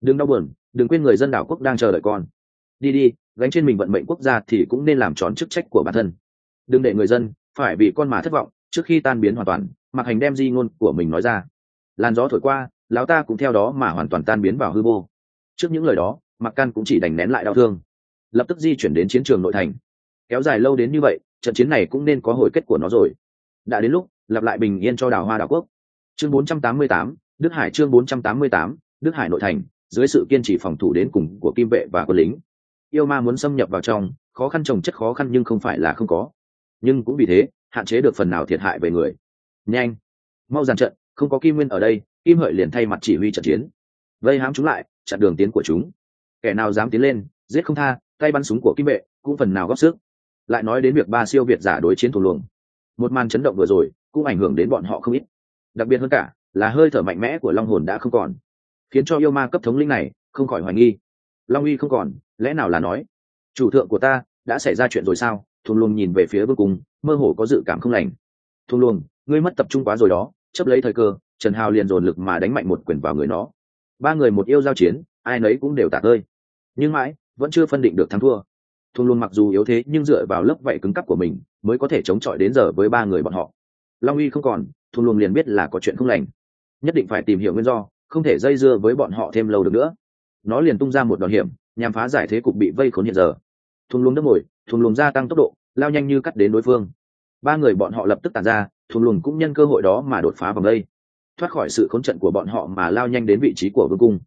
Đừng đau buồn, đừng quên người dân đảo quốc đang chờ đợi con. Đi đi, gánh trên mình vận mệnh quốc gia thì cũng nên làm tròn chức trách của bản thân. Đừng để người dân phải bị con mà thất vọng, trước khi tan biến hoàn toàn mặc hành đem di ngôn của mình nói ra. Làn gió thổi qua lão ta cũng theo đó mà hoàn toàn tan biến vào hư vô. Trước những lời đó mặc can cũng chỉ đành nén lại đau thương. Lập tức di chuyển đến chiến trường nội thành. Kéo dài lâu đến như vậy trận chiến này cũng nên có hồi kết của nó rồi. Đã đến lúc lặp lại bình yên cho đảo hoa đảo quốc. Chương 488, đức hải chương 488, đức hải nội thành dưới sự kiên trì phòng thủ đến cùng của kim vệ và quân lính. Yêu ma muốn xâm nhập vào trong khó khăn trồng chất khó khăn nhưng không phải là không có. Nhưng cũng vì thế hạn chế được phần nào thiệt hại về người. Nhanh! Mau dàn trận không có kim nguyên ở đây kim hợi liền thay mặt chỉ huy trận chiến. Vây hãm chúng lại, chặn đường tiến của chúng. Kẻ nào dám tiến lên, giết không tha, tay bắn súng của kim vệ cũng phần nào góp sức. Lại nói đến việc ba siêu việt giả đối chiến thủ luồng. Một màn chấn động vừa rồi cũng ảnh hưởng đến bọn họ không ít. Đặc biệt hơn cả là hơi thở mạnh mẽ của long hồn đã không còn, khiến cho yêu ma cấp thống linh này không khỏi hoài nghi. Long uy không còn, lẽ nào là nói, chủ thượng của ta đã xảy ra chuyện rồi sao? Thùng luồng nhìn về phía vương cung, mơ hồ có dự cảm không lành. Thùng luồng, ngươi mất tập trung quá rồi đó, chấp lấy thời cơ trần hào liền dồn lực mà đánh mạnh một quyền vào người nó. Ba người một yêu giao chiến, ai nấy cũng đều tạ hơi. nhưng mãi, vẫn chưa phân định được thắng thua. Thung luôn mặc dù yếu thế nhưng dựa vào lớp vảy cứng cắp của mình mới có thể chống chọi đến giờ với ba người bọn họ. Long uy không còn, thung luôn liền biết là có chuyện không lành. Nhất định phải tìm hiểu nguyên do, không thể dây dưa với bọn họ thêm lâu được nữa. Nó liền tung ra một đòn hiểm, nhằm phá giải thế cục bị vây khốn hiện giờ. Thung luồng nước ngồi thung luồng gia tăng tốc độ, lao nhanh như cắt đến đối phương. Ba người bọn họ lập tức tàn ra, thung luồng cũng nhân cơ hội đó mà đột phá vòng đây thoát khỏi sự khốn trận của bọn họ mà lao nhanh đến vị trí của vương cung.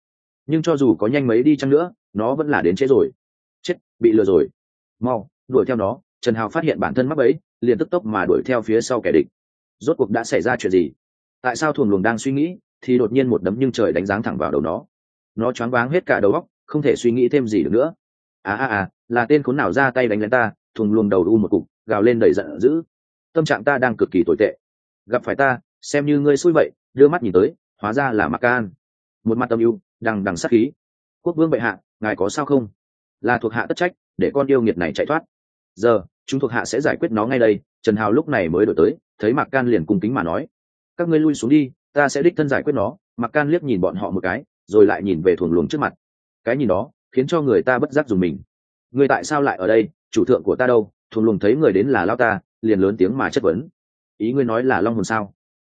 Nhưng cho dù có nhanh mấy đi chăng nữa, nó vẫn là đến chết rồi. Chết, bị lừa rồi. Mau, đuổi theo nó. Trần hào phát hiện bản thân mắc bẫy, liền tức tốc mà đuổi theo phía sau kẻ địch. Rốt cuộc đã xảy ra chuyện gì? Tại sao thuồng luồng đang suy nghĩ, thì đột nhiên một đấm nhưng trời đánh giáng thẳng vào đầu nó. Nó choáng váng hết cả đầu óc, không thể suy nghĩ thêm gì được nữa. À à à là tên khốn nào ra tay đánh lên ta? Thuồng luồng đầu u một cục, gào lên đầy giận dữ. Tâm trạng ta đang cực kỳ tồi tệ. Gặp phải ta xem như ngươi xui vậy, đưa mắt nhìn tới, hóa ra là mạc can một mặt tâm yêu đằng đằng sát khí. Quốc vương bệ hạ, ngài có sao không? Là thuộc hạ tất trách, để con yêu nghiệt này chạy thoát. Giờ, chúng thuộc hạ sẽ giải quyết nó ngay đây, trần hào lúc này mới đổi tới, thấy mạc can liền cung kính mà nói. Các ngươi lui xuống đi, ta sẽ đích thân giải quyết nó. Mạc can liếc nhìn bọn họ một cái, rồi lại nhìn về thuồng luồng trước mặt. Cái nhìn đó, khiến cho người ta bất giác dùng mình. Người tại sao lại ở đây? Chủ thượng của ta đâu? Thuồng luồng thấy người đến là lao ta, liền lớn tiếng mà chất vấn. Ý ngươi nói là long hồn sao?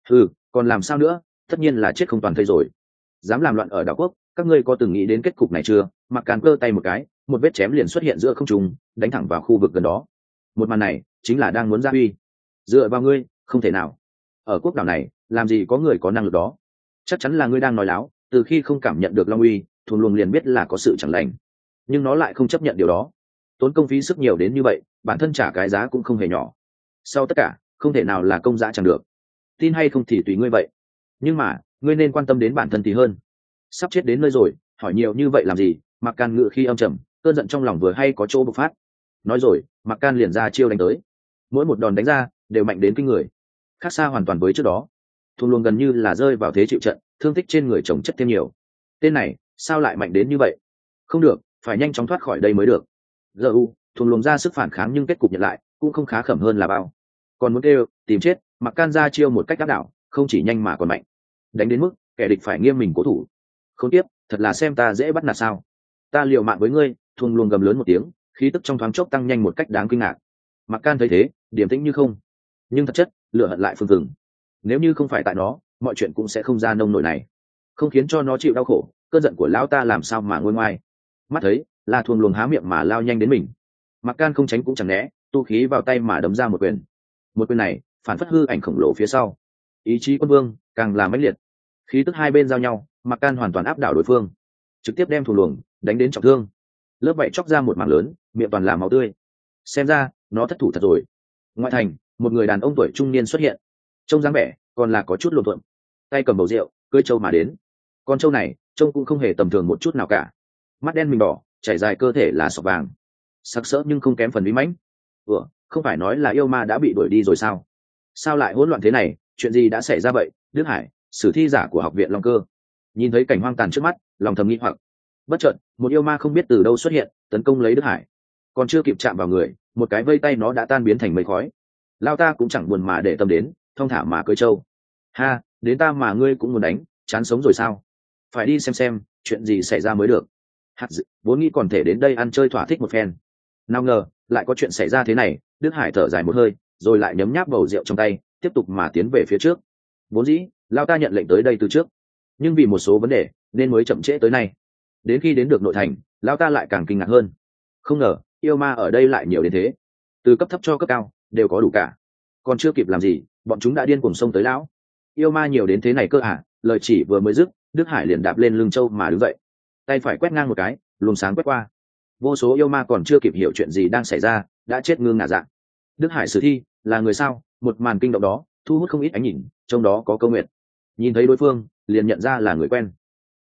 Ừ còn làm sao nữa? Tất nhiên là chết không toàn thây rồi. Dám làm loạn ở đảo quốc, các ngươi có từng nghĩ đến kết cục này chưa? Mặc càn cơ tay một cái, một vết chém liền xuất hiện giữa không trung, đánh thẳng vào khu vực gần đó. Một màn này chính là đang muốn ra uy. Dựa vào ngươi, không thể nào. Ở quốc đảo này, làm gì có người có năng lực đó? Chắc chắn là ngươi đang nói láo, từ khi không cảm nhận được long uy thuần luồng liền biết là có sự chẳng lành. Nhưng nó lại không chấp nhận điều đó. Tốn công phí sức nhiều đến như vậy, bản thân trả cái giá cũng không hề nhỏ. Sau tất cả, không thể nào là công giá chẳng được tin hay không thì tùy ngươi vậy. Nhưng mà, ngươi nên quan tâm đến bản thân thì hơn. Sắp chết đến nơi rồi, hỏi nhiều như vậy làm gì? Mặc can ngự khi âm trầm, cơn giận trong lòng vừa hay có chỗ bộc phát. Nói rồi mặc can liền ra chiêu đánh tới. Mỗi một đòn đánh ra, đều mạnh đến kinh người. Khác xa hoàn toàn với trước đó. Thùng luồng gần như là rơi vào thế chịu trận, thương tích trên người chồng chất thêm nhiều. Tên này, sao lại mạnh đến như vậy? Không được, phải nhanh chóng thoát khỏi đây mới được. Giờ u thùng luồng ra sức phản kháng nhưng kết cục nhận lại, cũng không khá khẩm hơn là bao. Còn muốn kêu, tìm chết mặc can ra chiêu một cách đắc đạo, không chỉ nhanh mà còn mạnh. Đánh đến mức, kẻ địch phải nghiêm mình cố thủ. Không tiếp, thật là xem ta dễ bắt nạt sao. Ta liều mạng với ngươi, thùng luồng gầm lớn một tiếng, khí tức trong thoáng chốc tăng nhanh một cách đáng kinh ngạc. Mặc can thấy thế, điềm tĩnh như không. Nhưng thật chất lựa hận lại phương vừng nếu như không phải tại nó mọi chuyện cũng sẽ không ra nông nổi này. Không khiến cho nó chịu đau khổ, cơn giận của lão ta làm sao mà ngôi ngoai. Mắt thấy, là thuồng luồng há miệng mà lao nhanh đến mình. Mặc can không tránh cũng chẳng né, tu khí vào tay mà đấm ra một quyền. Một quyền này phản phất hư ảnh khổng lồ phía sau. Ý chí quân vương càng là mãnh liệt. Khí tức hai bên giao nhau, mặc can hoàn toàn áp đảo đối phương. Trực tiếp đem thủ luồng đánh đến trọng thương. Lớp vậy chóc ra một mảng lớn, miệng toàn là máu tươi. Xem ra, nó thất thủ thật rồi. Ngoại thành, một người đàn ông tuổi trung niên xuất hiện. Trông dáng vẻ còn là có chút lộn thuận tay cầm bầu rượu cưới trâu mà đến. Con trâu này, trông cũng không hề tầm thường một chút nào cả. Mắt đen mình đỏ, chảy dài cơ thể là sọc vàng. Sắc sỡ nhưng không kém phần bí mãnh. Ủa, không phải nói là yêu ma đã bị đuổi đi rồi sao? Sao lại hỗn loạn thế này, chuyện gì đã xảy ra vậy, đức hải, sử thi giả của học viện long cơ. Nhìn thấy cảnh hoang tàn trước mắt, lòng thầm nghĩ hoặc. Bất chợt, một yêu ma không biết từ đâu xuất hiện, tấn công lấy đức hải. Còn chưa kịp chạm vào người, một cái vây tay nó đã tan biến thành mây khói. Lao ta cũng chẳng buồn mà để tâm đến, thong thả mà cưới trâu. Ha, đến ta mà ngươi cũng muốn đánh, chán sống rồi sao? Phải đi xem xem, chuyện gì xảy ra mới được. Hạt dự, vốn nghĩ còn thể đến đây ăn chơi thỏa thích một phen. Nào ngờ, lại có chuyện xảy ra thế này, đức hải thở dài một hơi rồi lại nhấm nháp bầu rượu trong tay, tiếp tục mà tiến về phía trước. Vốn dĩ, lao ta nhận lệnh tới đây từ trước. Nhưng vì một số vấn đề, nên mới chậm trễ tới nay. Đến khi đến được nội thành, lao ta lại càng kinh ngạc hơn. Không ngờ, yêu ma ở đây lại nhiều đến thế. Từ cấp thấp cho cấp cao, đều có đủ cả. Còn chưa kịp làm gì, bọn chúng đã điên cùng sông tới lão. Yêu ma nhiều đến thế này cơ à lời chỉ vừa mới dứt, đức hải liền đạp lên lưng châu mà đứng dậy. Tay phải quét ngang một cái, luồng sáng quét qua. Vô số yêu ma còn chưa kịp hiểu chuyện gì đang xảy ra, đã chết ngưng ngả dạng đức hải sử thi là người sao? Một màn kinh động đó thu hút không ít ánh nhìn trong đó có câu nguyện nhìn thấy đối phương liền nhận ra là người quen.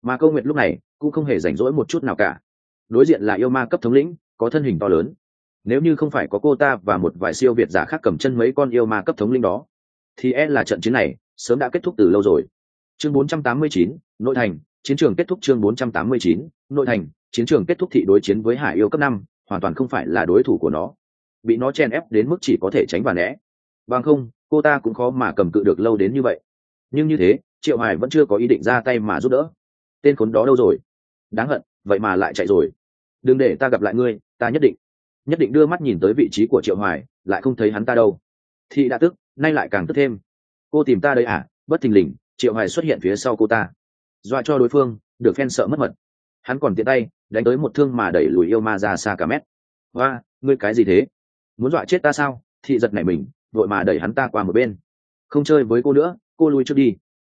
Mà câu nguyện lúc này cũng không hề rảnh rỗi một chút nào cả. Đối diện là yêu ma cấp thống lĩnh có thân hình to lớn. Nếu như không phải có cô ta và một vài siêu việt giả khác cầm chân mấy con yêu ma cấp thống linh đó thì e là trận chiến này sớm đã kết thúc từ lâu rồi. Chương 489, nội thành chiến trường kết thúc chương 489, nội thành chiến trường kết thúc thị đối chiến với hải yêu cấp năm hoàn toàn không phải là đối thủ của nó bị nó chen ép đến mức chỉ có thể tránh và né. Bằng không, cô ta cũng khó mà cầm cự được lâu đến như vậy. Nhưng như thế, triệu hải vẫn chưa có ý định ra tay mà giúp đỡ. Tên khốn đó đâu rồi? Đáng hận, vậy mà lại chạy rồi. Đừng để ta gặp lại ngươi, ta nhất định. Nhất định đưa mắt nhìn tới vị trí của triệu hoài lại không thấy hắn ta đâu. Thị đã tức, nay lại càng tức thêm. Cô tìm ta đây à? Bất thình lình, triệu hoài xuất hiện phía sau cô ta. Dọa cho đối phương, được phen sợ mất mật. Hắn còn tiện tay, đánh tới một thương mà đẩy lùi yêu ma ra xa cả mét. Và ngươi cái gì thế? Muốn dọa chết ta sao? Thị giật nảy mình, vội mà đẩy hắn ta qua một bên. Không chơi với cô nữa, cô lui trước đi.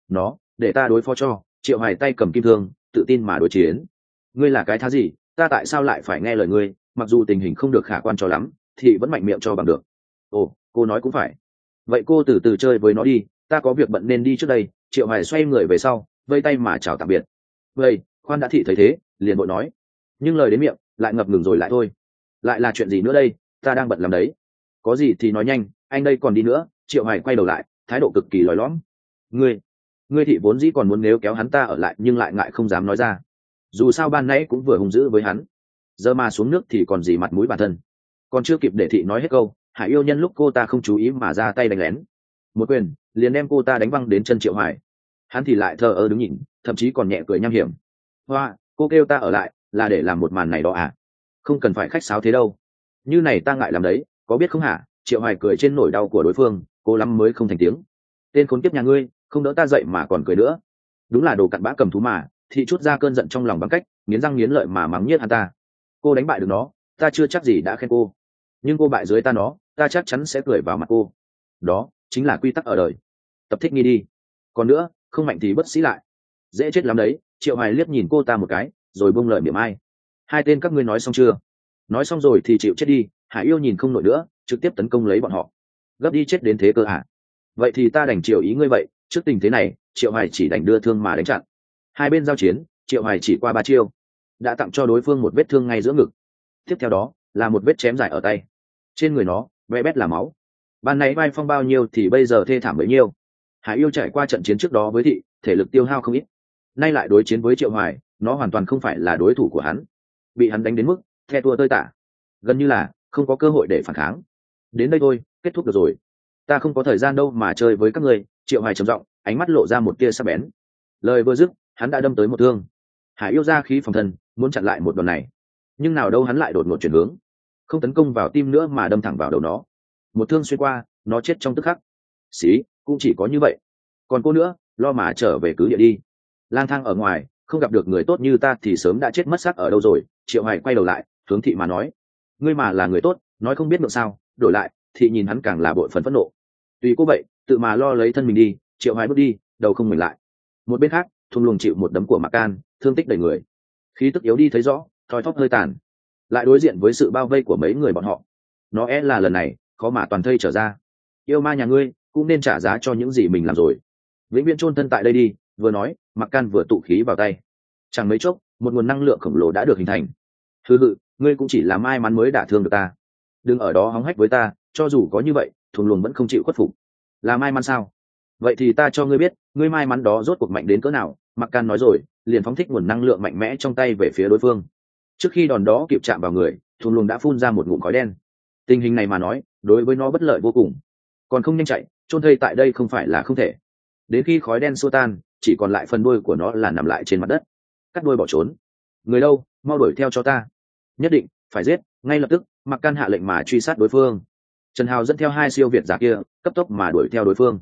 Nó, để ta đối phó cho. Triệu hoài tay cầm kim thương, tự tin mà đối chiến. Ngươi là cái thá gì? Ta tại sao lại phải nghe lời ngươi? Mặc dù tình hình không được khả quan cho lắm, thì vẫn mạnh miệng cho bằng được. Ồ, cô nói cũng phải. Vậy cô từ từ chơi với nó đi. Ta có việc bận nên đi trước đây. Triệu hoài xoay người về sau, vây tay mà chào tạm biệt. Vậy, khoan đã thị thấy thế, liền bội nói. Nhưng lời đến miệng, lại ngập ngừng rồi lại thôi. Lại là chuyện gì nữa đây? Ta đang bận làm đấy. Có gì thì nói nhanh, anh đây còn đi nữa, triệu hoài quay đầu lại, thái độ cực kỳ lòi lõm. Ngươi ngươi thị vốn dĩ còn muốn nếu kéo hắn ta ở lại nhưng lại ngại không dám nói ra. Dù sao ban nãy cũng vừa hung dữ với hắn. Giờ mà xuống nước thì còn gì mặt mũi bản thân. Còn chưa kịp để thị nói hết câu, hải yêu nhân lúc cô ta không chú ý mà ra tay đánh lén. Một quyền, liền đem cô ta đánh văng đến chân triệu hoài. Hắn thì lại thờ ơ đứng nhìn, thậm chí còn nhẹ cười nham hiểm. Hoa, cô kêu ta ở lại, là để làm một màn này đó à? Không cần phải khách sáo thế đâu như này ta ngại làm đấy, có biết không hả? Triệu hoài cười trên nỗi đau của đối phương, cô lắm mới không thành tiếng. Tên khốn kiếp nhà ngươi, không đỡ ta dậy mà còn cười nữa. Đúng là đồ cặn bã cầm thú mà, thị chút ra cơn giận trong lòng bằng cách, nghiến răng nghiến lợi mà mắng nhiếc hắn ta. Cô đánh bại được nó, ta chưa chắc gì đã khen cô. Nhưng cô bại dưới ta nó, ta chắc chắn sẽ cười vào mặt cô. Đó, chính là quy tắc ở đời. Tập thích nghi đi. Còn nữa, không mạnh thì bất sĩ lại. Dễ chết lắm đấy, triệu hoài liếc nhìn cô ta một cái, rồi bông lời miệng ai. Hai tên các ngươi nói xong chưa? Nói xong rồi thì chịu chết đi, hải yêu nhìn không nổi nữa, trực tiếp tấn công lấy bọn họ. Gấp đi chết đến thế cơ hả? Vậy thì ta đành triệu ý ngươi vậy, trước tình thế này, triệu hoài chỉ đành đưa thương mà đánh chặn. Hai bên giao chiến, triệu hoài chỉ qua ba chiêu, đã tặng cho đối phương một vết thương ngay giữa ngực. Tiếp theo đó, là một vết chém dài ở tay. Trên người nó, vẽ bét là máu. Ban nãy vai phong bao nhiêu thì bây giờ thê thảm bấy nhiêu. Hải yêu trải qua trận chiến trước đó với thị, thể lực tiêu hao không ít. Nay lại đối chiến với triệu hoài, nó hoàn toàn không phải là đối thủ của hắn. Bị hắn đánh đến mức the tua tơi tả. Gần như là không có cơ hội để phản kháng. Đến đây thôi, kết thúc được rồi. Ta không có thời gian đâu mà chơi với các người triệu hoài trầm giọng, ánh mắt lộ ra một tia sắc bén. Lời vừa dứt, hắn đã đâm tới một thương. Hải yêu ra khí phòng thân, muốn chặn lại một đòn này. Nhưng nào đâu hắn lại đột ngột chuyển hướng. Không tấn công vào tim nữa mà đâm thẳng vào đầu nó. Một thương xuyên qua, nó chết trong tức khắc. Xí, cũng chỉ có như vậy. Còn cô nữa, lo mà trở về cứ địa đi. Lang thang ở ngoài, không gặp được người tốt như ta thì sớm đã chết mất sắc ở đâu rồi. Triệu hoài quay đầu lại hướng thị mà nói. Ngươi mà là người tốt, nói không biết được sao, đổi lại, thị nhìn hắn càng là bội phần phẫn nộ. Tùy cô vậy, tự mà lo lấy thân mình đi, triệu hoài bước đi, đầu không mình lại. Một bên khác, thung luồng chịu một đấm của mạc can, thương tích đầy người. Khí tức yếu đi thấy rõ, thoi thóp hơi tàn. Lại đối diện với sự bao vây của mấy người bọn họ. Nó e là lần này, khó mà toàn thây trở ra. Yêu ma nhà ngươi, cũng nên trả giá cho những gì mình làm rồi. Vĩnh viễn chôn thân tại đây đi, vừa nói mặc can vừa tụ khí vào tay. Chẳng mấy chốc, một nguồn năng lượng khổng lồ đã được hình thành thư hự ngươi cũng chỉ là may mắn mới đả thương được ta. Đừng ở đó hóng hách với ta, cho dù có như vậy Thuần luồng vẫn không chịu khuất phục. Là may mắn sao? Vậy thì ta cho ngươi biết, ngươi may mắn đó rốt cuộc mạnh đến cỡ nào mặc can nói rồi, liền phóng thích nguồn năng lượng mạnh mẽ trong tay về phía đối phương. Trước khi đòn đó kịp chạm vào người Thuần luồng đã phun ra một ngụm khói đen. Tình hình này mà nói, đối với nó bất lợi vô cùng. Còn không nhanh chạy trôn thây tại đây không phải là không thể. Đến khi khói đen xô tan, chỉ còn lại phần đuôi của nó là nằm lại trên mặt đất. Cắt đuôi bỏ trốn. Người đâu, mau đuổi theo cho ta nhất định, phải giết, ngay lập tức, mặc can hạ lệnh mà truy sát đối phương. Trần hào dẫn theo hai siêu việt giả kia, cấp tốc mà đuổi theo đối phương.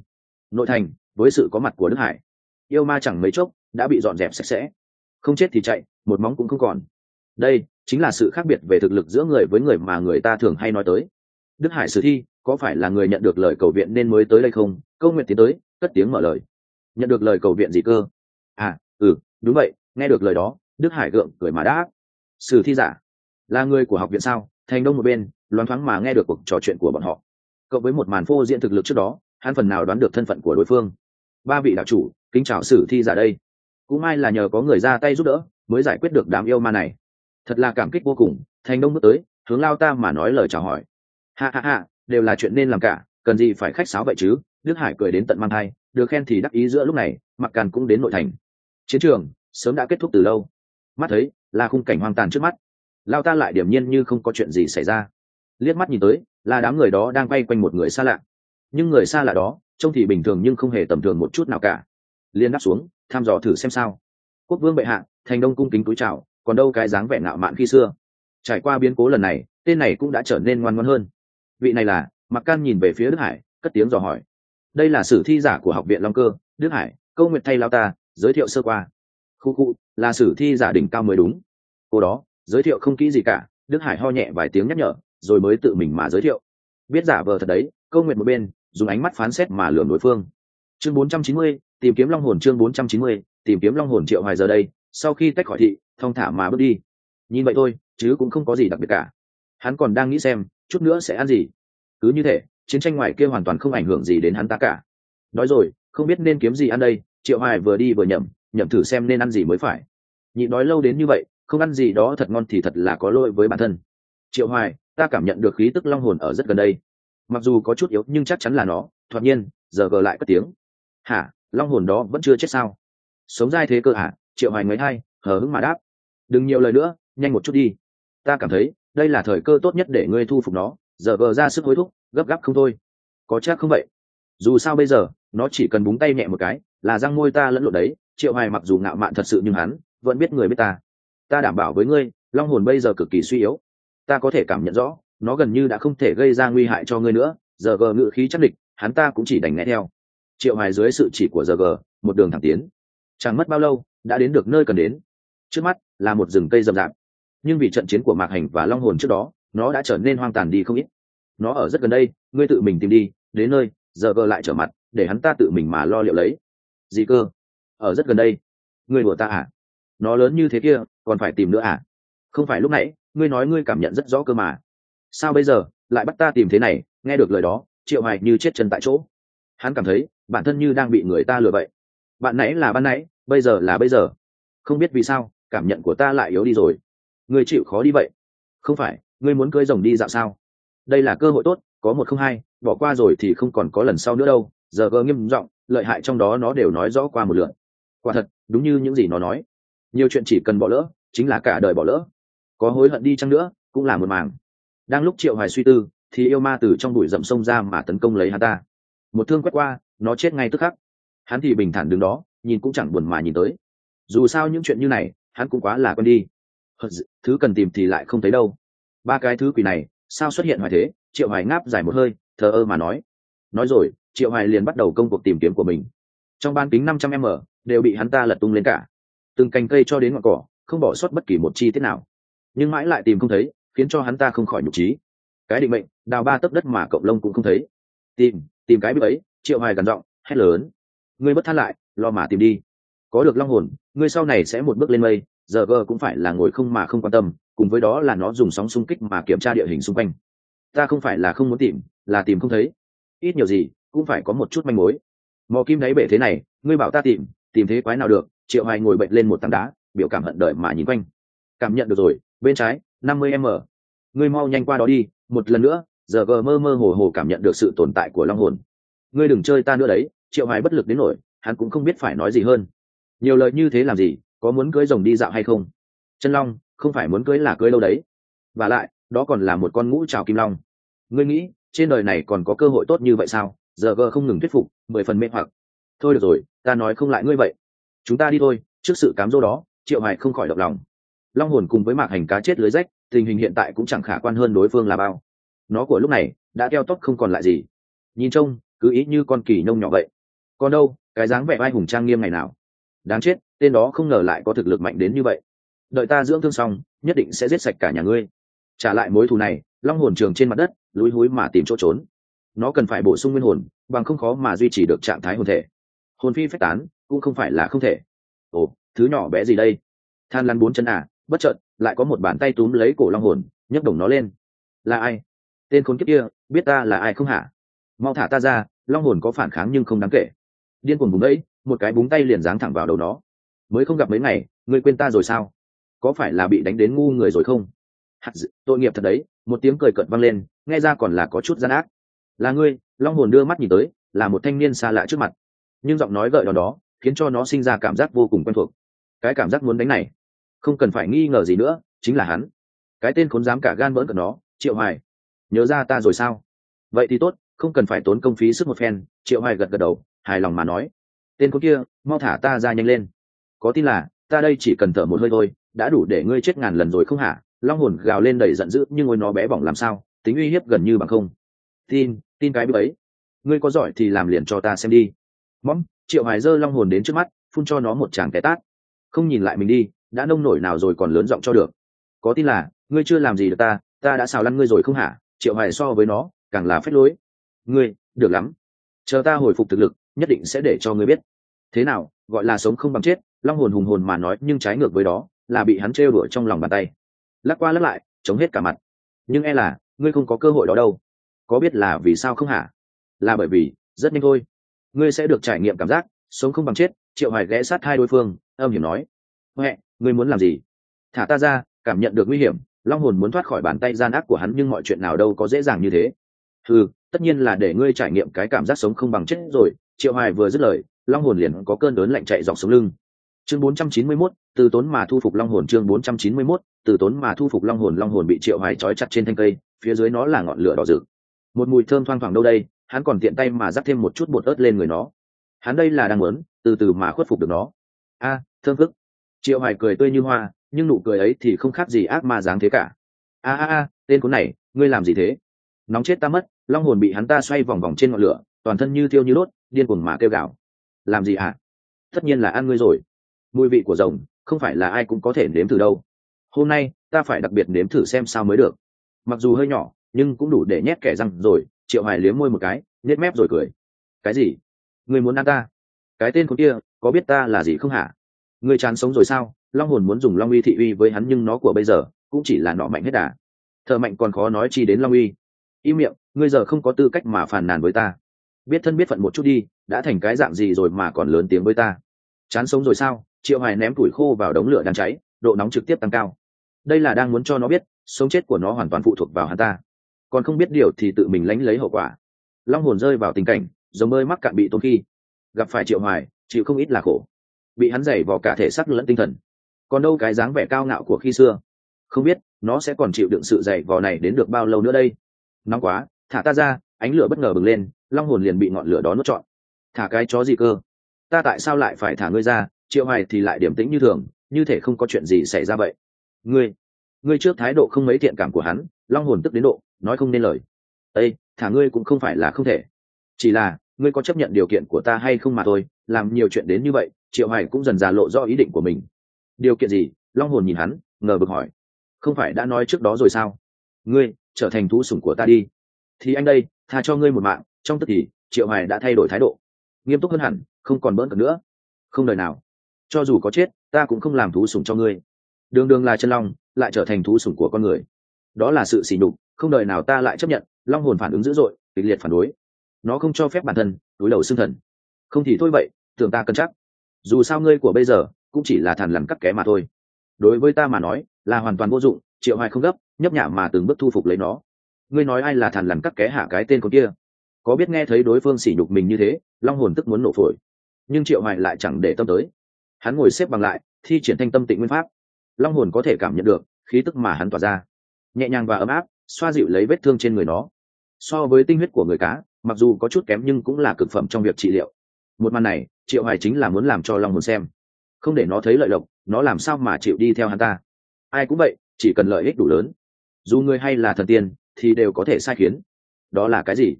Nội thành, với sự có mặt của đức hải. Yêu ma chẳng mấy chốc, đã bị dọn dẹp sạch sẽ. Không chết thì chạy, một móng cũng không còn. Đây, chính là sự khác biệt về thực lực giữa người với người mà người ta thường hay nói tới. Đức hải sử thi, có phải là người nhận được lời cầu viện nên mới tới đây không? Câu nguyện tiến tới, cất tiếng mở lời. Nhận được lời cầu viện gì cơ? À ừ đúng vậy, nghe được lời đó, đức hải gượng cười mà đã sử thi giả là người của học viện sao? Thành đông một bên, loáng thoáng mà nghe được cuộc trò chuyện của bọn họ. Cộng với một màn phô diễn thực lực trước đó, hắn phần nào đoán được thân phận của đối phương. Ba vị đạo chủ, kính chào sử thi giả đây. Cũng may là nhờ có người ra tay giúp đỡ, mới giải quyết được đám yêu ma này. Thật là cảm kích vô cùng, thành đông bước tới, hướng lao ta mà nói lời chào hỏi. Ha ha ha, đều là chuyện nên làm cả, cần gì phải khách sáo vậy chứ? Đức hải cười đến tận mang thai, được khen thì đắc ý giữa lúc này mặc càn cũng đến nội thành. Chiến trường, sớm đã kết thúc từ lâu. Mắt thấy, là khung cảnh hoang tàn trước mắt lao ta lại điểm nhiên như không có chuyện gì xảy ra. Liếc mắt nhìn tới, là đám người đó đang bay quanh một người xa lạ. Nhưng người xa lạ đó, trông thì bình thường nhưng không hề tầm thường một chút nào cả. Liên đáp xuống, thăm dò thử xem sao. Quốc vương bệ hạ, thành đông cung kính túi chào, còn đâu cái dáng vẻ ngạo mạn khi xưa. Trải qua biến cố lần này, tên này cũng đã trở nên ngoan ngoãn hơn. Vị này là mặc can nhìn về phía đức hải, cất tiếng dò hỏi. Đây là sử thi giả của học viện long cơ, đức hải, câu nguyện thay lao ta, giới thiệu sơ qua. Khu khu, là sử thi giả đỉnh cao mới đúng. Cô đó giới thiệu không kỹ gì cả đức hải ho nhẹ vài tiếng nhắc nhở rồi mới tự mình mà giới thiệu. Biết giả vờ thật đấy câu nguyện một bên dùng ánh mắt phán xét mà lường đối phương. Chương 490, tìm kiếm long hồn chương 490, tìm kiếm long hồn triệu hoài giờ đây sau khi tách khỏi thị thong thả mà bước đi. Nhìn vậy thôi chứ cũng không có gì đặc biệt cả. Hắn còn đang nghĩ xem chút nữa sẽ ăn gì. Cứ như thế chiến tranh ngoài kia hoàn toàn không ảnh hưởng gì đến hắn ta cả. Nói rồi không biết nên kiếm gì ăn đây triệu hoài vừa đi vừa nhậm nhậm thử xem nên ăn gì mới phải. Nhịn đói lâu đến như vậy không ăn gì đó thật ngon thì thật là có lỗi với bản thân. Triệu hoài, ta cảm nhận được khí tức long hồn ở rất gần đây. Mặc dù có chút yếu, nhưng chắc chắn là nó. Thoạt nhiên, giờ gờ lại cất tiếng. Hả? Long hồn đó vẫn chưa chết sao? Sống dai thế cơ hả? Triệu hoài mấy hai hờ hững mà đáp. Đừng nhiều lời nữa, nhanh một chút đi. Ta cảm thấy, đây là thời cơ tốt nhất để ngươi thu phục nó. Giờ gờ ra sức hối thúc, gấp gáp không thôi. Có chắc không vậy? Dù sao bây giờ, nó chỉ cần búng tay nhẹ một cái, là răng môi ta lẫn lộn đấy. Triệu hoài mặc dù ngạo mạn thật sự nhưng hắn vẫn biết người biết ta ta đảm bảo với ngươi, long hồn bây giờ cực kỳ suy yếu. Ta có thể cảm nhận rõ, nó gần như đã không thể gây ra nguy hại cho ngươi nữa. Giờ gờ ngự khí chắc địch, hắn ta cũng chỉ đành nghe theo. Triệu hoài dưới sự chỉ của giờ gờ một đường thẳng tiến. Chẳng mất bao lâu, đã đến được nơi cần đến. Trước mắt, là một rừng cây rậm rạp. Nhưng vì trận chiến của mạc hành và long hồn trước đó, nó đã trở nên hoang tàn đi không ít. Nó ở rất gần đây, ngươi tự mình tìm đi, đến nơi giờ gờ lại trở mặt, để hắn ta tự mình mà lo liệu lấy. Gì cơ? Ở rất gần đây. Ngươi đùa ta à? Nó lớn như thế kia, còn phải tìm nữa à? Không phải lúc nãy, ngươi nói ngươi cảm nhận rất rõ cơ mà. Sao bây giờ, lại bắt ta tìm thế này, nghe được lời đó, triệu hoài như chết chân tại chỗ. Hắn cảm thấy, bản thân như đang bị người ta lừa vậy. Bạn nãy là ban nãy, bây giờ là bây giờ. Không biết vì sao, cảm nhận của ta lại yếu đi rồi. Ngươi chịu khó đi vậy. Không phải, ngươi muốn cưới rồng đi dạo sao? Đây là cơ hội tốt, có một không hai, bỏ qua rồi thì không còn có lần sau nữa đâu. Giờ gơ nghiêm giọng lợi hại trong đó nó đều nói rõ qua một lượt. Quả thật, đúng như những gì nó nói nhiều chuyện chỉ cần bỏ lỡ, chính là cả đời bỏ lỡ. Có hối hận đi chăng nữa, cũng là một màng đang lúc triệu hoài suy tư, thì yêu ma từ trong bụi rậm sông ra mà tấn công lấy hắn ta. Một thương quét qua, nó chết ngay tức khắc. Hắn thì bình thản đứng đó, nhìn cũng chẳng buồn mà nhìn tới. Dù sao những chuyện như này, hắn cũng quá là quen đi. Thứ cần tìm thì lại không thấy đâu. Ba cái thứ quỷ này, sao xuất hiện hoài thế? Triệu hoài ngáp dài một hơi, thờ ơ mà nói. Nói rồi, triệu hoài liền bắt đầu công cuộc tìm kiếm của mình. Trong ban kính 500 m, đều bị hắn ta lật tung lên cả từng cành cây cho đến ngọn cỏ, không bỏ sót bất kỳ một chi tiết nào. Nhưng mãi lại tìm không thấy, khiến cho hắn ta không khỏi nhục trí cái định mệnh, đào ba tấc đất mà cộng lông cũng không thấy. Tìm tìm cái bức ấy, triệu hoài gần giọng, hét lớn. Ngươi bất than lại, lo mà tìm đi. Có được long hồn, ngươi sau này sẽ một bước lên mây, giờ gờ cũng phải là ngồi không mà không quan tâm, cùng với đó là nó dùng sóng xung kích mà kiểm tra địa hình xung quanh. Ta không phải là không muốn tìm, là tìm không thấy. Ít nhiều gì, cũng phải có một chút manh mối. Mò kim đáy bể thế này, ngươi bảo ta tìm tìm thế quái nào được triệu hoài ngồi bệnh lên một tảng đá, biểu cảm hận đợi mà nhìn quanh. Cảm nhận được rồi, bên trái, năm mươi m. Ngươi mau nhanh qua đó đi, một lần nữa, giờ gờ mơ mơ hồ hồ cảm nhận được sự tồn tại của long hồn. Ngươi đừng chơi ta nữa đấy, triệu hoài bất lực đến nổi hắn cũng không biết phải nói gì hơn. Nhiều lời như thế làm gì, có muốn cưới rồng đi dạo hay không? Chân long, không phải muốn cưới là cưới lâu đấy. Và lại, đó còn là một con ngũ trào kim long. Ngươi nghĩ, trên đời này còn có cơ hội tốt như vậy sao? Giờ gờ không ngừng thuyết phục, mười phần mê hoặc. Thôi được rồi, ta nói không lại ngươi vậy chúng ta đi thôi, trước sự cám dỗ đó, triệu hải không khỏi động lòng. Long hồn cùng với mạc hành cá chết lưới rách, tình hình hiện tại cũng chẳng khả quan hơn đối phương là bao. Nó của lúc này, đã keo tóc không còn lại gì. Nhìn trông, cứ ý như con kỳ nông nhỏ vậy. Còn đâu, cái dáng vẻ vai hùng trang nghiêm ngày nào. Đáng chết, tên đó không ngờ lại có thực lực mạnh đến như vậy. Đợi ta dưỡng thương xong, nhất định sẽ giết sạch cả nhà ngươi. Trả lại mối thù này, long hồn trường trên mặt đất, lúi húi mà tìm chỗ trốn. Nó cần phải bổ sung nguyên hồn, bằng không khó mà duy trì được trạng thái hồn thể. Hồn phi phách tán cũng không phải là không thể. Ồ thứ nhỏ bé gì đây? Than lăn bốn chân à bất chợt lại có một bàn tay túm lấy cổ long hồn nhấc đồng nó lên. Là ai? Tên khốn kiếp kia biết ta là ai không hả? Mau thả ta ra long hồn có phản kháng nhưng không đáng kể. Điên cuồng vùng đấy một cái búng tay liền giáng thẳng vào đầu nó. Mới không gặp mấy ngày ngươi quên ta rồi sao? Có phải là bị đánh đến ngu người rồi không? Hạt dự, tội nghiệp thật đấy một tiếng cười cợt vang lên nghe ra còn là có chút gian ác. Là ngươi long hồn đưa mắt nhìn tới là một thanh niên xa lạ trước mặt. Nhưng giọng nói gợi đó đó khiến cho nó sinh ra cảm giác vô cùng quen thuộc. Cái cảm giác muốn đánh này, không cần phải nghi ngờ gì nữa, chính là hắn. Cái tên khốn dám cả gan bỡn cợt nó, triệu hoài. Nhớ ra ta rồi sao? Vậy thì tốt, không cần phải tốn công phí sức một phen, triệu hoài gật gật đầu, hài lòng mà nói. Tên con kia, mau thả ta ra nhanh lên. Có tin là, ta đây chỉ cần thở một hơi thôi, đã đủ để ngươi chết ngàn lần rồi không hả? Long hồn gào lên đầy giận dữ, nhưng ngôi nó bé bỏng làm sao? Tính uy hiếp gần như bằng không. Tin tin cái bấy ngươi có giỏi thì làm liền cho ta xem đi. Mõm triệu hoài dơ long hồn đến trước mắt, phun cho nó một tràng cái tát. Không nhìn lại mình đi, đã nông nổi nào rồi còn lớn giọng cho được. Có tin là, ngươi chưa làm gì được ta ta đã xào lăn ngươi rồi không hả? Triệu hoài so với nó, càng là phép lối. Ngươi, được lắm. Chờ ta hồi phục thực lực, nhất định sẽ để cho ngươi biết. Thế nào, gọi là sống không bằng chết, long hồn hùng hồn mà nói, nhưng trái ngược với đó, là bị hắn trêu đuổi trong lòng bàn tay. Lắc qua lắc lại, chống hết cả mặt. Nhưng e là, ngươi không có cơ hội đó đâu. Có biết là vì sao không hả? Là bởi vì, rất nhanh thôi ngươi sẽ được trải nghiệm cảm giác sống không bằng chết triệu hoài ghé sát hai đối phương âm hiểm nói. Huệ ngươi muốn làm gì? Thả ta ra cảm nhận được nguy hiểm long hồn muốn thoát khỏi bàn tay gian ác của hắn nhưng mọi chuyện nào đâu có dễ dàng như thế. Ừ tất nhiên là để ngươi trải nghiệm cái cảm giác sống không bằng chết rồi triệu hoài vừa dứt lời long hồn liền có cơn đớn lạnh chạy dọc sống lưng. Chương 491, từ tốn mà thu phục long hồn chương 491, từ tốn mà thu phục long hồn long hồn bị triệu hoài trói chặt trên thanh cây phía dưới nó là ngọn lửa đỏ rực. Một mùi thơm thoang thoảng đâu đây? Hắn còn tiện tay mà dắt thêm một chút bột ớt lên người nó. Hắn đây là đang muốn, từ từ mà khuất phục được nó. A, thơm phức. Triệu hoài cười tươi như hoa, nhưng nụ cười ấy thì không khác gì ác ma dáng thế cả. A a a, tên cuốn này, ngươi làm gì thế? Nóng chết ta mất, long hồn bị hắn ta xoay vòng vòng trên ngọn lửa, toàn thân như thiêu như đốt, điên cuồng mà kêu gào. Làm gì hả? Tất nhiên là ăn ngươi rồi. Mùi vị của rồng, không phải là ai cũng có thể nếm thử đâu. Hôm nay, ta phải đặc biệt nếm thử xem sao mới được. Mặc dù hơi nhỏ, nhưng cũng đủ để nhét kẻ răng rồi triệu hoài liếm môi một cái nết mép rồi cười. Cái gì? Người muốn ăn ta? Cái tên con kia, có biết ta là gì không hả? Người chán sống rồi sao? Long hồn muốn dùng long uy thị uy với hắn nhưng nó của bây giờ cũng chỉ là nọ mạnh hết đà. Thợ mạnh còn khó nói chi đến long uy. Im miệng, ngươi giờ không có tư cách mà phàn nàn với ta. Biết thân biết phận một chút đi, đã thành cái dạng gì rồi mà còn lớn tiếng với ta? Chán sống rồi sao? Triệu hoài ném củi khô vào đống lửa đang cháy, độ nóng trực tiếp tăng cao. Đây là đang muốn cho nó biết, sống chết của nó hoàn toàn phụ thuộc vào hắn ta còn không biết điều thì tự mình lánh lấy hậu quả. Long hồn rơi vào tình cảnh, giống bơi mắc cạn bị tôn khi gặp phải triệu hoài, chịu không ít là khổ. Bị hắn dày vào cả thể xác lẫn tinh thần. Còn đâu cái dáng vẻ cao ngạo của khi xưa. Không biết, nó sẽ còn chịu đựng sự dày vò này đến được bao lâu nữa đây. Nóng quá, thả ta ra, ánh lửa bất ngờ bừng lên, long hồn liền bị ngọn lửa đó nuốt trọn. Thả cái chó gì cơ? Ta tại sao lại phải thả ngươi ra? Triệu hoài thì lại điểm tĩnh như thường, như thể không có chuyện gì xảy ra vậy. Ngươi ngươi trước thái độ không mấy thiện cảm của hắn, long hồn tức đến độ nói không nên lời. Ây thả ngươi cũng không phải là không thể. Chỉ là, ngươi có chấp nhận điều kiện của ta hay không mà thôi, làm nhiều chuyện đến như vậy, triệu hải cũng dần già lộ rõ ý định của mình. Điều kiện gì? Long hồn nhìn hắn, ngờ vực hỏi. Không phải đã nói trước đó rồi sao? Ngươi, trở thành thú sủng của ta đi. Thì anh đây, tha cho ngươi một mạng, trong tức thì, triệu hải đã thay đổi thái độ. Nghiêm túc hơn hẳn, không còn bỡn cợt nữa. Không đời nào. Cho dù có chết, ta cũng không làm thú sủng cho ngươi. Đường đường là chân long, lại trở thành thú sủng của con người. Đó là sự sỉ nhục không đời nào ta lại chấp nhận, long hồn phản ứng dữ dội, kịch liệt phản đối. Nó không cho phép bản thân đối đầu xương thần. Không thì thôi vậy, tưởng ta cân chắc. Dù sao ngươi của bây giờ cũng chỉ là thàn lằn cắt ké mà thôi. Đối với ta mà nói, là hoàn toàn vô dụng, triệu hoài không gấp, nhấp nhả mà từng bước thu phục lấy nó. Ngươi nói ai là thàn lằn cắt ké hạ cái tên con kia? Có biết nghe thấy đối phương sỉ nhục mình như thế, long hồn tức muốn nổ phổi. Nhưng triệu hoài lại chẳng để tâm tới. Hắn ngồi xếp bằng lại, thi triển thanh tâm tịnh nguyên pháp. Long hồn có thể cảm nhận được khí tức mà hắn tỏa ra. Nhẹ nhàng và ấm áp xoa dịu lấy vết thương trên người nó. So với tinh huyết của người cá, mặc dù có chút kém nhưng cũng là cực phẩm trong việc trị liệu. Một màn này, triệu hoài chính là muốn làm cho long hồn xem. Không để nó thấy lợi lộc, nó làm sao mà chịu đi theo hắn ta? Ai cũng vậy, chỉ cần lợi ích đủ lớn. Dù ngươi hay là thần tiên, thì đều có thể sai khiến. Đó là cái gì?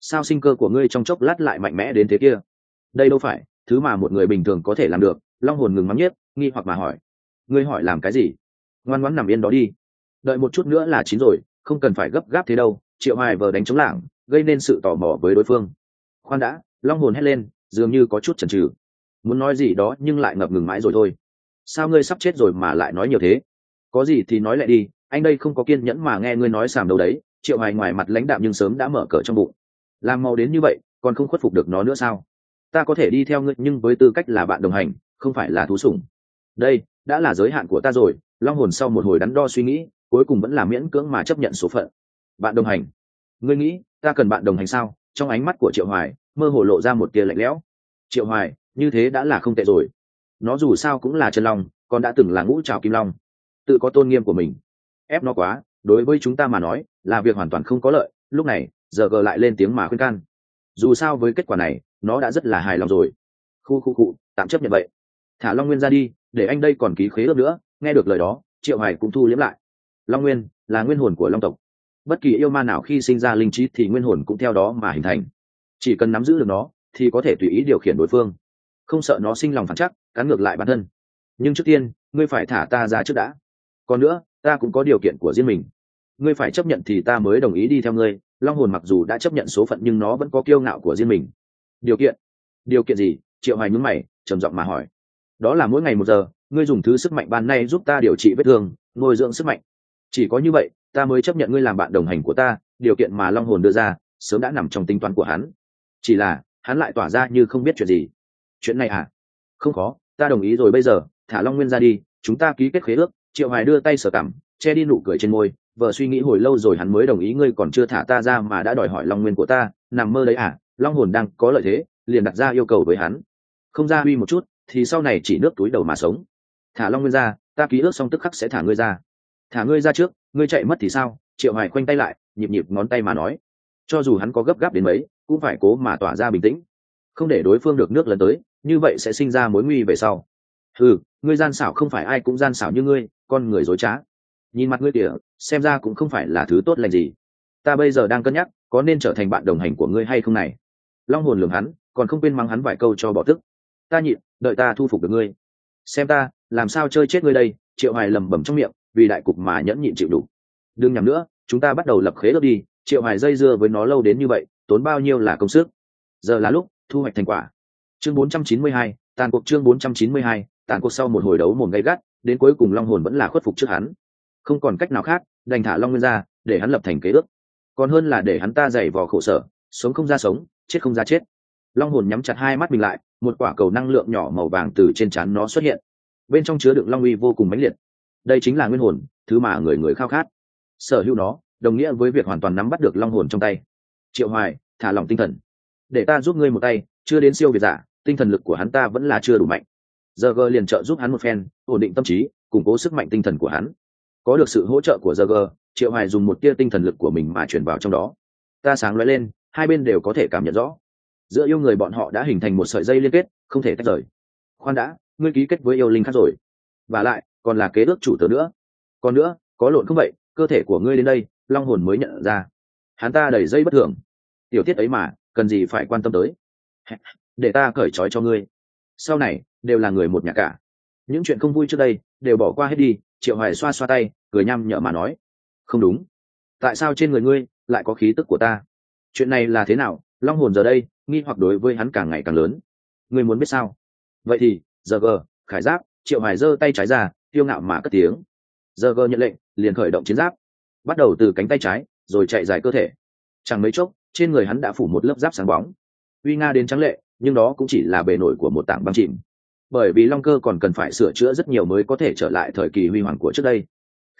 Sao sinh cơ của ngươi trong chốc lát lại mạnh mẽ đến thế kia? Đây đâu phải, thứ mà một người bình thường có thể làm được, long hồn ngừng mắng nhất nghi hoặc mà hỏi. Ngươi hỏi làm cái gì? Ngoan ngoãn nằm yên đó đi. Đợi một chút nữa là chín rồi không cần phải gấp gáp thế đâu, triệu hoài vờ đánh chống lảng, gây nên sự tò mò với đối phương. Khoan đã, long hồn hét lên, dường như có chút chần chừ. Muốn nói gì đó nhưng lại ngập ngừng mãi rồi thôi. Sao ngươi sắp chết rồi mà lại nói nhiều thế? Có gì thì nói lại đi, anh đây không có kiên nhẫn mà nghe ngươi nói sàm đâu đấy, triệu hoài ngoài mặt lãnh đạm nhưng sớm đã mở cờ trong bụng. Làm màu đến như vậy, còn không khuất phục được nó nữa sao? Ta có thể đi theo ngươi nhưng với tư cách là bạn đồng hành, không phải là thú sủng. Đây, đã là giới hạn của ta rồi, long hồn sau một hồi đắn đo suy nghĩ cuối cùng vẫn là miễn cưỡng mà chấp nhận số phận. Bạn đồng hành. Ngươi nghĩ, ta cần bạn đồng hành sao? Trong ánh mắt của triệu hoài, mơ hồ lộ ra một tia lạnh lẽo. Triệu hoài, như thế đã là không tệ rồi. Nó dù sao cũng là chân long, còn đã từng là ngũ trào kim long. Tự có tôn nghiêm của mình. Ép nó quá, đối với chúng ta mà nói, là việc hoàn toàn không có lợi. Lúc này, giờ gờ lại lên tiếng mà khuyên can. Dù sao với kết quả này, nó đã rất là hài lòng rồi. Khu khu khu, tạm chấp nhận vậy. Thả long nguyên ra đi, để anh đây còn ký khế ước nữa. Nghe được lời đó, triệu hoài cũng thu liếm lại long nguyên là nguyên hồn của long tộc. Bất kỳ yêu ma nào khi sinh ra linh trí thì nguyên hồn cũng theo đó mà hình thành. Chỉ cần nắm giữ được nó, thì có thể tùy ý điều khiển đối phương. Không sợ nó sinh lòng phản chắc, cắn ngược lại bản thân. Nhưng trước tiên, ngươi phải thả ta ra trước đã. Còn nữa, ta cũng có điều kiện của riêng mình. Ngươi phải chấp nhận thì ta mới đồng ý đi theo ngươi. Long hồn mặc dù đã chấp nhận số phận nhưng nó vẫn có kiêu ngạo của riêng mình. Điều kiện? Điều kiện gì? Triệu hoài nhún mày, trầm giọng mà hỏi. Đó là mỗi ngày một giờ, ngươi dùng thứ sức mạnh ban nay giúp ta điều trị vết thương, nuôi dưỡng sức mạnh chỉ có như vậy, ta mới chấp nhận ngươi làm bạn đồng hành của ta, điều kiện mà long hồn đưa ra, sớm đã nằm trong tính toán của hắn. Chỉ là, hắn lại tỏa ra như không biết chuyện gì. Chuyện này à? Không có, ta đồng ý rồi bây giờ, thả long nguyên ra đi, chúng ta ký kết khế ước, triệu hoài đưa tay sở cảm che đi nụ cười trên môi, vợ suy nghĩ hồi lâu rồi hắn mới đồng ý ngươi còn chưa thả ta ra mà đã đòi hỏi long nguyên của ta, nằm mơ đấy à? Long hồn đang có lợi thế, liền đặt ra yêu cầu với hắn. Không ra uy một chút, thì sau này chỉ nước túi đầu mà sống. Thả long nguyên ra, ta ký ước xong tức khắc sẽ thả ngươi ra thả ngươi ra trước, ngươi chạy mất thì sao? Triệu hoài khoanh tay lại, nhịp nhịp ngón tay mà nói. Cho dù hắn có gấp gáp đến mấy, cũng phải cố mà tỏa ra bình tĩnh. Không để đối phương được nước lần tới, như vậy sẽ sinh ra mối nguy về sau. Ừ ngươi gian xảo không phải ai cũng gian xảo như ngươi, con người dối trá. Nhìn mặt ngươi kìa, xem ra cũng không phải là thứ tốt lành gì. Ta bây giờ đang cân nhắc, có nên trở thành bạn đồng hành của ngươi hay không này? Long hồn lường hắn, còn không quên mắng hắn vài câu cho bỏ tức. Ta nhịn, đợi ta thu phục được ngươi. Xem ta, làm sao chơi chết ngươi đây? Triệu hoài lẩm bẩm trong miệng vì đại cục mà nhẫn nhịn chịu đủ. Đừng nhầm nữa chúng ta bắt đầu lập khế ước đi triệu hoài dây dưa với nó lâu đến như vậy tốn bao nhiêu là công sức. Giờ là lúc thu hoạch thành quả. Chương 492, tàn cuộc chương 492, tàn cuộc sau một hồi đấu mồm gay gắt đến cuối cùng long hồn vẫn là khuất phục trước hắn. Không còn cách nào khác đành thả long nguyên ra để hắn lập thành kế ước. Còn hơn là để hắn ta dày vò khổ sở sống không ra sống chết không ra chết. Long hồn nhắm chặt hai mắt mình lại một quả cầu năng lượng nhỏ màu vàng từ trên trán nó xuất hiện. Bên trong chứa đựng long uy vô cùng mãnh liệt đây chính là nguyên hồn, thứ mà người người khao khát. Sở hữu nó, đồng nghĩa với việc hoàn toàn nắm bắt được long hồn trong tay. Triệu hoài, thả lòng tinh thần. Để ta giúp ngươi một tay, chưa đến siêu việt giả, tinh thần lực của hắn ta vẫn là chưa đủ mạnh. Giờ g liền trợ giúp hắn một phen, ổn định tâm trí, củng cố sức mạnh tinh thần của hắn. Có được sự hỗ trợ của giờ g, triệu hoài dùng một tia tinh thần lực của mình mà truyền vào trong đó. Ta sáng lóe lên, hai bên đều có thể cảm nhận rõ. Giữa yêu người bọn họ đã hình thành một sợi dây liên kết, không thể tách rời. Khoan đã, ngươi ký kết với yêu linh khác rồi. Và lại còn là kế ước chủ tớ nữa. Còn nữa, có lộn không vậy? Cơ thể của ngươi đến đây, long hồn mới nhận ra. Hắn ta đẩy dây bất thường. Tiểu tiết ấy mà, cần gì phải quan tâm tới? Để ta cởi trói cho ngươi. Sau này, đều là người một nhà cả. Những chuyện không vui trước đây, đều bỏ qua hết đi. Triệu hoài xoa xoa tay, cười nhăm nhở mà nói. Không đúng. Tại sao trên người ngươi lại có khí tức của ta? Chuyện này là thế nào? Long hồn giờ đây, nghi hoặc đối với hắn càng ngày càng lớn. Ngươi muốn biết sao? Vậy thì, giờ gờ, khải giáp, triệu hoài giơ tay trái ra tiêu ngạo mà cất tiếng. Giờ gờ nhận lệnh, liền khởi động chiến giáp. Bắt đầu từ cánh tay trái, rồi chạy dài cơ thể. Chẳng mấy chốc, trên người hắn đã phủ một lớp giáp sáng bóng. Uy nga đến trắng lệ, nhưng đó cũng chỉ là bề nổi của một tảng băng chìm. Bởi vì long cơ còn cần phải sửa chữa rất nhiều mới có thể trở lại thời kỳ huy hoàng của trước đây.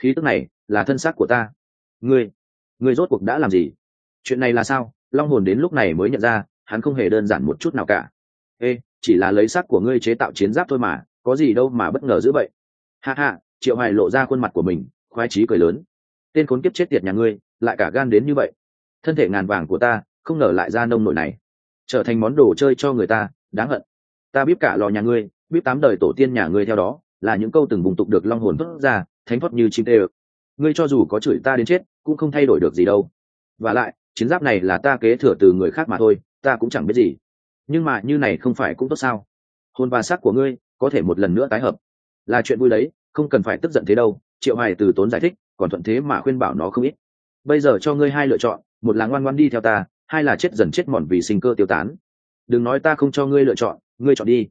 Khí tức này là thân xác của ta. Ngươi ngươi rốt cuộc đã làm gì? Chuyện này là sao? Long hồn đến lúc này mới nhận ra, hắn không hề đơn giản một chút nào cả. Ê, chỉ là lấy xác của ngươi chế tạo chiến giáp thôi mà, có gì đâu mà bất ngờ dữ vậy ha ha, triệu hoài lộ ra khuôn mặt của mình, khoái trí cười lớn. Tên khốn kiếp chết tiệt nhà ngươi, lại cả gan đến như vậy. Thân thể ngàn vàng của ta, không ngờ lại ra nông nổi này. Trở thành món đồ chơi cho người ta, đáng hận. Ta biết cả lò nhà ngươi biết tám đời tổ tiên nhà ngươi theo đó, là những câu từng vùng tục được long hồn vứt ra, thánh thoát như chim tê ực ngươi cho dù có chửi ta đến chết, cũng không thay đổi được gì đâu. Và lại, chiến giáp này là ta kế thừa từ người khác mà thôi, ta cũng chẳng biết gì. Nhưng mà như này không phải cũng tốt sao? Hồn và xác của ngươi, có thể một lần nữa tái hợp. Là chuyện vui đấy không cần phải tức giận thế đâu, triệu hoài từ tốn giải thích, còn thuận thế mà khuyên bảo nó không ít. Bây giờ cho ngươi hai lựa chọn, một là ngoan ngoan đi theo ta, hai là chết dần chết mòn vì sinh cơ tiêu tán. Đừng nói ta không cho ngươi lựa chọn, ngươi chọn đi.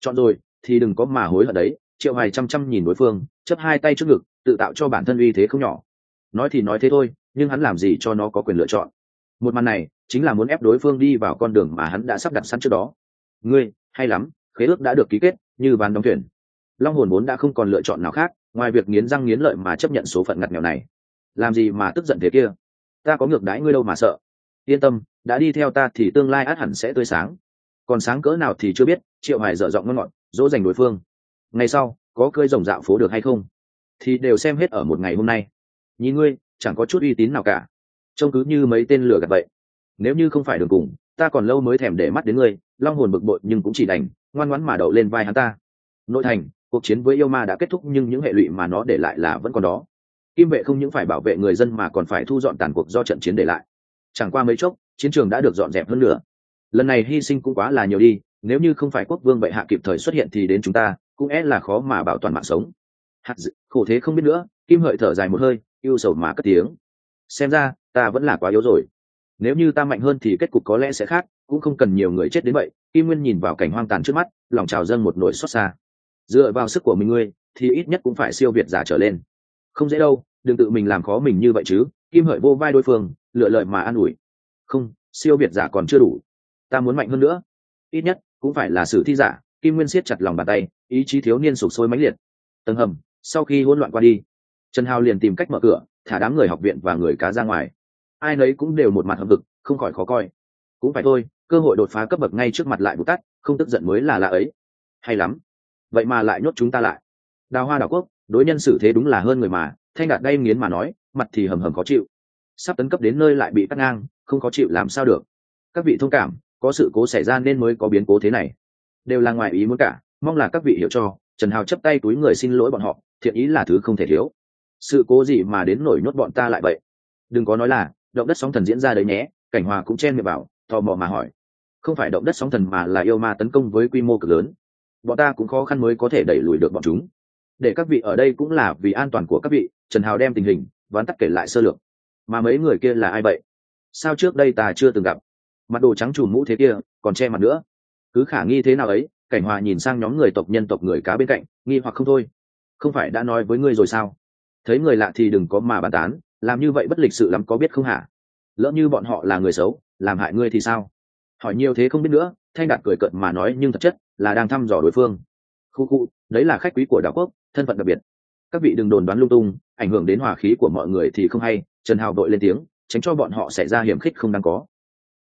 Chọn rồi, thì đừng có mà hối hận đấy, triệu hoài chăm chăm nhìn đối phương chấp hai tay trước ngực, tự tạo cho bản thân uy thế không nhỏ. Nói thì nói thế thôi, nhưng hắn làm gì cho nó có quyền lựa chọn? Một màn này, chính là muốn ép đối phương đi vào con đường mà hắn đã sắp đặt sẵn trước đó. Ngươi, hay lắm, khế ước đã được ký kết, như ván đóng thuyền long hồn vốn đã không còn lựa chọn nào khác, ngoài việc nghiến răng nghiến lợi mà chấp nhận số phận ngặt nghèo này. Làm gì mà tức giận thế kia? Ta có ngược đãi ngươi đâu mà sợ. Yên tâm, đã đi theo ta thì tương lai át hẳn sẽ tươi sáng. Còn sáng cỡ nào thì chưa biết, triệu hải dở giọng ngon ngọt, dỗ dành đối phương. Ngày sau, có cơi rồng dạo phố được hay không? Thì đều xem hết ở một ngày hôm nay. Nhìn ngươi, chẳng có chút uy tín nào cả. Trông cứ như mấy tên lừa gạt vậy. Nếu như không phải đường cùng, ta còn lâu mới thèm để mắt đến ngươi. Long hồn bực bội nhưng cũng chỉ đành, ngoan ngoãn mà đậu lên vai hắn ta. Nội thành cuộc chiến với yêu ma đã kết thúc nhưng những hệ lụy mà nó để lại là vẫn còn đó. Kim vệ không những phải bảo vệ người dân mà còn phải thu dọn tàn cuộc do trận chiến để lại. Chẳng qua mấy chốc, chiến trường đã được dọn dẹp hơn nữa lần này hy sinh cũng quá là nhiều đi, nếu như không phải quốc vương bệ hạ kịp thời xuất hiện thì đến chúng ta cũng é là khó mà bảo toàn mạng sống. Hạt dự, khổ thế không biết nữa, kim hợi thở dài một hơi yêu sầu mà cất tiếng. Xem ra, ta vẫn là quá yếu rồi. Nếu như ta mạnh hơn thì kết cục có lẽ sẽ khác, cũng không cần nhiều người chết đến vậy. Kim nguyên nhìn vào cảnh hoang tàn trước mắt, lòng trào dâng một nỗi xót xa dựa vào sức của mình ngươi, thì ít nhất cũng phải siêu việt giả trở lên. Không dễ đâu, đừng tự mình làm khó mình như vậy chứ. Kim hợi vô vai đối phương, lựa lợi mà an ủi. Không, siêu việt giả còn chưa đủ. Ta muốn mạnh hơn nữa. Ít nhất, cũng phải là sử thi giả. Kim nguyên siết chặt lòng bàn tay, ý chí thiếu niên sụp sôi mãnh liệt. Tầng hầm, sau khi hỗn loạn qua đi, trần hào liền tìm cách mở cửa, thả đám người học viện và người cá ra ngoài. Ai nấy cũng đều một mặt hậm vực không khỏi khó coi. Cũng phải thôi, cơ hội đột phá cấp bậc ngay trước mặt lại bụt tắt không tức giận mới là lạ ấy. Hay lắm vậy mà lại nhốt chúng ta lại. Đào hoa đảo quốc, đối nhân xử thế đúng là hơn người mà, thanh đạt đay nghiến mà nói, mặt thì hầm hầm khó chịu. Sắp tấn cấp đến nơi lại bị cắt ngang, không khó chịu làm sao được. Các vị thông cảm, có sự cố xảy ra nên mới có biến cố thế này. Đều là ngoài ý muốn cả, mong là các vị hiểu cho, trần hào chấp tay túi người xin lỗi bọn họ, thiện ý là thứ không thể thiếu. Sự cố gì mà đến nổi nhốt bọn ta lại vậy? Đừng có nói là, động đất sóng thần diễn ra đấy nhé, cảnh hòa cũng chen miệng vào tò mò mà hỏi. Không phải động đất sóng thần mà là yêu ma tấn công với quy mô cực lớn bọn ta cũng khó khăn mới có thể đẩy lùi được bọn chúng. Để các vị ở đây cũng là vì an toàn của các vị, trần hào đem tình hình, ván tắt kể lại sơ lược. Mà mấy người kia là ai vậy? Sao trước đây ta chưa từng gặp? Mặt đồ trắng trùm mũ thế kia, còn che mặt nữa. Cứ khả nghi thế nào ấy, cảnh hòa nhìn sang nhóm người tộc nhân tộc người cá bên cạnh, nghi hoặc không thôi. Không phải đã nói với ngươi rồi sao? Thấy người lạ thì đừng có mà bàn tán, làm như vậy bất lịch sự lắm có biết không hả? Lỡ như bọn họ là người xấu, làm hại ngươi thì sao? Hỏi nhiều thế không biết nữa, thanh đạt cười cợt mà nói nhưng thật chất là đang thăm dò đối phương. Khu khu, đấy là khách quý của đảo quốc, thân phận đặc biệt. Các vị đừng đồn đoán lung tung, ảnh hưởng đến hòa khí của mọi người thì không hay, trần hào đội lên tiếng, tránh cho bọn họ xảy ra hiểm khích không đáng có.